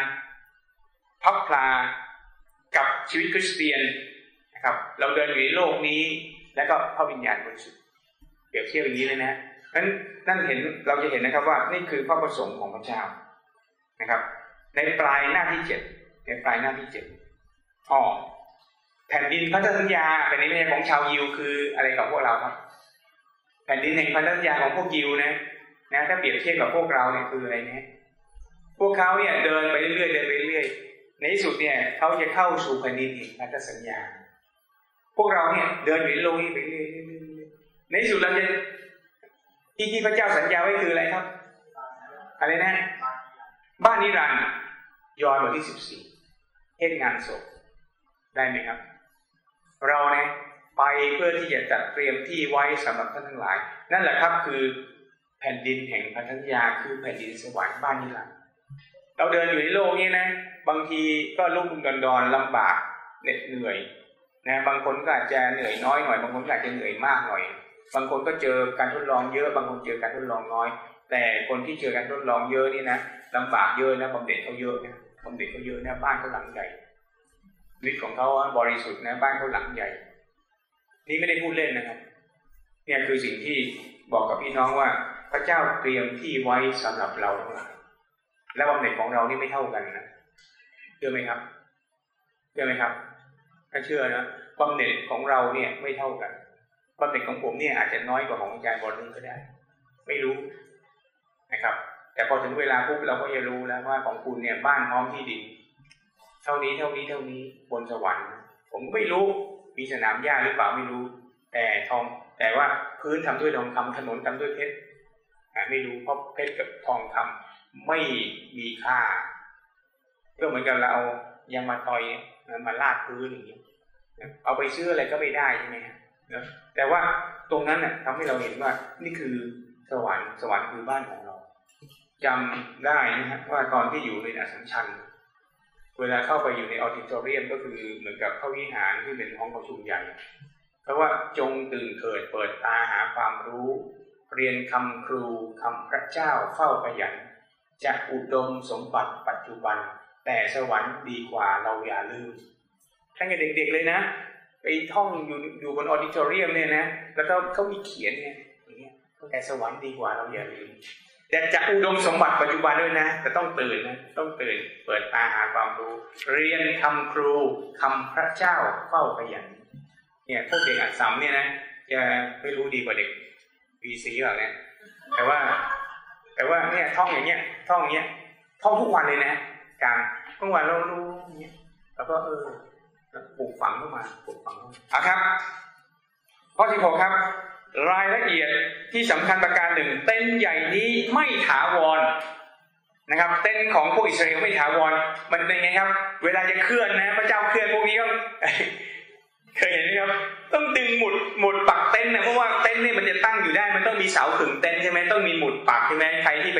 A: พับพลากับชีวิตคริสเตียนนะครับ เราเดินอยู่ในโลกนี้ แล้วก็พระวิญญาณบริสุทธิ์เปรียบเทียบอย่างนี้เลยนะนั้นนั่นเห็นเราจะเห็นนะครับว่านี่คือพระประสงค์ของพระเจ้านะครับ ในปลายหน้าที่เจ็ด ในปลายหน้าที่เจ็ดอ๋อแผ่นดินพันธสัญญาแผ่นดินของชาวยิวคืออะไรกับพวกเราครับ แผ่นดินแห่งพันธสัญญาของพวกยิวนะนะถ้าเปรียบเทียบกับพวกเราเนี่ยคืออะไรเนี่ยพวกเขาเนี่ยเดินไปเรื่อยๆเดินไปเรื่อยในที่สุดเนี่ยเขาจะเข้าสู่แผ่นดินแห่งพันธสัญญา พวกเราเนี่ยเดินอยู่ในโลกนี้ไปเรื่อยๆในที่สุดเราจะที่ที่พระเจ้าสัญญาไว้คืออะไรครับ อะไรนะ บ้านนิรันดร์ยอห์นบทที่สิบสี่ เทศงานศพได้ไหมครับ เราเนี่ยไปเพื่อที่จะจัดเตรียมที่ไว้สำหรับท่านทั้งหลาย นั่นแหละครับคือแผ่นดินแห่งพันธญาคือแผ่นดินสวรรค์บ้านนิรันดร์เราเดินอยู่ในโลกนี้นะ บางทีก็ลุ่มดอนดอนลำบากเหน็ดเหนื่อยนะบางคนก็อาจจะเหนื่อยน้อยหน่อย บางคนก็อาจจะเหนื่อยมากหน่อย บางคนก็เจอการทดลองเยอะ บางคนเจอการทดลองน้อย แต่คนที่เจอการทดลองเยอะนี่นะลำบากเยอะนะบำเหน็จเขาเยอะนะ บำเหน็จเขาเยอะนะบ้านเขาหลังใหญ่วิตของเขาบริสุทธิ์นะบ้านเขาหลังใหญ่ นี่ไม่ได้พูดเล่นนะครับ เนี่ยคือสิ่งที่บอกกับพี่น้องว่า พระเจ้าเตรียมที่ไว้สำหรับเราทั้งหลายและบำเหน็จของเรานี่ไม่เท่ากันนะเชื่อไหมครับเชื่อไหมครับ ถ้าเชื่อนะบำเหน็จของเราเนี่ยไม่เท่ากันบำเหน็จของผมเนี่ยอาจจะน้อยกว่าของอาจารย์บอลนึงก็ได้ ไม่รู้นะครับ แต่พอถึงเวลาปุ๊บเราก็จะรู้แล้วว่าของคุณเนี่ยบ้านพร้อมที่ดิน เท่านี้เท่านี้เท่านี้บนสวรรค์ ผมไม่รู้มีสนามหญ้าหรือเปล่าไม่รู้ แต่ทองแต่ว่าพื้นทำด้วยทองคำถนนทำด้วยเพชรไม่รู้เพราะเพชรกับทองคำไม่มีค่าก็เหมือนกับเราเอายางมาตอยมาลาดพื้นอย่างนี้เอาไปซื้ออะไรก็ไม่ได้ใช่ไหมครับแต่ว่าตรงนั้นน่ะทำให้เราเห็นว่านี่คือสวรรค์สวรรค์คือบ้านของเรา จำได้นะครับว่าตอนที่อยู่ในอสัมชัญเวลาเข้าไปอยู่ในออดิทอเรียมก็คือเหมือนกับเข้าวิหารที่เป็นห้องประชุมใหญ่เพราะว่าจงตื่นเถิดเปิดตาหาความรู้ เรียนคำครูคำพระเจ้าเฝ้าขยันจะอุดมสมบัติปัจจุบัน แต่สวรรค์ดีกว่าเราอย่าลืมตั้งแต่เด็กๆเลยนะ ไปท่องอยู่อยู่บนออดิทอเรียมเนี่ยนะ แล้วก็เขามีเขียนเนี่ยอย่างเงี้ยแต่สวรรค์ดีกว่าเราอย่าลืม แต่จะอุดมสมบัติปัจจุบันด้วยนะแต่ต้องตื่นนะต้องตื่น เปิดตาหาความรู้ เรียนคำครูคำพระเจ้าเฝ้าขยันเนี่ยพวกเด็กอัดสามเนี่ยนะจะไม่รู้ดีกว่าเด็กปีสีหรอกเนี่ยแต่ว่า แต่ว่าเนี่ยท่องอย่างเงี้ยท่องอย่างเงี้ยท่องทุกวันเลยนะการทุกวันเรารู้อย่างเงี้ยแล้วก็เออปลูกฝังเข้ามาปลูกฝังเข้ามาอะครับข้อที่หกครับ รายละเอียดที่สำคัญประการหนึ่ง เต้นใหญ่นี้ไม่ถาวรนะครับ เต้นของพวกอิสราเอลไม่ถาวรมันเป็นไงครับ เวลาจะเคลื่อนนะพระเจ้าเคลื่อนพวกนี้ก็เคยเห็นไหมครับต้องดึงหมุดหมุดปักเต้นนะเพราะว่าเต้นนี่มันจะตั้งอยู่ได้ มันต้องมีเสาขึงเต้นใช่ไหมต้องมีหมุดปักใช่ไหมใครที่ไป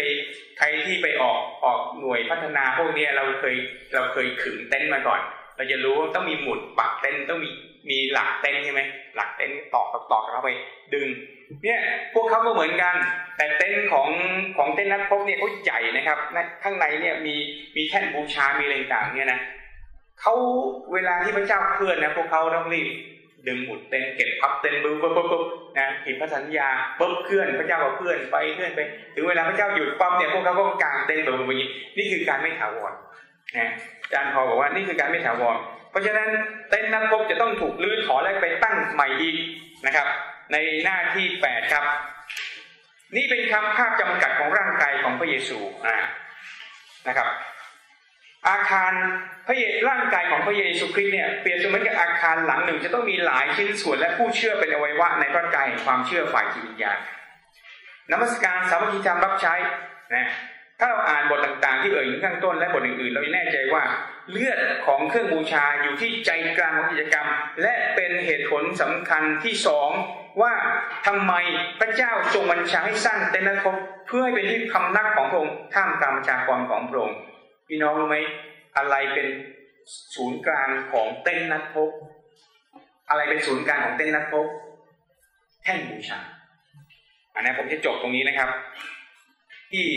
A: ใครที่ไปออกออกหน่วยพัฒนาพวกนี้เราเคยเราเคยขึงเต็นท์มาก่อน เราจะรู้ว่าต้องมีหมุดปักเต็นท์ต้องมี มีหลักเต็นท์ใช่ไหมหลักเต็นท์ตอกตอกตอกเข้าไปดึง เนี่ยพวกเขาก็เหมือนกัน แต่เต็นท์ของของเต็นท์นัดพบเนี่ยเขาใหญ่นะครับข้างในเนี่ยมีมีแท่นบูชา มีอะไรต่างเนี่ยนะเขาเวลาที่พระเจ้าเคลื่อนนะพวกเขาต้องรีบดึงหมุดเต็นท์เก็บพับเต็นบปุ๊บปุ๊บปุ๊บนะผิดพระสัญญาปุ๊บเคลื่อนพระเจ้าก็เคลื่อนไปเคลื่อนไป ถึงเวลาพระเจ้าหยุดปั๊บเนี่ยพวกเขาก็กางเต้นแบบนี้นี่คือการไม่ถาวรนะอาจารย์พอบอกว่านี่คือการไม่ถาวร เพราะฉะนั้นเต้นนักพบจะต้องถูกลื้อถอนและไปตั้งใหม่อีกนะครับ ในหน้าที่แปดครับ นี่เป็นคำภาพจำกัดของร่างกายของพระเยซูอ่านะครับ อาคารพระเยร่างกายของพระเยซูคริสต์เนี่ยเปรียบเสมือนกับอาคารหลังหนึ่ง จะต้องมีหลายชิ้นส่วนและผู้เชื่อเป็นอวัยวะในพระกายแห่งความเชื่อฝ่ายจิตวิญญาณนมัสการสามัคคีธรรมรับใช้นะถ้าเราอ่านบทต่างๆ ที่เอ่ยถึงข้างต้นและบทอื่นๆ เราจะแน่ใจว่า เลือดของเครื่องบูชาอยู่ที่ใจกลางของกิจกรรม และเป็นเหตุผลสำคัญที่สองว่าทำไมพระเจ้าทรงบัญชาให้สร้างเต็นท์นักรเพื่อให้เป็นที่พำนักของพระองค์ท่ามกลางประชากรของพระองค์พี่น้องรู้ไหมอะไรเป็นศูนย์กลางของเต้นนักพบ อะไรเป็นศูนย์กลางของเต้นนักพบ แท่นบูชาอันนี้ผมจะจบตรงนี้นะครับ ที่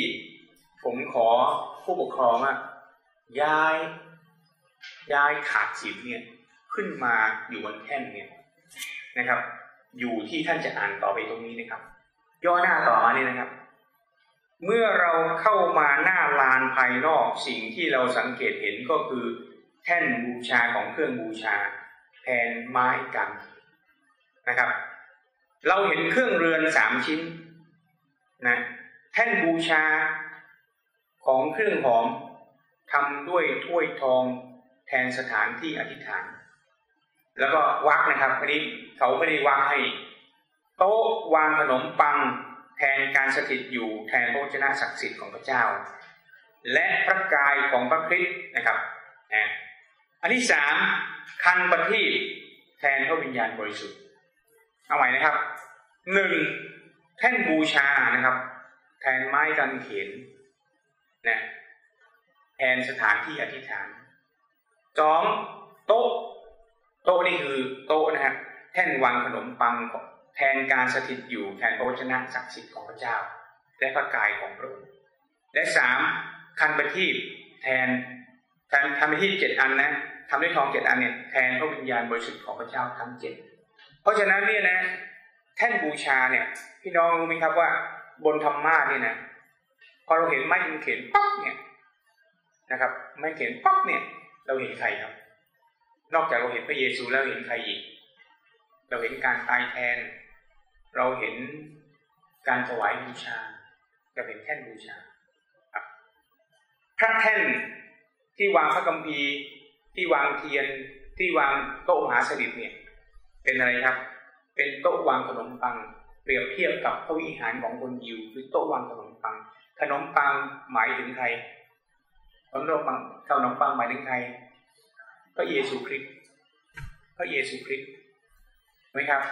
A: ผมขอผู้ปกครองว่าย้าย ย้ายขาดสิบเนี่ยขึ้นมาอยู่บนแท่นเนี่ยนะครับ อยู่ที่ท่านจะอ่านต่อไปตรงนี้นะครับ ย่อหน้าต่อมานี่นะครับ เมื่อเราเข้ามาหน้าลานภายนอกสิ่งที่เราสังเกตเห็นก็คือ แท่นบูชาของเครื่องบูชาแทนไม้กันนะครับ เราเห็นเครื่องเรือนสามชิ้นนะแท่นบูชาของเครื่องหอมทำด้วยถ้วยทอง แทนสถานที่อธิษฐาน แล้วก็วักนะครับอันนี้เขาไม่ได้วางให้ โต๊ะวางขนมปังแทนการสถิตอยู่แทนพระวจนะศักดิ์สิทธิ์ของพระเจ้า และพระกายของพระคริสต์นะครับนะอันที่สามคันประทีปแทนพระวิญญาณบริสุทธิ์เอาใหม่นะครับหนึ่งแท่นบูชานะครับ แทนไม้กางเขนนะแทนสถานที่อธิษฐาน สองโต๊ะ โต๊ะนี่คือโต๊ะนะฮะแท่นวางขนมปังแทนการสถิตอยู่แทนพระวจนะศักดิ์สิทธิ์ของพระเจ้า และพระกายของพระองค์และสามคันประทีปแทนแทนคันประทีปเจ็ดอันนะทำด้วยทองเจ็ดอันเนี่ยแทนพระวิญญาณบริสุทธิ์ของพระเจ้าทั้งเจ็ดเพราะฉะนั้นเนี่ยนะแท่นบูชาเนี่ยพี่น้องรู้ไหมครับว่า บนธรรมาเนี่ยนะพอเราเห็นไม้กางเขนป๊อกเนี่ยนะครับไม้เขนป๊อกเนี่ย เราเห็นใครครับ นอกจากเราเห็นพระเยซูแล้วเห็นใครอีก เราเห็นการตายแทน เราเห็นการถวายบูชาเราเห็นแท่นบูชาพระแท่นที่วางพระกัมภีร์ที่วางเทียนที่วางโต๊ะมหาสนิทเนี่ยเป็นอะไรครับ เป็นโต๊ะวางขนมปัง เปรียบเทียบกับพระวิหารของคนยิวคือโต๊ะวางขนมปัง ขนมปังหมายถึงใคร ขนมปังขนมปังหมายถึงใครพระเยซูคริสต์พระเยซูคริสต์ไหมครับ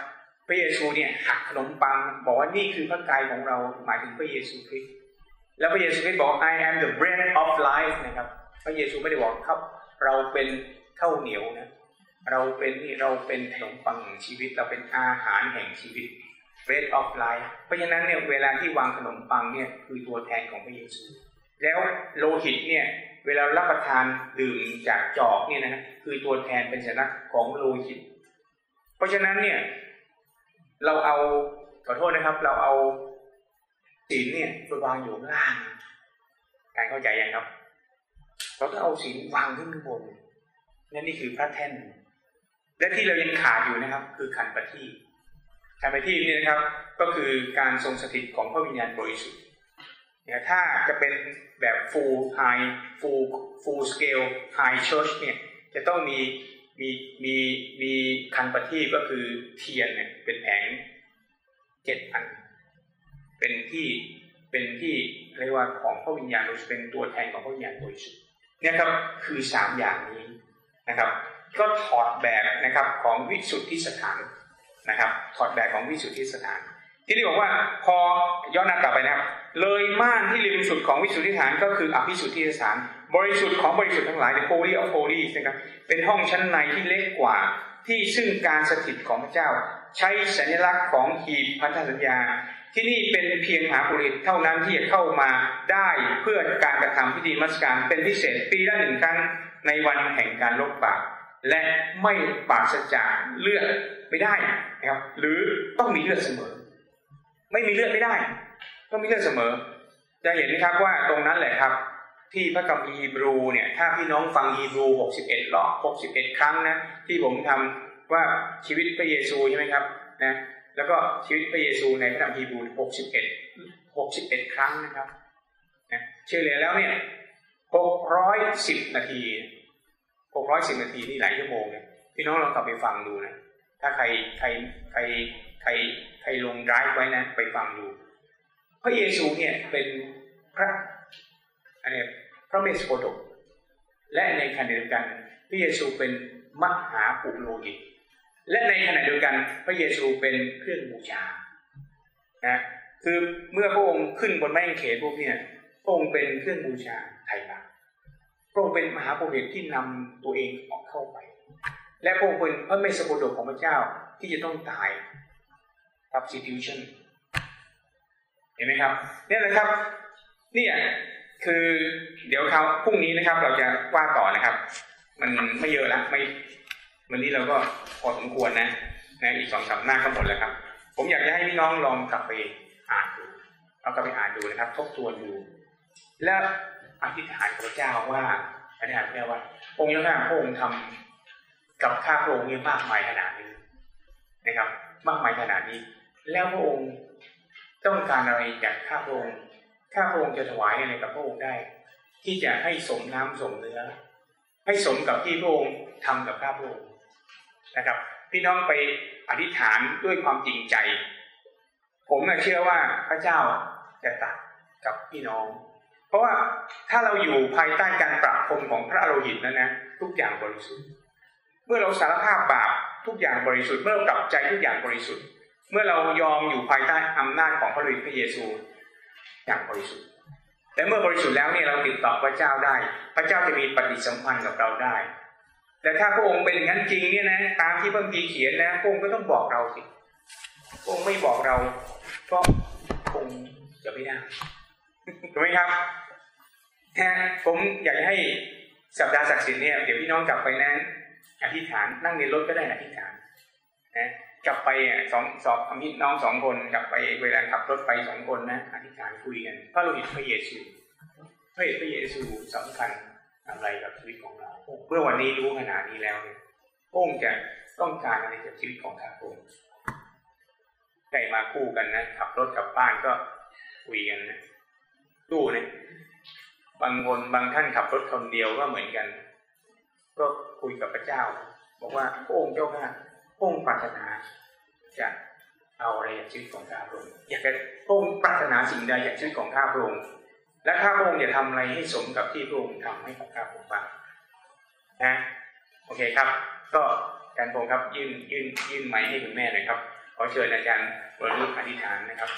A: พระเยซูเนี่ยหักขนมปัง บอกว่านี่คือพระกายของเราหมายถึงพระเยซูคริสต์แล้วพระเยซูคริสต์บอก I am the bread of life นะครับ พระเยซูไม่ได้บอกครับ เราเป็นข้าวเหนียวนะเราเป็นนี่เราเป็นขนมปังแห่งชีวิต เราเป็นอาหารแห่งชีวิต bread of life เพราะฉะนั้นเนี่ยเวลาที่วางขนมปังเนี่ยคือตัวแทนของพระเยซู แล้วโลหิตเนี่ย เวลารับประทานดื่มจากจอกเนี่ยนะครคือตัวแทนเป็นสัญลักษณ์ของโลหิต เพราะฉะนั้นเนี่ย เราเอาขอโทษนะครับ เราเอาศีลเนี่ยไปวางอยู่ล่างการเข้าใจยังครับ เราต้องเอาศีลวางขึ้นข้างบนนั่นนี่คือพระแท่น และที่เรายังขาดอยู่นะครับ คือขันปฏิขันปฏินี่นะครับ ก็คือการทรงสถิตของพระวิญญาณบริสุทธิ์ เนี่ยถ้าจะเป็นแบบ full high full full scale high church เนี่ยจะต้องมีมีมีมีคันปฏิก็คือเทียนเนี่ยเป็นแผงเจ็ดอันเป็นที่เป็นที่เรียกว่าของพระวิญญาณบริสุทธิ์เป็นตัวแทนของพระวิญญาณบริสุทธิ์เนี่ยครับคือสามอย่างนี้นะครับ ก็ถอดแบบนะครับของวิสุทธิสถานนะครับ ถอดแบบของวิสุทธิสถาน ที่นี่บอกว่าพอย้อนหน้ากลับไปนะครับ เลยม่านที่ริมสุดของวิสุทธิสถานก็คืออภิสุทธิสถาน บริสุทธิ์ของบริสุทธิ์ทั้งหลาย the holy of holies นะครับเป็นห้องชั้นในที่เล็กกว่าที่ซึ่งการสถิตของพระเจ้า ใช้สัญลักษณ์ของหีบพันธสัญญา ที่นี่เป็นเพียงมหาปุริตเท่านั้นที่จะเข้ามาได้เพื่อการกระทำพิธีมัสการเป็นพิเศษปีละหนึ่งครั้งในวันแห่งการลบบาปและไม่ปราศจากเลือดไม่ได้นะครับ หรือต้องมีเลือดเสมอ ไม่มีเลือดไม่ได้ ต้องมีเลือดเสมอ จะเห็นครับว่าตรงนั้นแหละครับ ที่พระคัมภีร์ฮีบรูเนี่ย ถ้าพี่น้องฟังฮีบรู 61รอบ61 ครั้งนะ ที่ผมทำว่าชีวิตพระเยซูใช่ไหมครับนะแล้วก็ชีวิตพระเยซูในพระธรรมฮีบรู 61 61 ครั้งนะครับนะเฉลี่ยแล้วเนี่ย610 นาที 610 นาทีนี่หลายชั่วโมงเนี่ยพี่น้องลองกลับไปฟังดูนะ ถ้าใครใครใครใครใครลงไดรฟ์ไว้นะ ไปฟังดู พระเยซูเนี่ยเป็นพระอันนี้พระเมสโปดกและในขณะเดียวกัน พระเยซูเป็นมหาปุโรหิตและในขณะเดียวกันพระเยซูเป็นเครื่องบูชานะคือเมื่อพระองค์ขึ้นบนไม้กางเขนพวกเนี่ยพระองค์เป็นเครื่องบูชาไถ่บาปพระองค์เป็นมหาปุโรหิตที่นำตัวเองออกเข้าไป และพระองค์เป็นพระเมสโปดกของพระเจ้าที่จะต้องตาย substitution ห็นไหมครับนี่แหละครับเนี่ยคือเดี๋ยวเขาพรุ่งนี้นะครับ เราจะว่าต่อนะครับ มันไม่เยอะละไม่วันนี้เราก็พอสมควรนะนะอีกสองสามหน้าก็หมดแล้วครับ ผมอยากจะให้พี่น้องลองกลับไปอ่านดูเอากลับไปอ่านดูนะครับ ทบทวนดู และอธิษฐานพระเจ้าว่าอธิษฐานพระเจ้าว่าองค์ยข้าพระองค์ทำกับข้าพระองค์เนี่ยมากมายขนาดนี้นะครับ มากมายขนาดนี้ แล้วพระองค์ ต้องการอะไรจากข้าพระองค์ข้าพระองค์จะถวายอะไรกับพระองค์ได้ ที่จะให้สมน้ำสมเนื้อ ให้สมกับที่พระองค์ทำกับข้าพระองค์นะครับ พี่น้องไปอธิษฐานด้วยความจริงใจ ผมเชื่อว่าพระเจ้าจะตัดกับพี่น้อง เพราะว่าถ้าเราอยู่ภายใต้การปรับพรมของพระอรหินนั้นนะทุกอย่างบริสุทธิ์ เมื่อเราสารภาพบาปทุกอย่างบริสุทธิ์เมื่อเรากลับใจทุกอย่างบริสุทธิ์ เมื่อเรายอมอยู่ภายใต้อำนาจของพระฤทธิ์พระเยซูอย่างบริสุทธิ์แต่เมื่อบริสุทธิ์แล้วเนี่ยเราติดต่อพระเจ้าได้ พระเจ้าจะมีปฏิสัมพันธ์กับเราได้ แต่ถ้าพระองค์เป็นอย่างนั้นจริงเนี่ยนะตามที่พระพีเขียนนะพระองค์ก็ต้องบอกเราสิพระองค์ไม่บอกเราก็คงจะไม่ได้ถูกไหมครับแทผมอยากให้สัปดาห์ศักดิ์สิทธิ์เนี่ยเดี๋ยวพี่น้องกลับไปนะอธิษฐานนั่งในรถก็ได้อธิษฐานนะ กลับไปอะสองสองพี่น้องสองคนกลับไปเวลาขับรถไปสองคนนะอธิษฐานคุยกันพระโลหิตพระเยซูพระเยซูพระเยซูสำคัญอะไรกับชีวิตของเราเมื่อวันนี้รู้ขนาดนี้แล้วเนี่ยพระองจะต้องการอะไรจากชีวิตของข้าพงค์ใครมาคู่กันนะขับรถกลับบ้านก็คุยกันนะตู้เนี่ยบางคนบางท่านขับรถคนเดียวก็เหมือนกัน ก็คุยกับพระเจ้า บอกว่าพระองค์เจ้าข้า องค์ปรารถนาจะเอาอะไรจากชีวิตของข้าพระองค์อยากจะพระองค์ปรารถนาสิ่งใดจากชีวิตของข้าพระองค์และข้าพระองค์จะทำอะไรให้สมกับที่พระองค์ทำให้กับข้าพระองค์บ้างนะโอเคครับ ก็อาจารย์พงศ์ครับยื่นยื่นยื่นไม้ให้คุณแม่หน่อยครับขอเชิญอาจารย์วรุษอธิษฐานนะครับ